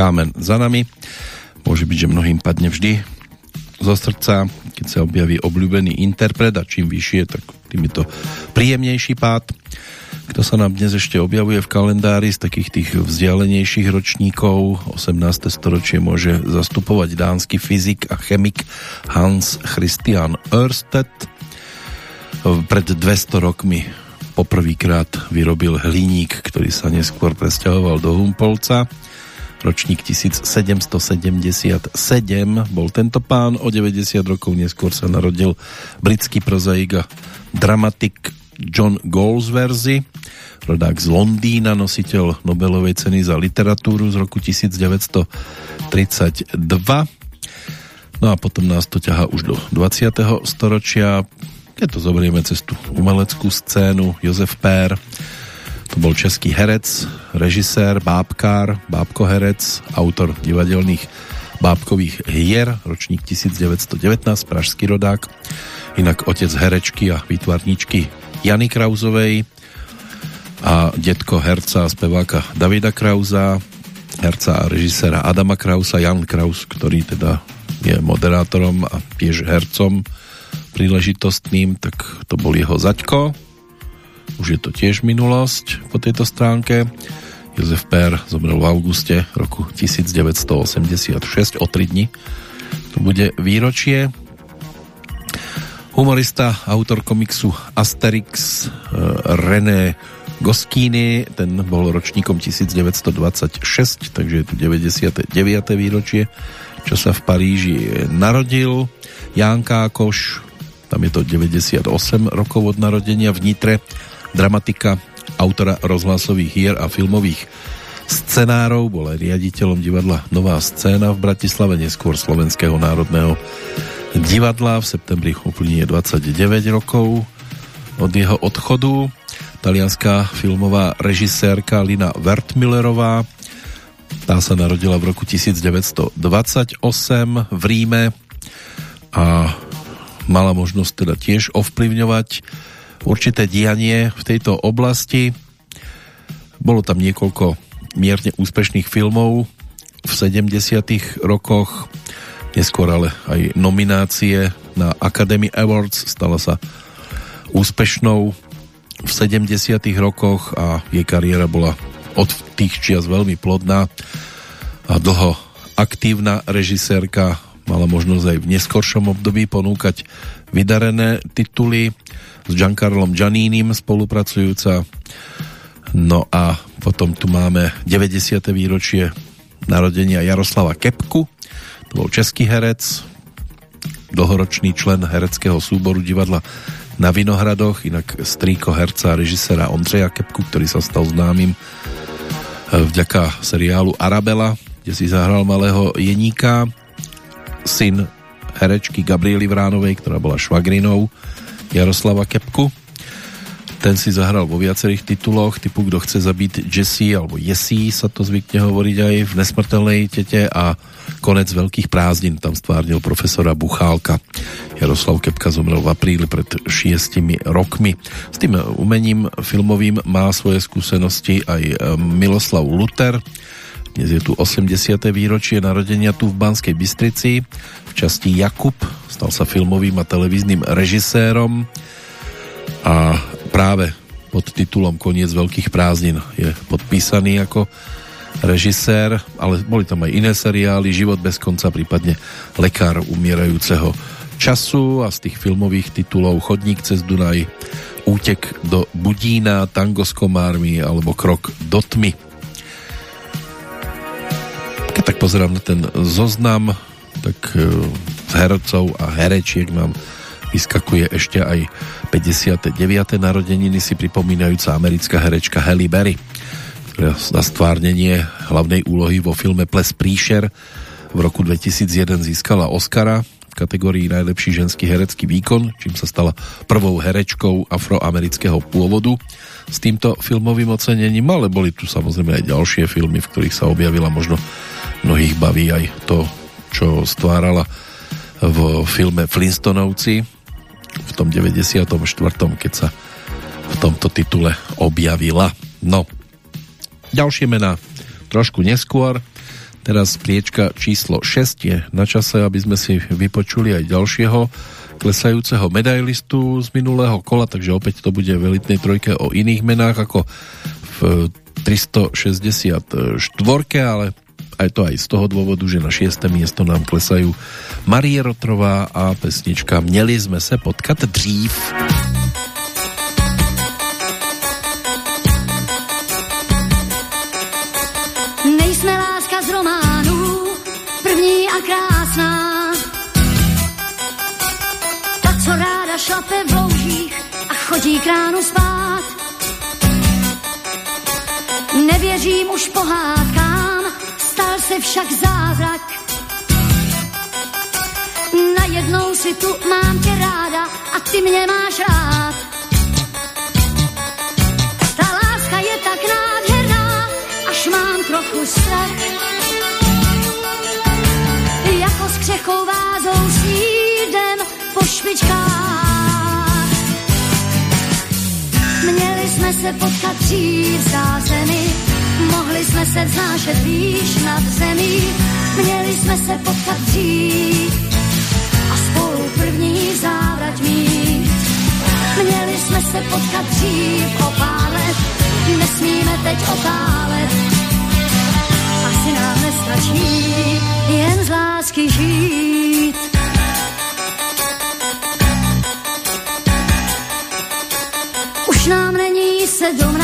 Kámen za nami. Môže byť, že mnohým padne vždy zo srdca, keď sa objaví obľúbený interpret a čím vyššie, tak tým je to príjemnejší pád. Kto sa nám dnes ešte objavuje v kalendári z takých tých vzdialenejších ročníkov, 18. storočie môže zastupovať dánsky fyzik a chemik Hans Christian Ørsted. Pred 200 rokmi poprvýkrát vyrobil hliník, ktorý sa neskôr presťahoval do Humpolca ročník 1777 bol tento pán, o 90 rokov neskôr sa narodil britský prozaik a dramatik John Goldsworthy, rodák z Londýna, nositeľ Nobelovej ceny za literatúru z roku 1932. No a potom nás to ťaha už do 20. storočia, keď to zoberieme cez tú umeleckú scénu, Jozef Pér, to bol český herec, režisér, bábkár, bábkoherec, autor divadelných bábkových hier, ročník 1919, pražský rodák, inak otec herečky a výtvarničky Jany Krauzovej a detko herca a speváka Davida Krauza, herca a režiséra Adama Krausa, Jan Kraus, ktorý teda je moderátorom a tiež hercom príležitostným, tak to bol jeho zaďko, už je to tiež minulosť po tejto stránke. Jozef Per zomrel v auguste roku 1986, o 3 dni. To bude výročie. Humorista, autor komiksu Asterix, eh, René Goskini, ten bol ročníkom 1926, takže je tu 99. výročie, čo sa v Paríži narodil. Ján Kákoš, tam je to 98 rokov od narodenia v Nitre dramatika, autora rozhlasových hier a filmových scenárov, bol aj riaditeľom divadla Nová scéna v Bratislave, neskôr Slovenského národného divadla. V septembri uplynie 29 rokov od jeho odchodu. Talianská filmová režisérka Lina Wertmillerová tá sa narodila v roku 1928 v Ríme a mala možnosť teda tiež ovplyvňovať určité dianie v tejto oblasti. Bolo tam niekoľko mierne úspešných filmov v 70. rokoch, neskôr ale aj nominácie na Academy Awards, stala sa úspešnou v 70. rokoch a jej kariéra bola od tých čias veľmi plodná a dlho aktívna režisérka mala možnosť aj v neskoršom období ponúkať vydarené tituly s Giancarlom Giannínim spolupracujúca. No a potom tu máme 90. výročie narodenia Jaroslava Kepku, to bol český herec, dlhoročný člen hereckého súboru divadla na Vinohradoch, inak strýko herca a režisera Ondřeja Kepku, ktorý sa stal známym eh, vďaka seriálu Arabela, kde si zahral malého Jeníka, syn herečky Gabriely Vránovej, ktorá bola švagrinou Jaroslava Kepku. Ten si zahral vo viacerých tituloch, typu Kto chce zabiť Jesse alebo Jesí sa to zvykne hovoriť aj v Nesmrtelnej tete a Konec veľkých prázdnin tam stvárnil profesora Buchálka. Jaroslav Kepka zomrel v apríli pred šiestimi rokmi. S tým umením filmovým má svoje skúsenosti aj e, Miloslav Luter. Dnes je tu 80. výročie narodenia tu v Banskej Bystrici v časti Jakub Stal sa filmovým a televíznym režisérom a práve pod titulom Koniec veľkých prázdnin je podpísaný ako režisér, ale boli tam aj iné seriály, Život bez konca, prípadne Lekár umierajúceho času a z tých filmových titulov Chodník cez Dunaj, Útek do Budína, Tango s komármi alebo Krok do tmy. Keď tak pozerám na ten zoznam, tak e, z hercov a herečiek nám vyskakuje ešte aj 59. narodeniny si pripomínajúca americká herečka Halle Berry, ktorá na stvárnenie hlavnej úlohy vo filme Ples Príšer v roku 2001 získala Oscara v kategórii najlepší ženský herecký výkon, čím sa stala prvou herečkou afroamerického pôvodu s týmto filmovým ocenením, ale boli tu samozrejme aj ďalšie filmy, v ktorých sa objavila možno mnohých baví aj to, čo stvárala v filme Flintstonovci v tom 94. keď sa v tomto titule objavila. No, ďalšie mená trošku neskôr. Teraz priečka číslo 6 je na čase, aby sme si vypočuli aj ďalšieho klesajúceho medailistu z minulého kola, takže opäť to bude v elitnej trojke o iných menách ako v 364, ale aj to aj z toho dôvodu, že na 6. miesto nám klesajú Marie Rotrová a pesnička Měli sme se potkat dřív. šlape v loužích a chodí k ránu spát. Nevěřím už pohádkám, stal se však zázrak. Najednou si tu mám tě ráda a ty mě máš rád. Ta láska je tak nádherná, až mám trochu strach. Jako s křechou vázou s jídem po špičkách. Měli jsme se potkat dřív zázemí, mohli jsme se vznášet výš nad zemí, měli jsme se potkat dřív a spolu první závrať mít. Měli jsme se potkat dřív o pár let, nesmíme teď otálet. Asi nám nestačí jen z lásky žít. Už nám není sedmnáct,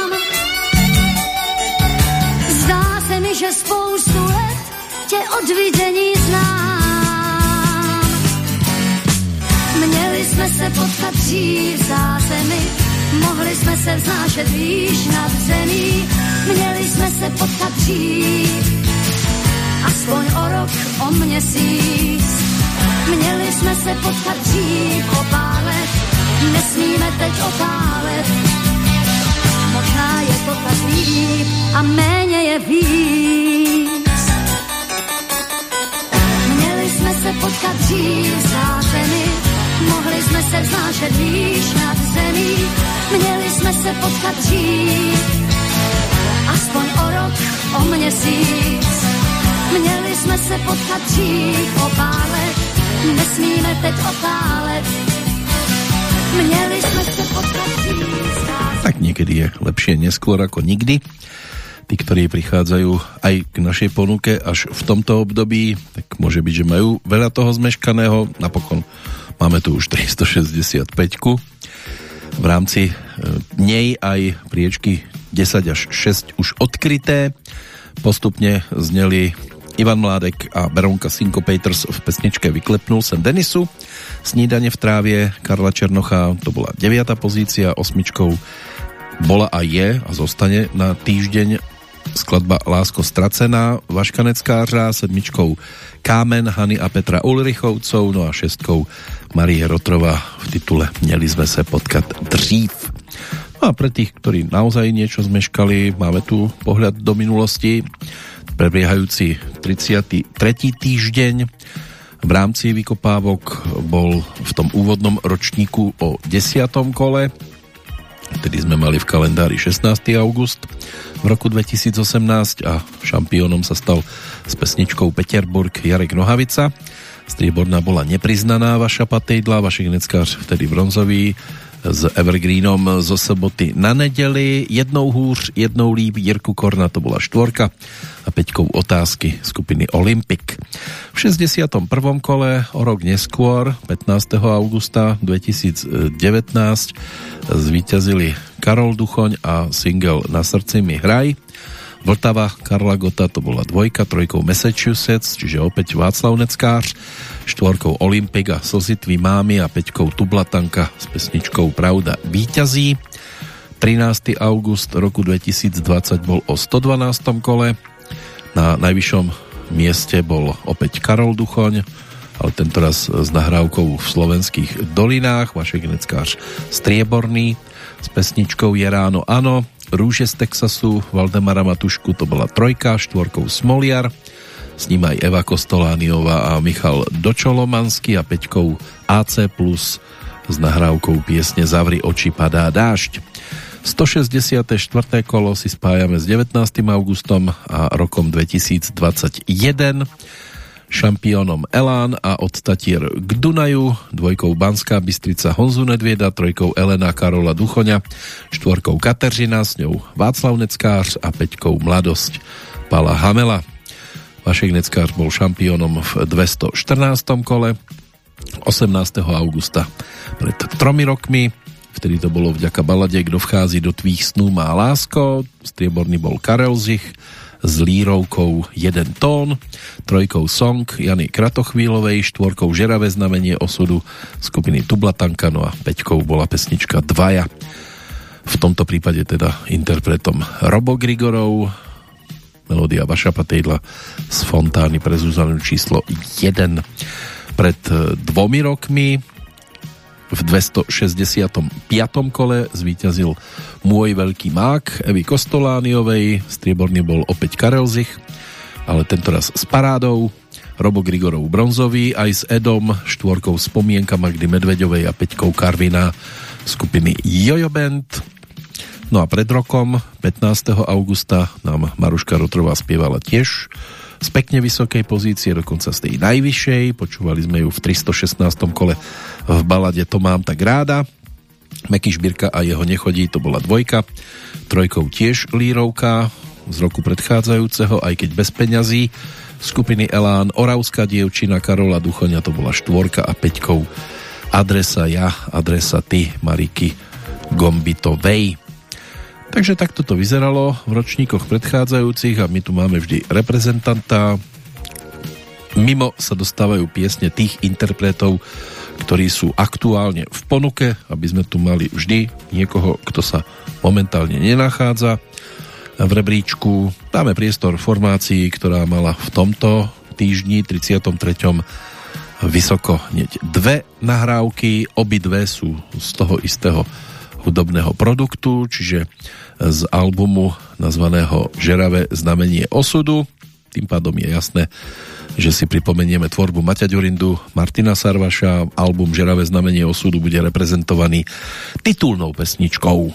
Že spoustu let tě od vidění znám. Měli jsme se potkat dřív zemi, mohli jsme se vznášet výš nad zemí, měli jsme se potkat dřív, aspoň o rok, o měsíc. Měli jsme se potkat dřív o pár let, nesmíme teď otálet. Tak líp a méně je víc. Měli jsme se potkat dřív zemi, mohli jsme se vznášet výš nad zemí, měli jsme se potkat dřív, aspoň o rok, o měsíc. Měli jsme se potkat dřív o nesmíme teď otálet, Měli sme sa Tak niekedy je lepšie neskôr ako nikdy. Tí, ktorí prichádzajú aj k našej ponuke až v tomto období, tak môže byť, že majú veľa toho zmeškaného. Napokon máme tu už 365 v rámci e, nej aj priečky 10 až 6 už odkryté. Postupne zneli Ivan Mládek a Beronka Syncopators v pesničke Vyklepnul sem Denisu. Snídanie v trávie Karla Černocha, to bola 9. pozícia, osmičkou bola a je a zostane na týždeň skladba Lásko stracená Vaškaneckářa, sedmičkou Kámen Hany a Petra Ulrichovcov, no a šestkou Marie Rotrova v titule Měli sme se potkat dřív. No a pre tých, ktorí naozaj niečo zmeškali, máme tu pohľad do minulosti, prebiehajúci 33. týždeň v rámci vykopávok bol v tom úvodnom ročníku o 10. kole, vtedy sme mali v kalendári 16. august v roku 2018 a šampiónom sa stal s pesničkou Peterburg Jarek Nohavica. Strieborná bola nepriznaná vaša patejdla, vaši Neckář vtedy bronzový, s Evergreenom zo soboty na nedeli. Jednou hůř, jednou líp, Jirku Korna to bola štvorka a peťkou otázky skupiny Olympic. V 61. kole o rok neskôr, 15. augusta 2019, zvíťazili Karol Duchoň a single Na srdci mi hraj. Vltava Karla Gota to bola dvojka, trojkou Massachusetts, čiže opäť Václav Neckář, štvorkou Olympik a Slzitví mámy a peťkou Tublatanka s pesničkou Pravda víťazí. 13. august roku 2020 bol o 112. kole. Na najvyššom mieste bol opäť Karol Duchoň, ale tentoraz s nahrávkou v slovenských dolinách, vašek neckář Strieborný s pesničkou Je ráno ano, Rúže z Texasu Valdemara Matušku to bola trojka, štvorkou Smoliar, s ním aj Eva Kostolániová a Michal Dočolomanský a peťkou AC s nahrávkou piesne Zavri oči padá dážď. 164. kolo si spájame s 19. augustom a rokom 2021 šampiónom Elán a od Tatier k Dunaju, dvojkou Banská Bystrica Honzu Nedvieda, trojkou Elena Karola Duchoňa, štvorkou Kateřina, s ňou Václav Neckář a peťkou Mladosť Pala Hamela. Vašek Neckář bol šampiónom v 214. kole 18. augusta pred tromi rokmi vtedy to bolo vďaka balade Kdo vchází do tvých snú má lásko strieborný bol Karel Zich s lírovkou jeden tón, trojkou Song Jany Kratochvílovej, štvorkou Žeravé znamenie osudu skupiny Tublatanka, no a peťkou bola pesnička Dvaja. V tomto prípade teda interpretom Robo Grigorov, melódia Vaša Patejdla z Fontány pre Zuzanu číslo 1. Pred dvomi rokmi v 265. kole zvíťazil môj veľký mák Evy Kostolániovej, strieborný bol opäť Karel Zich, ale tentoraz s parádou, Robo Grigorov bronzový, aj s Edom, štvorkou spomienka Magdy Medveďovej a peťkou Karvina skupiny Jojo Band. No a pred rokom, 15. augusta, nám Maruška Rotrová spievala tiež z pekne vysokej pozície, dokonca z tej najvyššej. Počúvali sme ju v 316. kole v balade To mám tak ráda. Meky Šbírka a jeho nechodí, to bola dvojka. Trojkou tiež lírovka z roku predchádzajúceho, aj keď bez peňazí. Skupiny Elán, Oravská dievčina Karola Duchoňa, to bola štvorka a peťkou adresa ja, adresa ty, Mariky Gombitovej. Takže takto to vyzeralo v ročníkoch predchádzajúcich a my tu máme vždy reprezentanta. Mimo sa dostávajú piesne tých interpretov, ktorí sú aktuálne v ponuke, aby sme tu mali vždy niekoho, kto sa momentálne nenachádza v rebríčku. Dáme priestor formácii, ktorá mala v tomto týždni 33. vysoko hneď dve nahrávky, obidve sú z toho istého hudobného produktu, čiže z albumu nazvaného Žeravé znamenie osudu. Tým pádom je jasné, že si pripomenieme tvorbu Maťa Ďurindu, Martina Sarvaša. Album Žeravé znamenie osudu bude reprezentovaný titulnou pesničkou.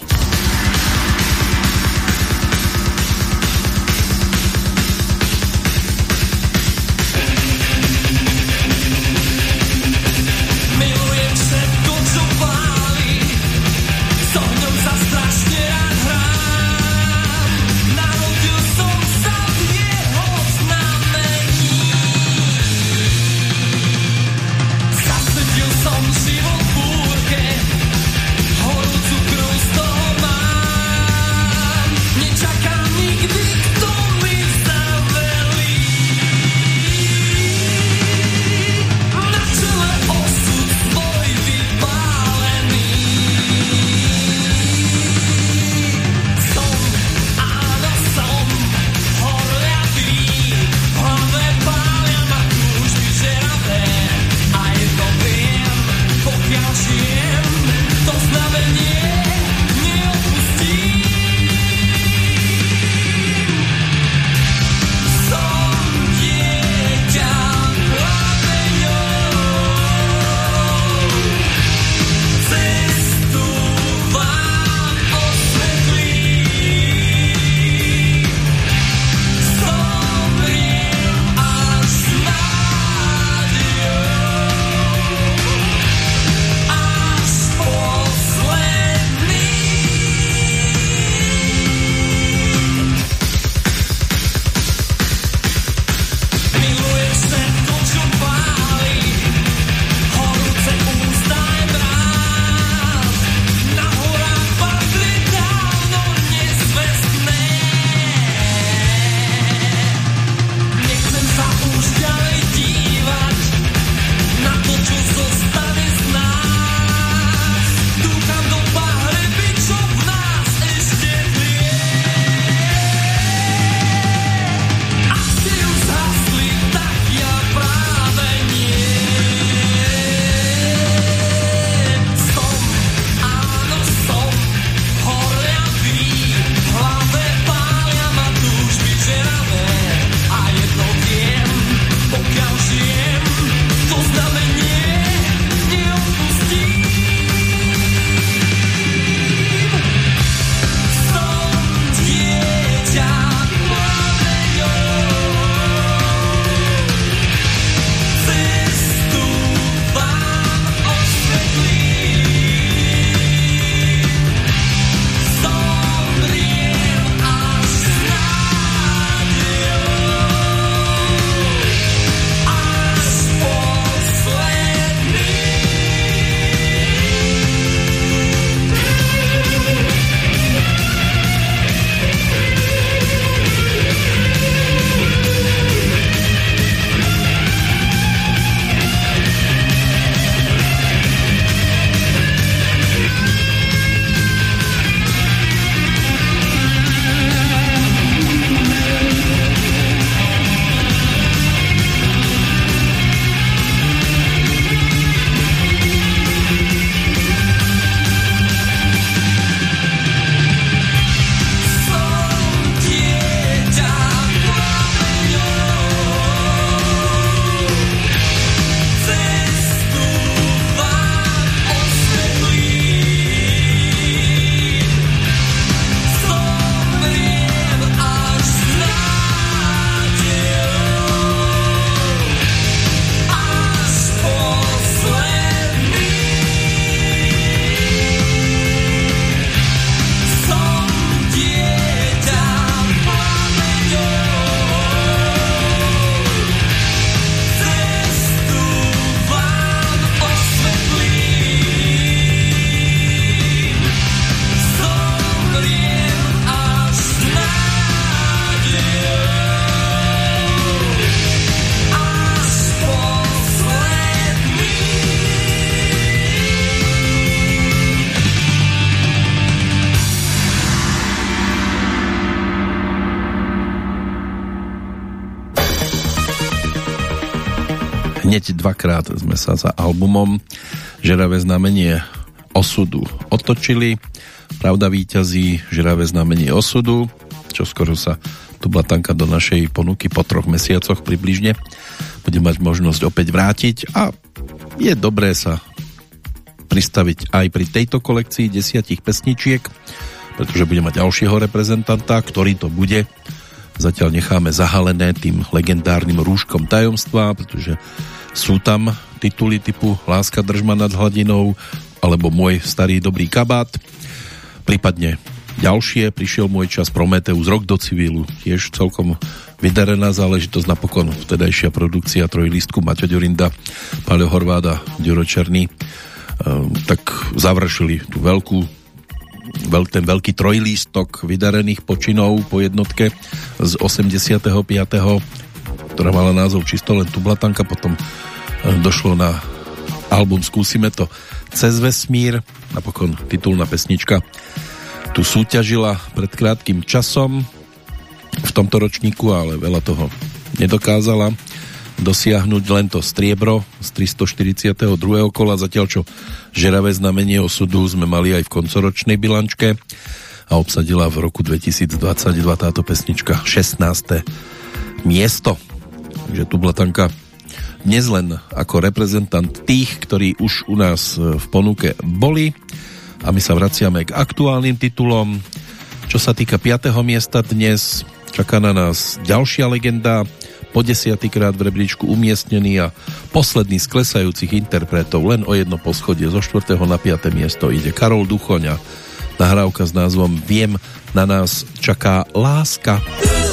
Hneď dvakrát sme sa za albumom Žeravé znamenie osudu otočili. Pravda víťazí Žeravé znamenie osudu, čo skoro sa tu blatanka do našej ponuky po troch mesiacoch približne bude mať možnosť opäť vrátiť a je dobré sa pristaviť aj pri tejto kolekcii desiatich pesničiek, pretože bude mať ďalšieho reprezentanta, ktorý to bude. Zatiaľ necháme zahalené tým legendárnym rúškom tajomstva, pretože sú tam tituly typu Láska držma nad hladinou alebo Môj starý dobrý kabát. Prípadne ďalšie prišiel môj čas Prometeus, Rok do civilu, tiež celkom vydarená záležitosť, napokon vtedajšia produkcia trojlístku Maťo Ďurinda, Paľo Horváda, Ďuro Černý, ehm, tak završili tú veľkú veľ, ten veľký trojlístok vydarených počinov po jednotke z 85. ktorá mala názov čisto len Tublatanka, potom ehm, došlo na album Skúsime to cez vesmír, napokon titulná pesnička tu súťažila pred krátkým časom v tomto ročníku, ale veľa toho nedokázala dosiahnuť len to striebro z 342. kola, zatiaľ čo žeravé znamenie osudu sme mali aj v koncoročnej bilančke a obsadila v roku 2022 táto pesnička 16. miesto. Takže tu dnes len ako reprezentant tých, ktorí už u nás v ponuke boli, a my sa vraciame k aktuálnym titulom. Čo sa týka 5. miesta dnes, čaká na nás ďalšia legenda, po desiatýkrát v rebríčku umiestnený a posledný z klesajúcich interpretov, len o jedno poschodie zo 4. na 5. miesto ide Karol Duchoňa. Nahrávka s názvom Viem, na nás čaká láska. Láska.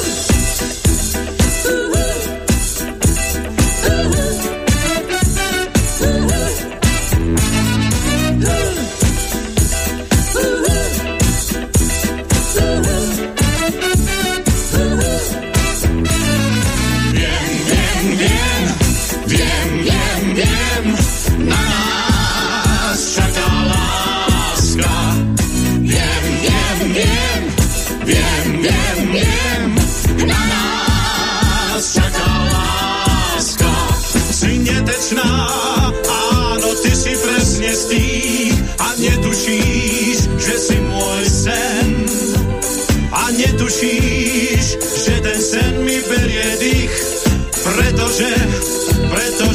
Tento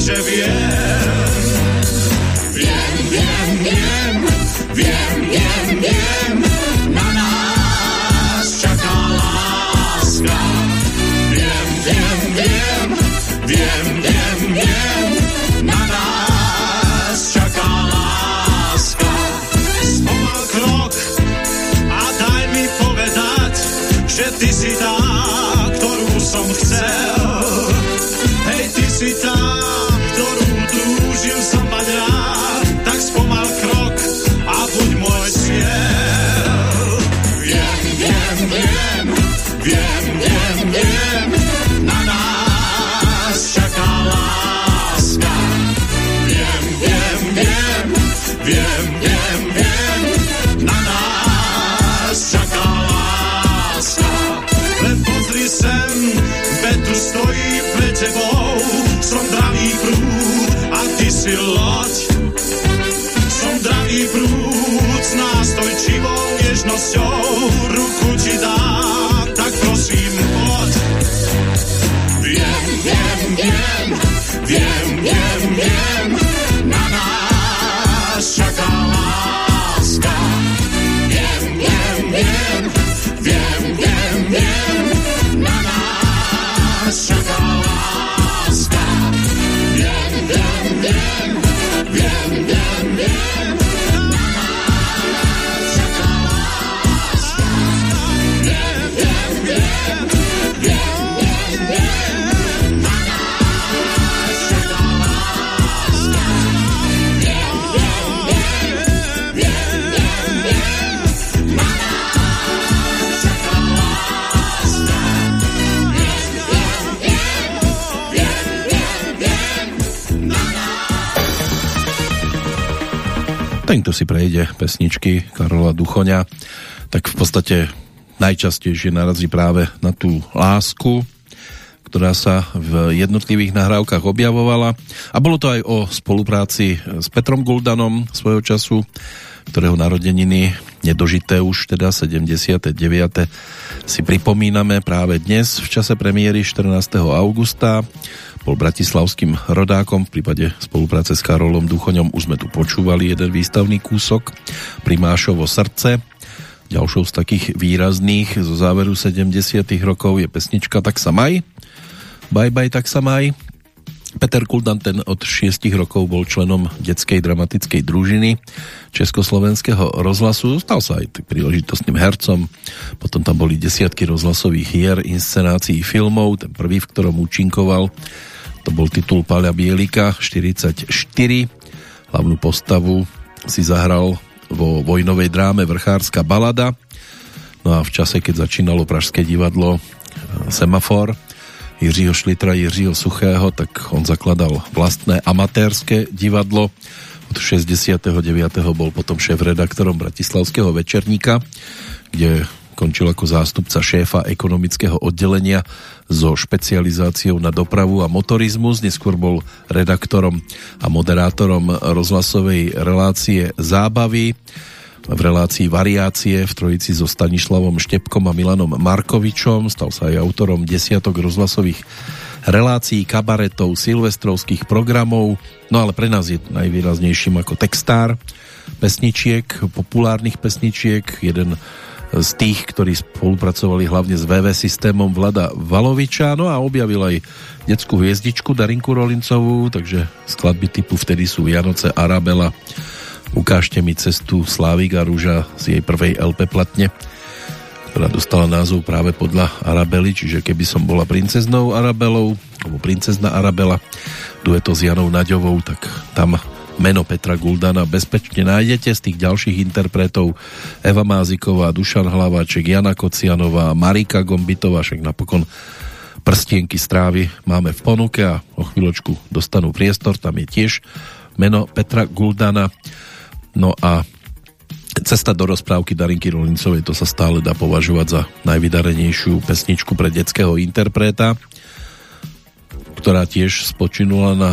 si prejde pesničky Karola Duchoňa, tak v podstate najčastejšie narazí práve na tú lásku, ktorá sa v jednotlivých nahrávkach objavovala. A bolo to aj o spolupráci s Petrom Guldanom svojho času, ktorého narodeniny nedožité už teda 79. si pripomíname práve dnes v čase premiéry 14. augusta. Bol bratislavským rodákom, v prípade spolupráce s Karolom Duchoňom už sme tu počúvali jeden výstavný kúsok Primášovo srdce. Ďalšou z takých výrazných zo záveru 70 rokov je pesnička Tak sa maj. Bye bye, tak sa maj. Peter Kuldan ten od 6 rokov bol členom detskej dramatickej družiny Československého rozhlasu. Stal sa aj príležitostným hercom. Potom tam boli desiatky rozhlasových hier, inscenácií filmov. Ten prvý, v ktorom účinkoval, to bol titul Páľa Bielika 44. Hlavnú postavu si zahral vo vojnovej dráme Vrchárska balada. No a v čase, keď začínalo Pražské divadlo e, Semafor Jiřího Šlitra, Jiřího Suchého, tak on zakladal vlastné amatérske divadlo. Od 69. bol potom šéf-redaktorom Bratislavského večerníka, kde končil ako zástupca šéfa ekonomického oddelenia so špecializáciou na dopravu a motorizmus. Neskôr bol redaktorom a moderátorom rozhlasovej relácie Zábavy v relácii Variácie v trojici so Stanislavom Štepkom a Milanom Markovičom. Stal sa aj autorom desiatok rozhlasových relácií, kabaretov, silvestrovských programov, no ale pre nás je najvýraznejším ako textár pesničiek, populárnych pesničiek, jeden z tých, ktorí spolupracovali hlavne s VV systémom Vlada Valoviča, no a objavil aj detskú hviezdičku Darinku Rolincovú, takže skladby typu Vtedy sú Vianoce, Arabela, Ukážte mi cestu Slávik a Rúža z jej prvej LP platne, ktorá dostala názov práve podľa Arabely, čiže keby som bola princeznou Arabelou, alebo princezna Arabela, dueto s Janou Naďovou, tak tam Meno Petra Guldana bezpečne nájdete z tých ďalších interpretov Eva Máziková, Dušan Hlaváček, Jana Kocianová, Marika Gombitová, však napokon prstienky strávy máme v ponuke a o chvíľočku dostanú priestor, tam je tiež meno Petra Guldana. No a Cesta do rozprávky Darinky Rolincovej, to sa stále dá považovať za najvydarenejšiu pesničku pre detského interpreta, ktorá tiež spočinula na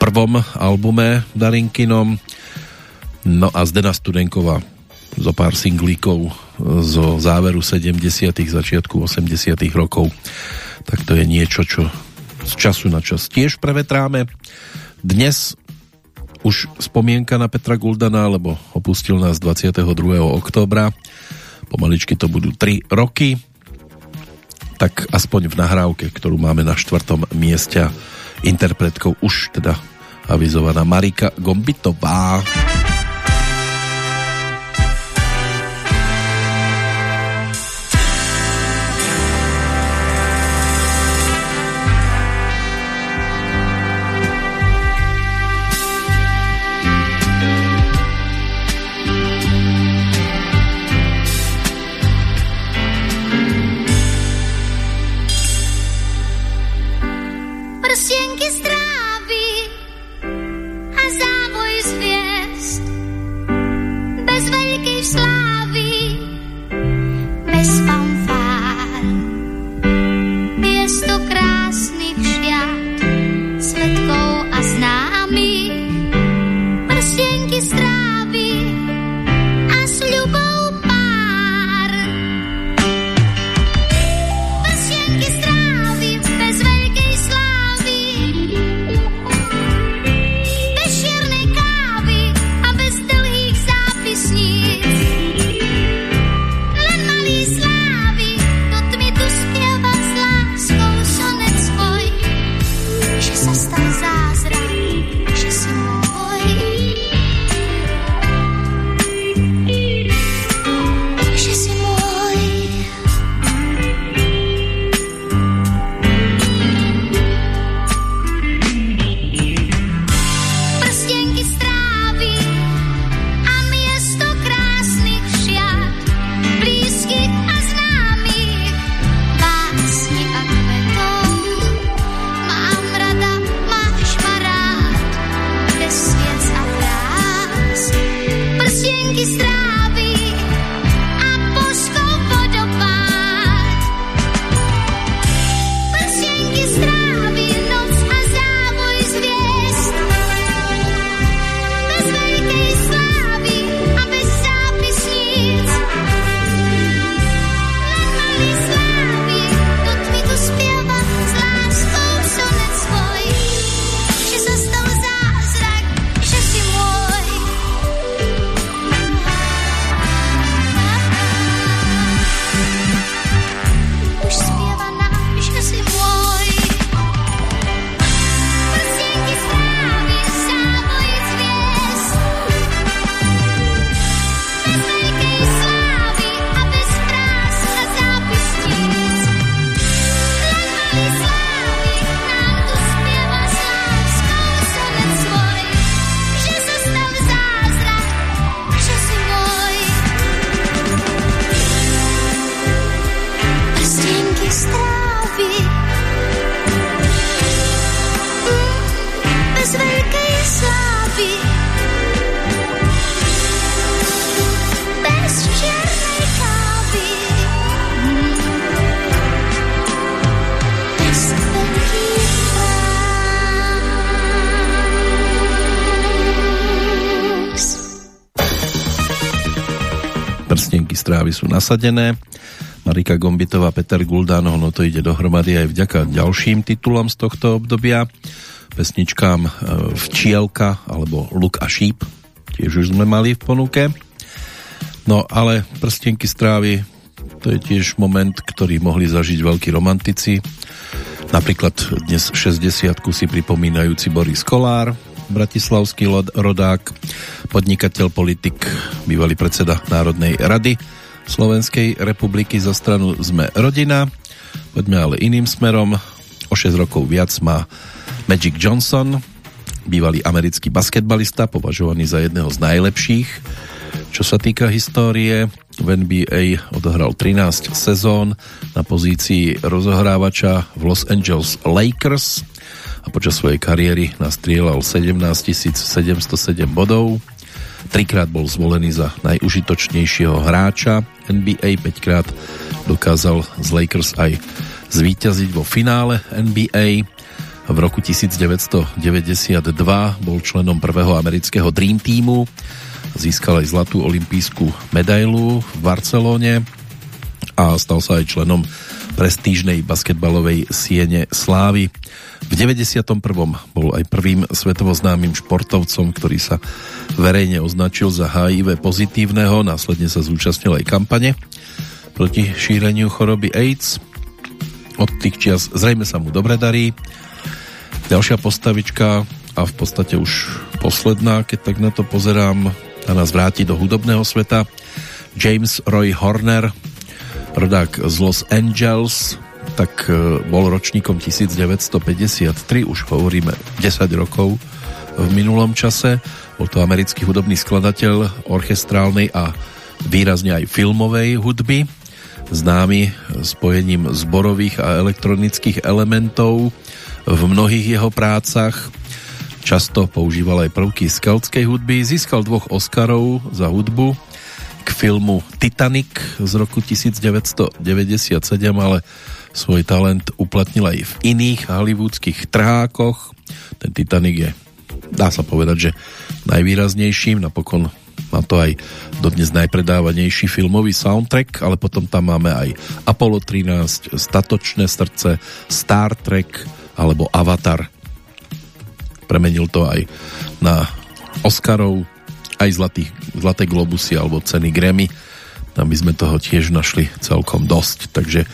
prvom albume Darinkinom. No a Zdena Studenková zo pár singlíkov zo záveru 70 začiatku 80 rokov. Tak to je niečo, čo z času na čas tiež prevetráme. Dnes už spomienka na Petra Guldana, lebo opustil nás 22. októbra. Pomaličky to budú 3 roky. Tak aspoň v nahrávke, ktorú máme na štvrtom mieste interpretkou už teda avizovaná Marika Gombitová. prsienky stráví nasadené. Marika Gombitová, Peter Guldán, no to ide dohromady aj vďaka ďalším titulom z tohto obdobia. Pesničkám e, Včielka alebo Luk a šíp, tiež už sme mali v ponuke. No ale prstenky strávy, to je tiež moment, ktorý mohli zažiť veľkí romantici. Napríklad dnes 60 si pripomínajúci Boris Kolár, bratislavský rodák, podnikateľ, politik, bývalý predseda Národnej rady Slovenskej republiky za stranu Sme rodina. Poďme ale iným smerom. O 6 rokov viac má Magic Johnson, bývalý americký basketbalista, považovaný za jedného z najlepších. Čo sa týka histórie, v NBA odohral 13 sezón na pozícii rozohrávača v Los Angeles Lakers a počas svojej kariéry nastrieľal 17 707 bodov Trikrát bol zvolený za najužitočnejšieho hráča NBA, 5 krát dokázal z Lakers aj zvíťaziť vo finále NBA. V roku 1992 bol členom prvého amerického Dream Teamu, získal aj zlatú olimpijskú medailu v Barcelóne a stal sa aj členom prestížnej basketbalovej siene Slávy. V 91. bol aj prvým svetovo známym športovcom, ktorý sa verejne označil za HIV pozitívneho, následne sa zúčastnil aj kampane proti šíreniu choroby AIDS. Od tých čias zrejme sa mu dobre darí. Ďalšia postavička a v podstate už posledná, keď tak na to pozerám, a nás vráti do hudobného sveta. James Roy Horner, rodák z Los Angeles, tak e, bol ročníkom 1953, už hovoríme 10 rokov v minulom čase. Bol to americký hudobný skladateľ orchestrálnej a výrazne aj filmovej hudby, známy spojením zborových a elektronických elementov v mnohých jeho prácach. Často používal aj prvky z keltskej hudby, získal dvoch Oscarov za hudbu k filmu Titanic z roku 1997, ale svoj talent uplatnil aj v iných hollywoodských trhákoch. Ten Titanic je, dá sa povedať, že najvýraznejším, napokon má to aj dodnes najpredávanejší filmový soundtrack, ale potom tam máme aj Apollo 13, Statočné srdce, Star Trek alebo Avatar. Premenil to aj na Oscarov aj zlatý, zlaté globusy alebo ceny Grammy. Tam by sme toho tiež našli celkom dosť. Takže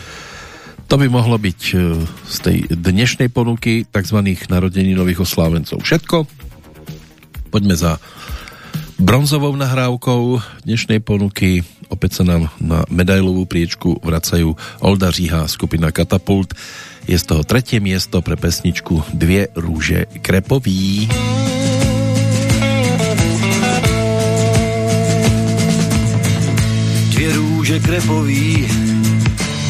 to by mohlo byť e, z tej dnešnej ponuky tzv. nových oslávencov všetko. Poďme za bronzovou nahrávkou dnešnej ponuky. Opäť sa nám na medailovú priečku vracajú Olda Říha, skupina Katapult. Je z toho tretie miesto pre pesničku Dvie rúže krepový. růže krepový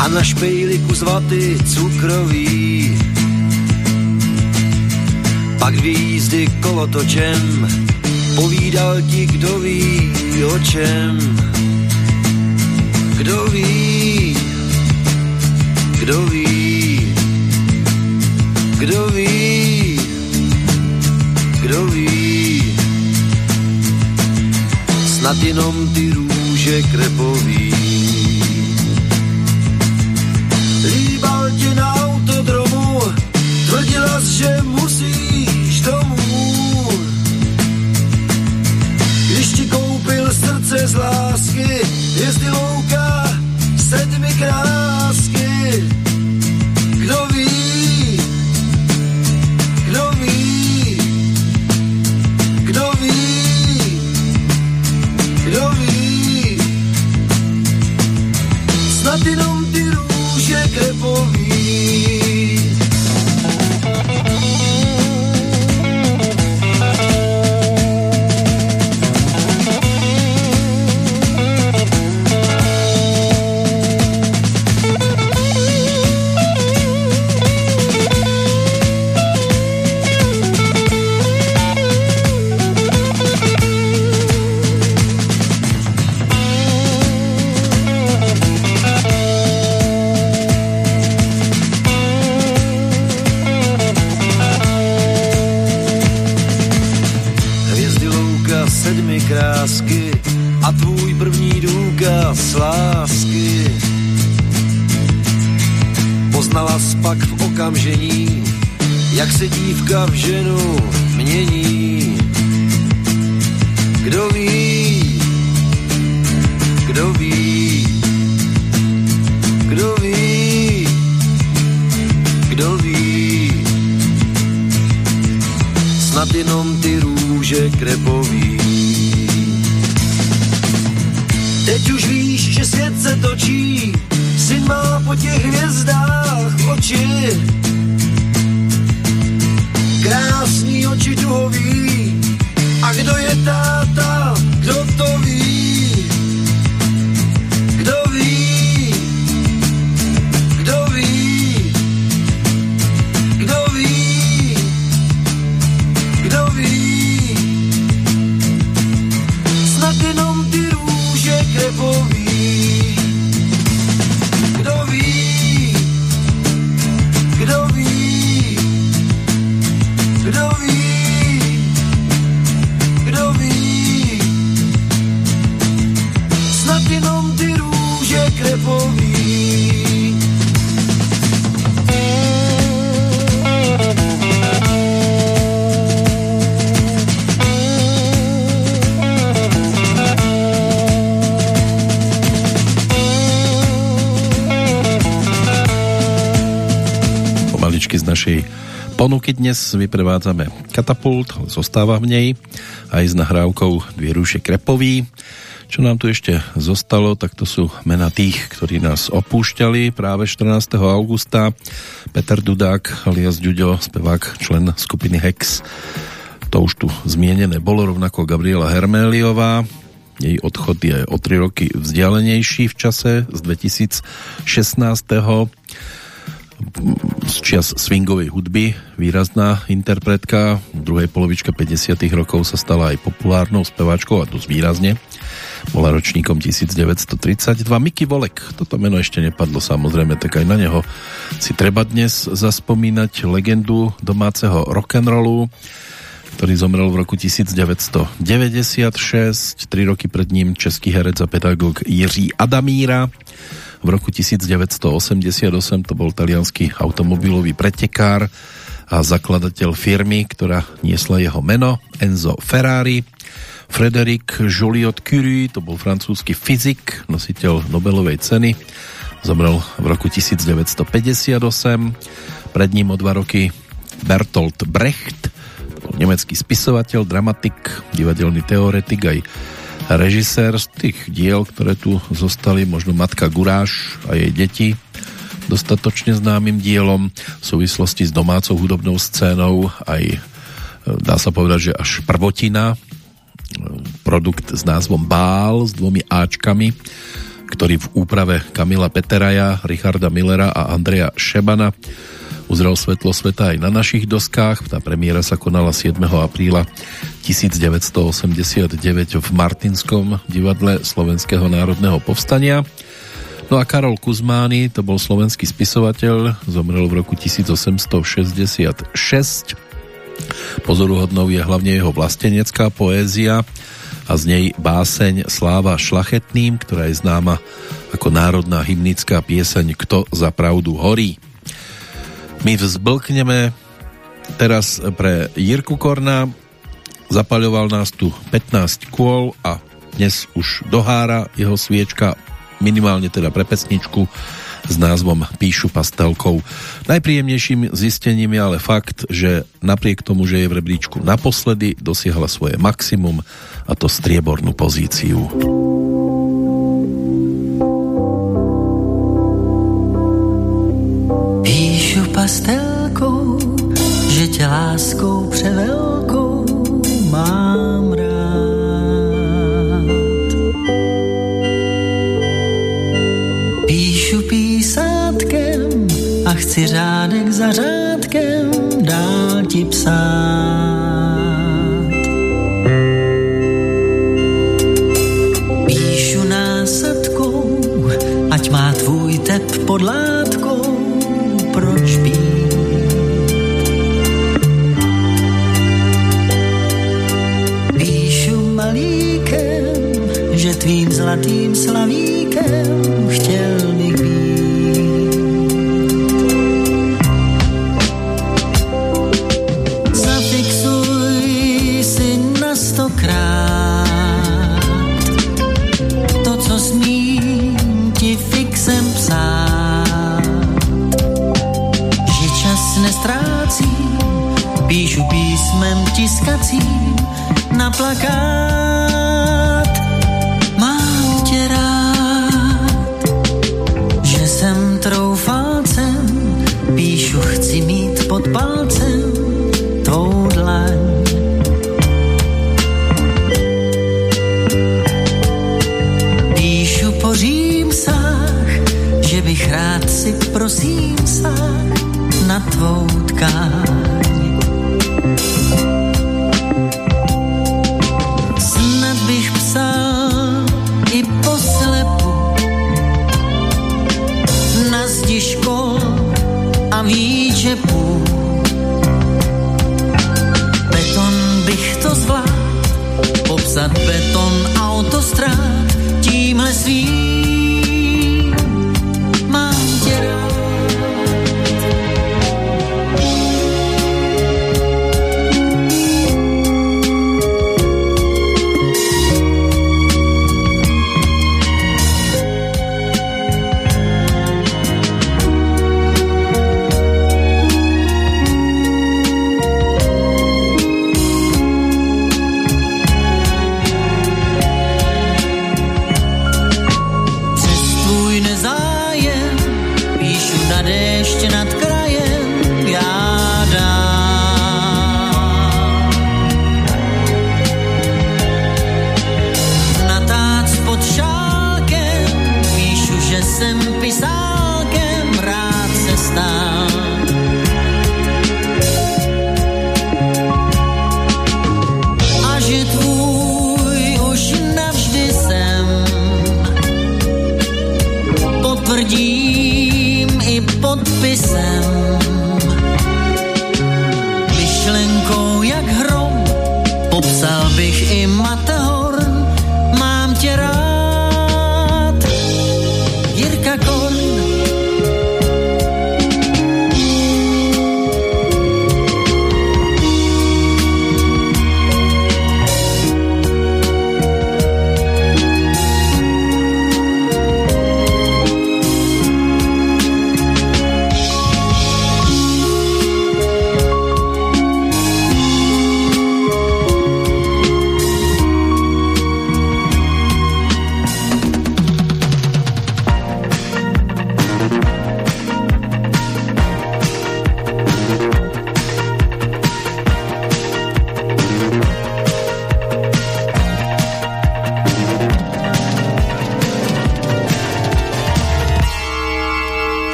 a na špejli kus vaty cukrový. Pak výjízdy kolotočem, povídal ti, kdo ví o čem. Kdo ví, kdo ví, kdo ví, kdo ví. Snad jenom ty růže krepový tvrdila, že musíš domů. Když ti koupil srdce z lásky, jezdy louka, sedmi důkaz lásky. Poznala spak v okamžení, jak se dívka v ženu mění. Kdo ví, kdo ví, kdo ví, kdo ví. Snad jenom ty růže krepový. Teď už víš, že svět se točí, syn má po těch hvězdách oči. Krásný oči duhový, a kdo je táta, kdo to ví? Našej ponuky dnes vyprevádzame katapult, zostáva v nej aj s nahrávkou Dvie rúše krepový. Čo nám tu ešte zostalo, tak to sú mena tých, ktorí nás opúšťali práve 14. augusta. Peter Dudák alias Ďuďo, spevák, člen skupiny Hex. To už tu zmienené bolo, rovnako Gabriela Herméliová. Jej odchod je o 3 roky vzdialenejší v čase z 2016 z čias swingovej hudby, výrazná interpretka. V druhej polovičke 50 rokov sa stala aj populárnou speváčkou a dosť výrazne. Bola ročníkom 1932. Miky Volek, toto meno ešte nepadlo samozrejme, tak aj na neho si treba dnes zaspomínať legendu domáceho rock'n'rollu, ktorý zomrel v roku 1996. Tri roky pred ním český herec a pedagóg Jiří Adamíra. V roku 1988 to bol talianský automobilový pretekár a zakladateľ firmy, ktorá niesla jeho meno, Enzo Ferrari. Frederic Joliot Curie, to bol francúzsky fyzik, nositeľ Nobelovej ceny. Zomrel v roku 1958. Pred ním o dva roky Bertolt Brecht, nemecký spisovateľ, dramatik, divadelný teoretik aj režisér z tých diel, ktoré tu zostali, možno Matka Guráš a jej deti, dostatočne známym dielom v súvislosti s domácou hudobnou scénou aj dá sa povedať, že až prvotina produkt s názvom Bál s dvomi Ačkami, ktorý v úprave Kamila Peteraja, Richarda Millera a Andreja Šebana uzrel svetlo sveta aj na našich doskách. Tá premiéra sa konala 7. apríla 1989 v Martinskom divadle Slovenského národného povstania. No a Karol Kuzmány, to bol slovenský spisovateľ, zomrel v roku 1866. Pozoruhodnou je hlavne jeho vlastenecká poézia a z nej báseň Sláva šlachetným, ktorá je známa ako národná hymnická pieseň Kto za pravdu horí. My vzblkneme teraz pre Jirku Korna, Zapaľoval nás tu 15 kôl a dnes už dohára jeho sviečka minimálne teda pre pesničku s názvom Píšu pastelkou. Najpríjemnejším zistením je ale fakt, že napriek tomu, že je v rebríčku naposledy, dosiahla svoje maximum a to striebornú pozíciu. Pastelkou, že tě láskou převelkou mám rád. Píšu písátkem a chci řádek za řádkem dál ti psát. Píšu násadkou, ať má tvůj tep pod že tvým zlatým slavíkem chtěl bych být. Zafixuj si na stokrát to, co smím ti fixem psát. Že čas nestrácím, píšu písmem tiskacím na plakát. Pod palcem tvou dlaň. Píšu po římsách, že bych rád si prosím sáh na tvou tkáň. Snad bych psal i poslepu na zdi škol zvládl, popsat beton autostrát tímhle svým. allí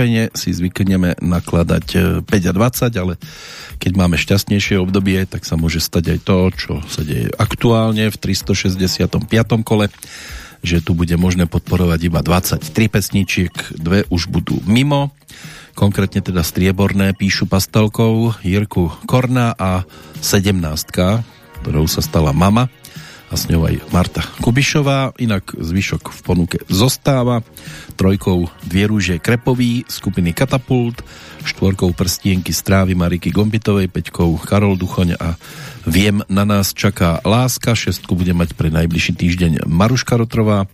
Zvyčajne si zvykneme nakladať e, 5 a 20, ale keď máme šťastnejšie obdobie, tak sa môže stať aj to, čo sa deje aktuálne v 365. kole, že tu bude možné podporovať iba 23 pesničiek, dve už budú mimo, konkrétne teda strieborné píšu pastelkou Jirku Korna a 17, ktorou sa stala mama a s ňou aj Marta Kubišová, inak zvyšok v ponuke zostáva, trojkou dvie rúže Krepový, skupiny Katapult, štvorkou prstienky Strávy Mariky Gombitovej, peťkou Karol Duchoň a Viem, na nás čaká láska, šestku bude mať pre najbližší týždeň Maruška Rotrová,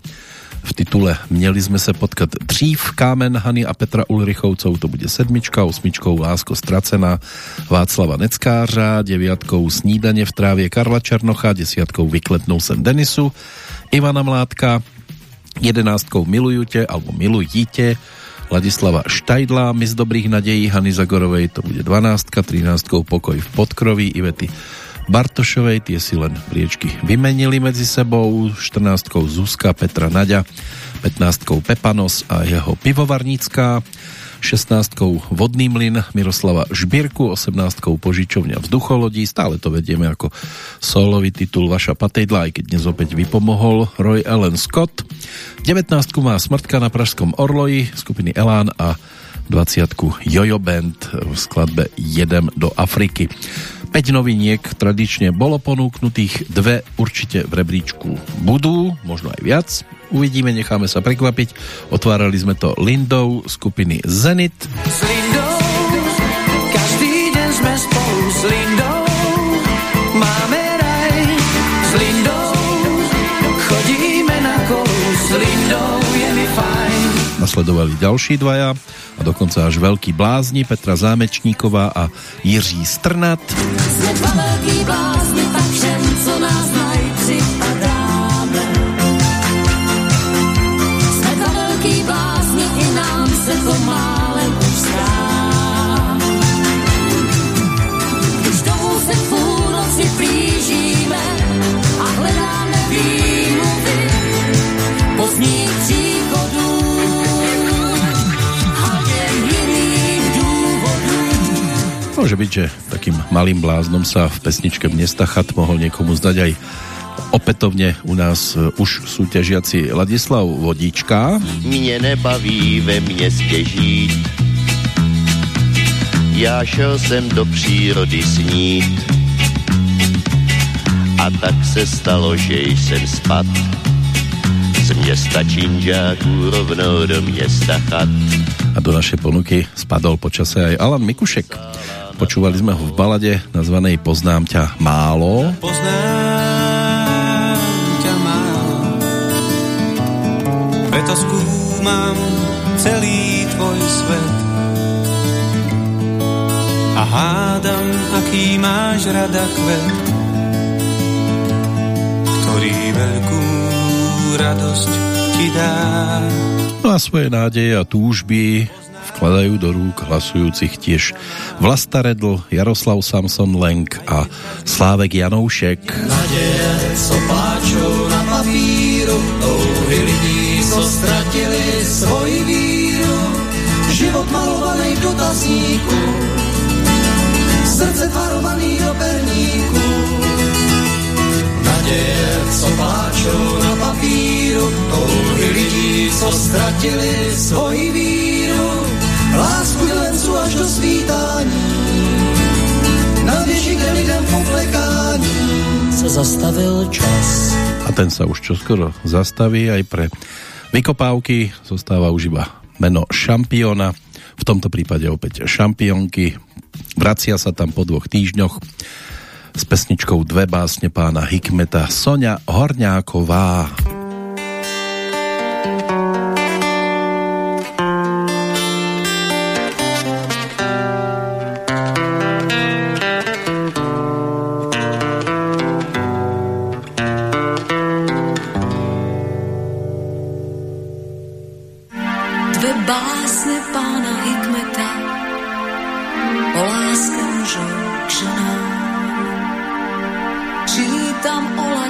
v titule Měli sme se potkat dřív, Kámen Hany a Petra Ulrichovcov, to bude sedmička, osmičkou Lásko stracená Václava Neckářa, deviatkou Snídanie v trávě Karla Černocha, desiatkou Vykletnou sem Denisu, Ivana Mládka, jedenáctkou Miluju te, alebo Milujte, Ladislava Štajdla, My z dobrých nadejí Hany Zagorovej, to bude 12, 13 Pokoj v podkroví Ivety Bartošovej, tie si len priečky vymenili medzi sebou, 14 Zuzka, Petra Naďa, 15 Pepanos a jeho pivovarnícká, 16 Vodný mlyn Miroslava Žbírku, 18 Požičovňa vzducholodí, stále to vedieme ako solový titul Vaša patejdla, aj keď dnes opäť vypomohol Roy Ellen Scott. 19 má Smrtka na Pražskom Orloji skupiny Elán a 20 Jojo Band v skladbe Jedem do Afriky. 5 noviniek tradične bolo ponúknutých, dve určite v rebríčku budú, možno aj viac. Uvidíme, necháme sa prekvapiť. Otvárali sme to Lindou skupiny Zenit. S Lindou, každý deň sme spolu s Lindou, máme raj. S Lindou, chodíme na kolu, s Lindou je mi fajn. Nasledovali ďalší dvaja a dokonca až veľký blázni Petra Zámečníková a Jiří Strnat. Jsme dva velký blázni, Môže byť, že takým malým bláznom sa v pesničke Mnesta chat mohol niekomu zdať aj opätovne u nás e, už súťažiaci Ladislav Vodička. Mě nebaví ve městě žít. Já šel jsem do přírody snít. A tak se stalo, že jsem spad. Z města činžáků rovnou do města chat. A do našej ponuky spadol počase aj Alan Mikušek. Počúvali sme ho v balade nazvanej Poznám ťa málo. Poznám ťa málo, preto skúmam celý tvoj svet. A hádam, aký máš rada kvet, ktorý veľkú radosť ti dá. No a svoje nádeje a túžby vkladajú do rúk hlasujúcich tiež Vlasta Redl, Jaroslav Samson Lenk a Slávek Janoušek. Naděje, co pláčou na papíru, touhy co ztratili svoji víru. Život malovaný v dotazníku, srdce tvarovaný do perníku. Naděje, co pláčou na papíru, touhy lidí, co ztratili svoji víru. Lásku milenců až do svítání, na věži, kde lidem poklekání. Se zastavil čas. A ten sa už čoskoro zastaví aj pre vykopávky. Zostáva už iba meno šampióna. V tomto prípade opäť šampiónky. Vracia sa tam po dvoch týždňoch s pesničkou Dve básne pána Hikmeta Sonia Horňáková. Dve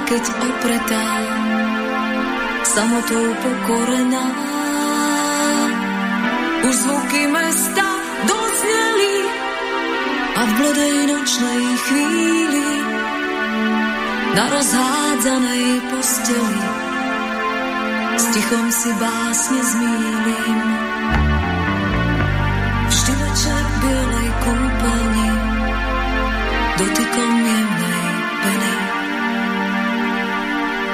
keď opretá, samotou pokorená. Už zvuky mesta dozneli a v bledej nočnej chvíli na rozhádzanej posteli s tichom si básne zmýlim. Vždy večer bielej kúpeľni dotykom jemnej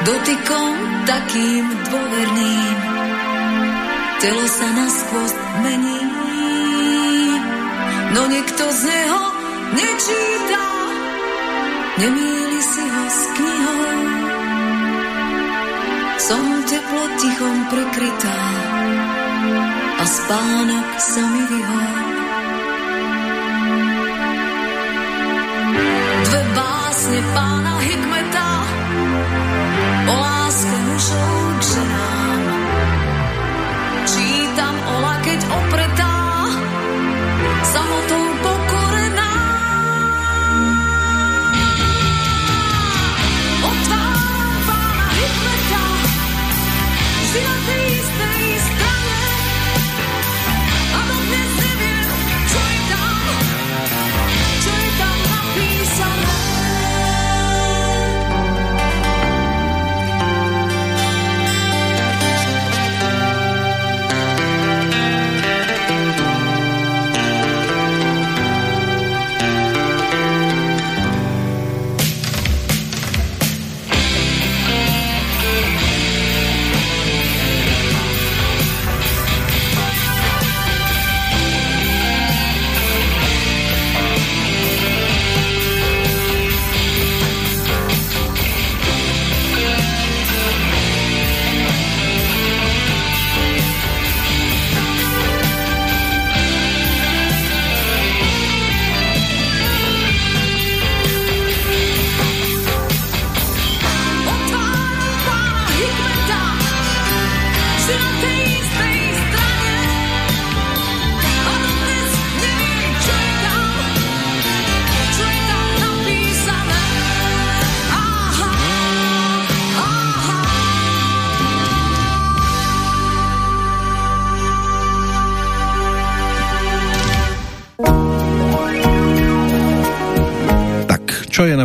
Dotykom takým dôverným telo sa naskôr mení. No nikto z neho nečíta, nemýli si ho s knihou. Som teplo tichom prekrytá a spánok sa mi vyhol. Dve básne pána Hikmeta o láske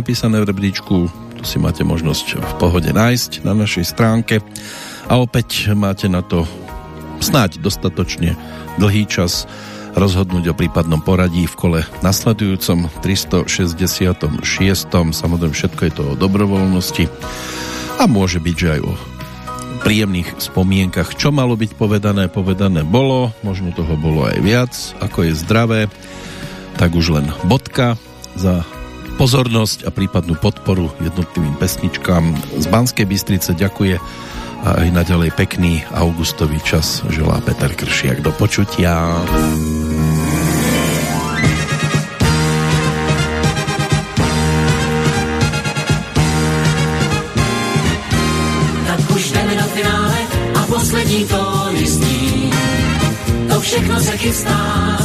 Napísané v rebríčku, to si máte možnosť v pohode nájsť na našej stránke. A opäť máte na to snáď dostatočne dlhý čas rozhodnúť o prípadnom poradí v kole nasledujúcom 366. Samozrejme všetko je to o dobrovoľnosti. A môže byť, že aj o príjemných spomienkach. Čo malo byť povedané, povedané bolo, možno toho bolo aj viac, ako je zdravé, tak už len bodka za pozornosť a prípadnú podporu jednotlivým pesničkám. Z Banskej Bystrice ďakuje a aj naďalej pekný augustový čas želá Peter Kršiak. Do počutia. poslední tóny zní. To všechno se chystá